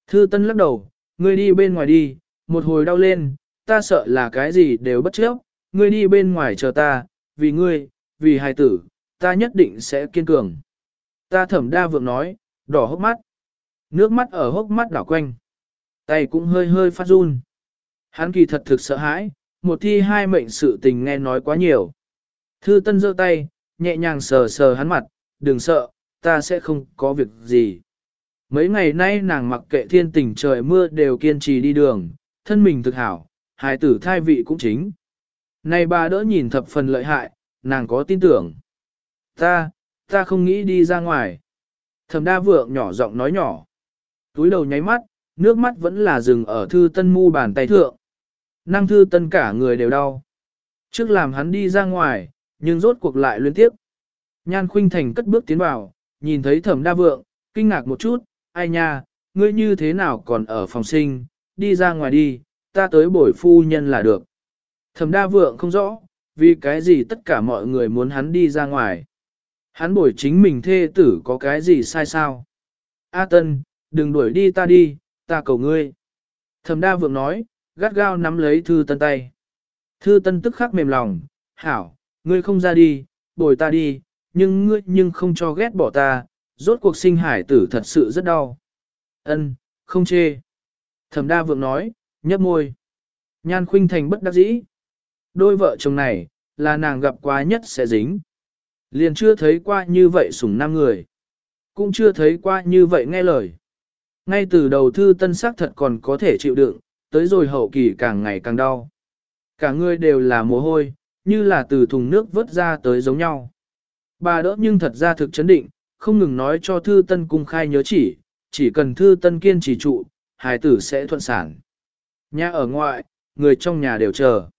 Thư tân lắc đầu, ngươi đi bên ngoài đi, một hồi đau lên, ta sợ là cái gì đều bất chấp, ngươi đi bên ngoài chờ ta, vì ngươi, vì hài tử, ta nhất định sẽ kiên cường. Ta thẩm đa vượng nói, đỏ hốc mắt. Nước mắt ở hốc mắt đảo quanh. Tay cũng hơi hơi phát run. Hắn kỳ thật thực sợ hãi, một thi hai mệnh sự tình nghe nói quá nhiều. Thư tân giơ tay, nhẹ nhàng sờ sờ hắn mặt, đừng sợ, ta sẽ không có việc gì. Mấy ngày nay nàng mặc kệ thiên tình trời mưa đều kiên trì đi đường, thân mình thực hảo, hài tử thai vị cũng chính. Này bà đỡ nhìn thập phần lợi hại, nàng có tin tưởng. Ta, ta không nghĩ đi ra ngoài. Thẩm đa vượng nhỏ giọng nói nhỏ. Túi đầu nháy mắt, nước mắt vẫn là dừng ở thư tân mu bàn tay thượng. Năng thư tân cả người đều đau. Trước làm hắn đi ra ngoài, nhưng rốt cuộc lại liên tiếp. Nhan khuynh thành cất bước tiến vào, nhìn thấy thẩm đa vượng, kinh ngạc một chút, ai nha, ngươi như thế nào còn ở phòng sinh, đi ra ngoài đi, ta tới bổi phu nhân là được. Thẩm đa vượng không rõ, vì cái gì tất cả mọi người muốn hắn đi ra ngoài. Hắn bổi chính mình thê tử có cái gì sai sao? A Tân, đừng đuổi đi ta đi, ta cầu ngươi. Thẩm đa vượng nói, gắt gao nắm lấy thư tân tay. Thư tân tức khắc mềm lòng, hảo, ngươi không ra đi, bồi ta đi, nhưng ngươi nhưng không cho ghét bỏ ta, rốt cuộc sinh hải tử thật sự rất đau. Ân, không chê. Thẩm đa vượng nói, nhấp môi. Nhan khuynh thành bất đắc dĩ. Đôi vợ chồng này, là nàng gặp quá nhất sẽ dính. Liền chưa thấy qua như vậy sủng năm người. Cũng chưa thấy qua như vậy nghe lời. Ngay từ đầu thư tân sắc thật còn có thể chịu đựng, tới rồi hậu kỳ càng ngày càng đau. Cả người đều là mồ hôi, như là từ thùng nước vớt ra tới giống nhau. Bà đỡ nhưng thật ra thực chấn định, không ngừng nói cho thư tân cung khai nhớ chỉ, chỉ cần thư tân kiên trì trụ, hài tử sẽ thuận sản. Nhà ở ngoại, người trong nhà đều chờ.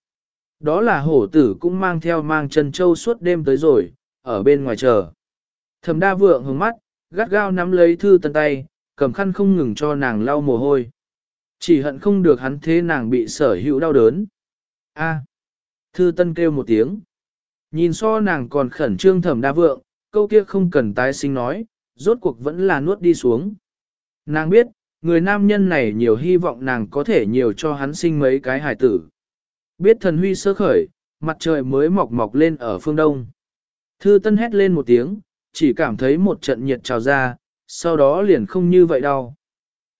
Đó là hổ tử cũng mang theo mang chân châu suốt đêm tới rồi, ở bên ngoài chờ. Thẩm đa vượng hướng mắt, gắt gao nắm lấy thư tân tay, cầm khăn không ngừng cho nàng lau mồ hôi. Chỉ hận không được hắn thế nàng bị sở hữu đau đớn. A. Thư tân kêu một tiếng. Nhìn so nàng còn khẩn trương thẩm đa vượng, câu kia không cần tái sinh nói, rốt cuộc vẫn là nuốt đi xuống. Nàng biết, người nam nhân này nhiều hy vọng nàng có thể nhiều cho hắn sinh mấy cái hài tử. Biết thần huy sơ khởi, mặt trời mới mọc mọc lên ở phương đông. Thư tân hét lên một tiếng, chỉ cảm thấy một trận nhiệt trào ra, sau đó liền không như vậy đâu.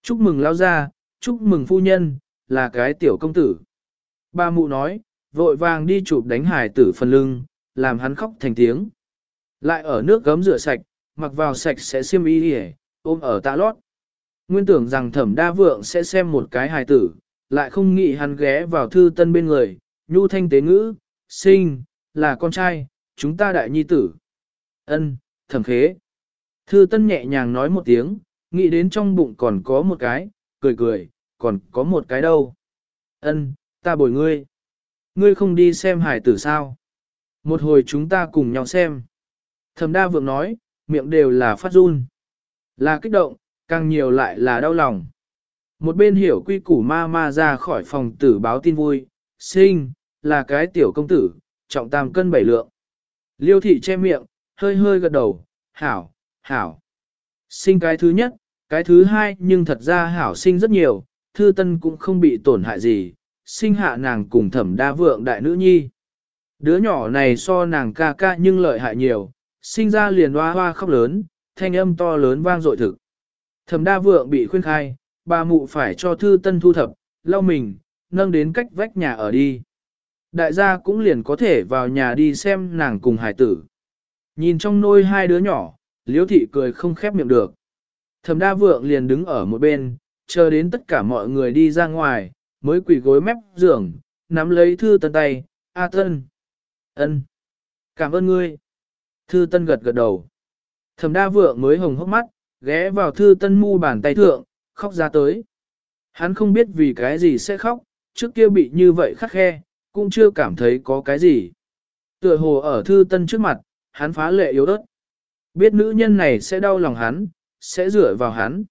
Chúc mừng lao ra, chúc mừng phu nhân, là cái tiểu công tử. Ba mụ nói, vội vàng đi chụp đánh hải tử phần lưng, làm hắn khóc thành tiếng. Lại ở nước gấm rửa sạch, mặc vào sạch sẽ xiêm y hề, ôm ở tạ lót. Nguyên tưởng rằng thẩm đa vượng sẽ xem một cái hài tử, lại không nghĩ hắn ghé vào thư tân bên người, nhu thanh tế ngữ, sinh, là con trai, chúng ta đại nhi tử. ân thẩm khế. Thư tân nhẹ nhàng nói một tiếng, nghĩ đến trong bụng còn có một cái, cười cười, còn có một cái đâu. ân ta bồi ngươi. Ngươi không đi xem hải tử sao? Một hồi chúng ta cùng nhau xem. Thẩm đa vượng nói, miệng đều là phát run. Là kích động, càng nhiều lại là đau lòng. Một bên hiểu quy củ ma ma ra khỏi phòng tử báo tin vui, sinh, là cái tiểu công tử, trọng tam cân bảy lượng. Liêu thị che miệng, hơi hơi gật đầu, hảo, hảo. Sinh cái thứ nhất, cái thứ hai nhưng thật ra hảo sinh rất nhiều, thư tân cũng không bị tổn hại gì, sinh hạ nàng cùng thẩm đa vượng đại nữ nhi. Đứa nhỏ này so nàng ca ca nhưng lợi hại nhiều, sinh ra liền hoa hoa khóc lớn, thanh âm to lớn vang dội thực. Thẩm đa vượng bị khuyên khai, bà mụ phải cho thư tân thu thập, lau mình, nâng đến cách vách nhà ở đi. Đại gia cũng liền có thể vào nhà đi xem nàng cùng hải tử. Nhìn trong nôi hai đứa nhỏ, liếu thị cười không khép miệng được. Thẩm đa vượng liền đứng ở một bên, chờ đến tất cả mọi người đi ra ngoài, mới quỳ gối mép giường, nắm lấy thư tân tay, A tân. ân, Cảm ơn ngươi. Thư tân gật gật đầu. Thẩm đa vượng mới hồng hốc mắt, ghé vào thư tân mu bàn tay thượng, khóc ra tới. Hắn không biết vì cái gì sẽ khóc, trước kia bị như vậy khắc khe, cũng chưa cảm thấy có cái gì. Tựa hồ ở thư tân trước mặt, hắn phá lệ yếu ớt. Biết nữ nhân này sẽ đau lòng hắn, sẽ rửa vào hắn.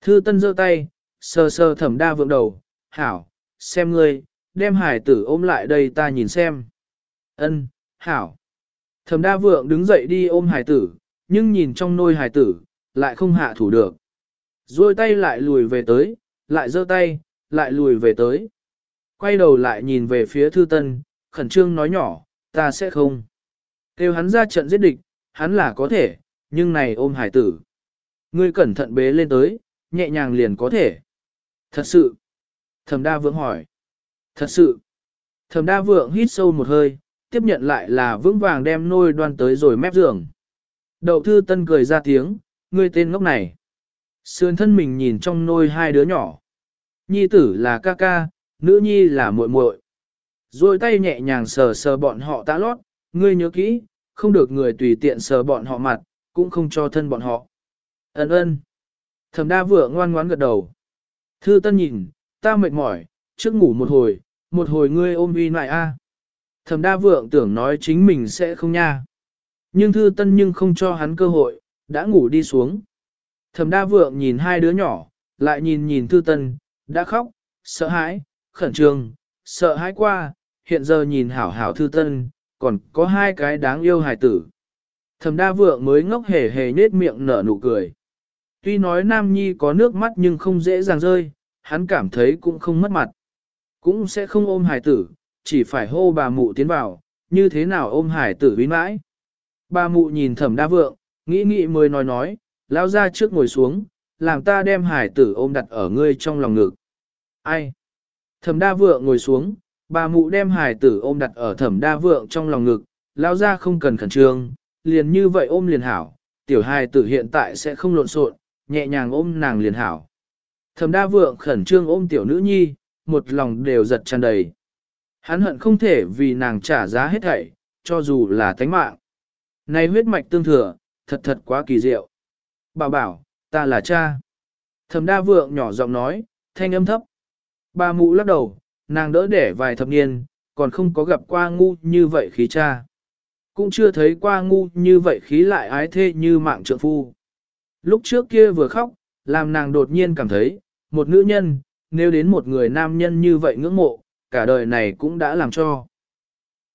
Thư tân giơ tay, sờ sờ thẩm đa vượng đầu, hảo, xem ngươi, đem hải tử ôm lại đây ta nhìn xem. Ân, hảo. Thẩm đa vượng đứng dậy đi ôm hải tử, nhưng nhìn trong nôi hải tử, lại không hạ thủ được. Rồi tay lại lùi về tới, lại giơ tay, lại lùi về tới. Quay đầu lại nhìn về phía thư tân, khẩn trương nói nhỏ, ta sẽ không. Kêu hắn ra trận giết địch, hắn là có thể, nhưng này ôm hải tử. Ngươi cẩn thận bế lên tới, nhẹ nhàng liền có thể. Thật sự. Thẩm đa vượng hỏi. Thật sự. Thẩm đa vượng hít sâu một hơi, tiếp nhận lại là vững vàng đem nôi đoan tới rồi mép giường. Đậu thư tân cười ra tiếng, ngươi tên ngốc này. Sườn thân mình nhìn trong nôi hai đứa nhỏ. Nhi tử là ca ca, nữ nhi là muội muội. Rồi tay nhẹ nhàng sờ sờ bọn họ tã lót, ngươi nhớ kỹ, không được người tùy tiện sờ bọn họ mặt, cũng không cho thân bọn họ. Ấn ơn. Thẩm đa vượng ngoan ngoãn gật đầu. Thư tân nhìn, ta mệt mỏi, trước ngủ một hồi, một hồi ngươi ôm uy lại a. Thẩm đa vượng tưởng nói chính mình sẽ không nha. Nhưng thư tân nhưng không cho hắn cơ hội, đã ngủ đi xuống. Thẩm đa vượng nhìn hai đứa nhỏ, lại nhìn nhìn thư tân, đã khóc, sợ hãi, khẩn trương, sợ hãi qua, hiện giờ nhìn hảo hảo thư tân, còn có hai cái đáng yêu hài tử. Thẩm đa vượng mới ngốc hề hề nết miệng nở nụ cười. Tuy nói Nam Nhi có nước mắt nhưng không dễ dàng rơi, hắn cảm thấy cũng không mất mặt. Cũng sẽ không ôm hài tử, chỉ phải hô bà mụ tiến vào, như thế nào ôm hải tử bí mãi. Bà mụ nhìn thẩm đa vượng, nghĩ nghĩ mới nói nói, lao ra trước ngồi xuống, làm ta đem hải tử ôm đặt ở ngươi trong lòng ngực. Ai? Thẩm đa vượng ngồi xuống, bà mụ đem hải tử ôm đặt ở thẩm đa vượng trong lòng ngực, lao ra không cần khẩn trương, liền như vậy ôm liền hảo, tiểu hải tử hiện tại sẽ không lộn xộn, nhẹ nhàng ôm nàng liền hảo. Thẩm đa vượng khẩn trương ôm tiểu nữ nhi, một lòng đều giật tràn đầy. Hắn hận không thể vì nàng trả giá hết thảy, cho dù là tánh mạng. Này huyết mạch tương thừa, thật thật quá kỳ diệu. Bảo bảo, ta là cha. Thẩm đa vượng nhỏ giọng nói, thanh âm thấp. Bà mụ lắc đầu, nàng đỡ đẻ vài thập niên, còn không có gặp qua ngu như vậy khí cha. Cũng chưa thấy qua ngu như vậy khí lại ái thê như mạng trượng phu. Lúc trước kia vừa khóc, làm nàng đột nhiên cảm thấy, một nữ nhân, nếu đến một người nam nhân như vậy ngưỡng mộ, cả đời này cũng đã làm cho.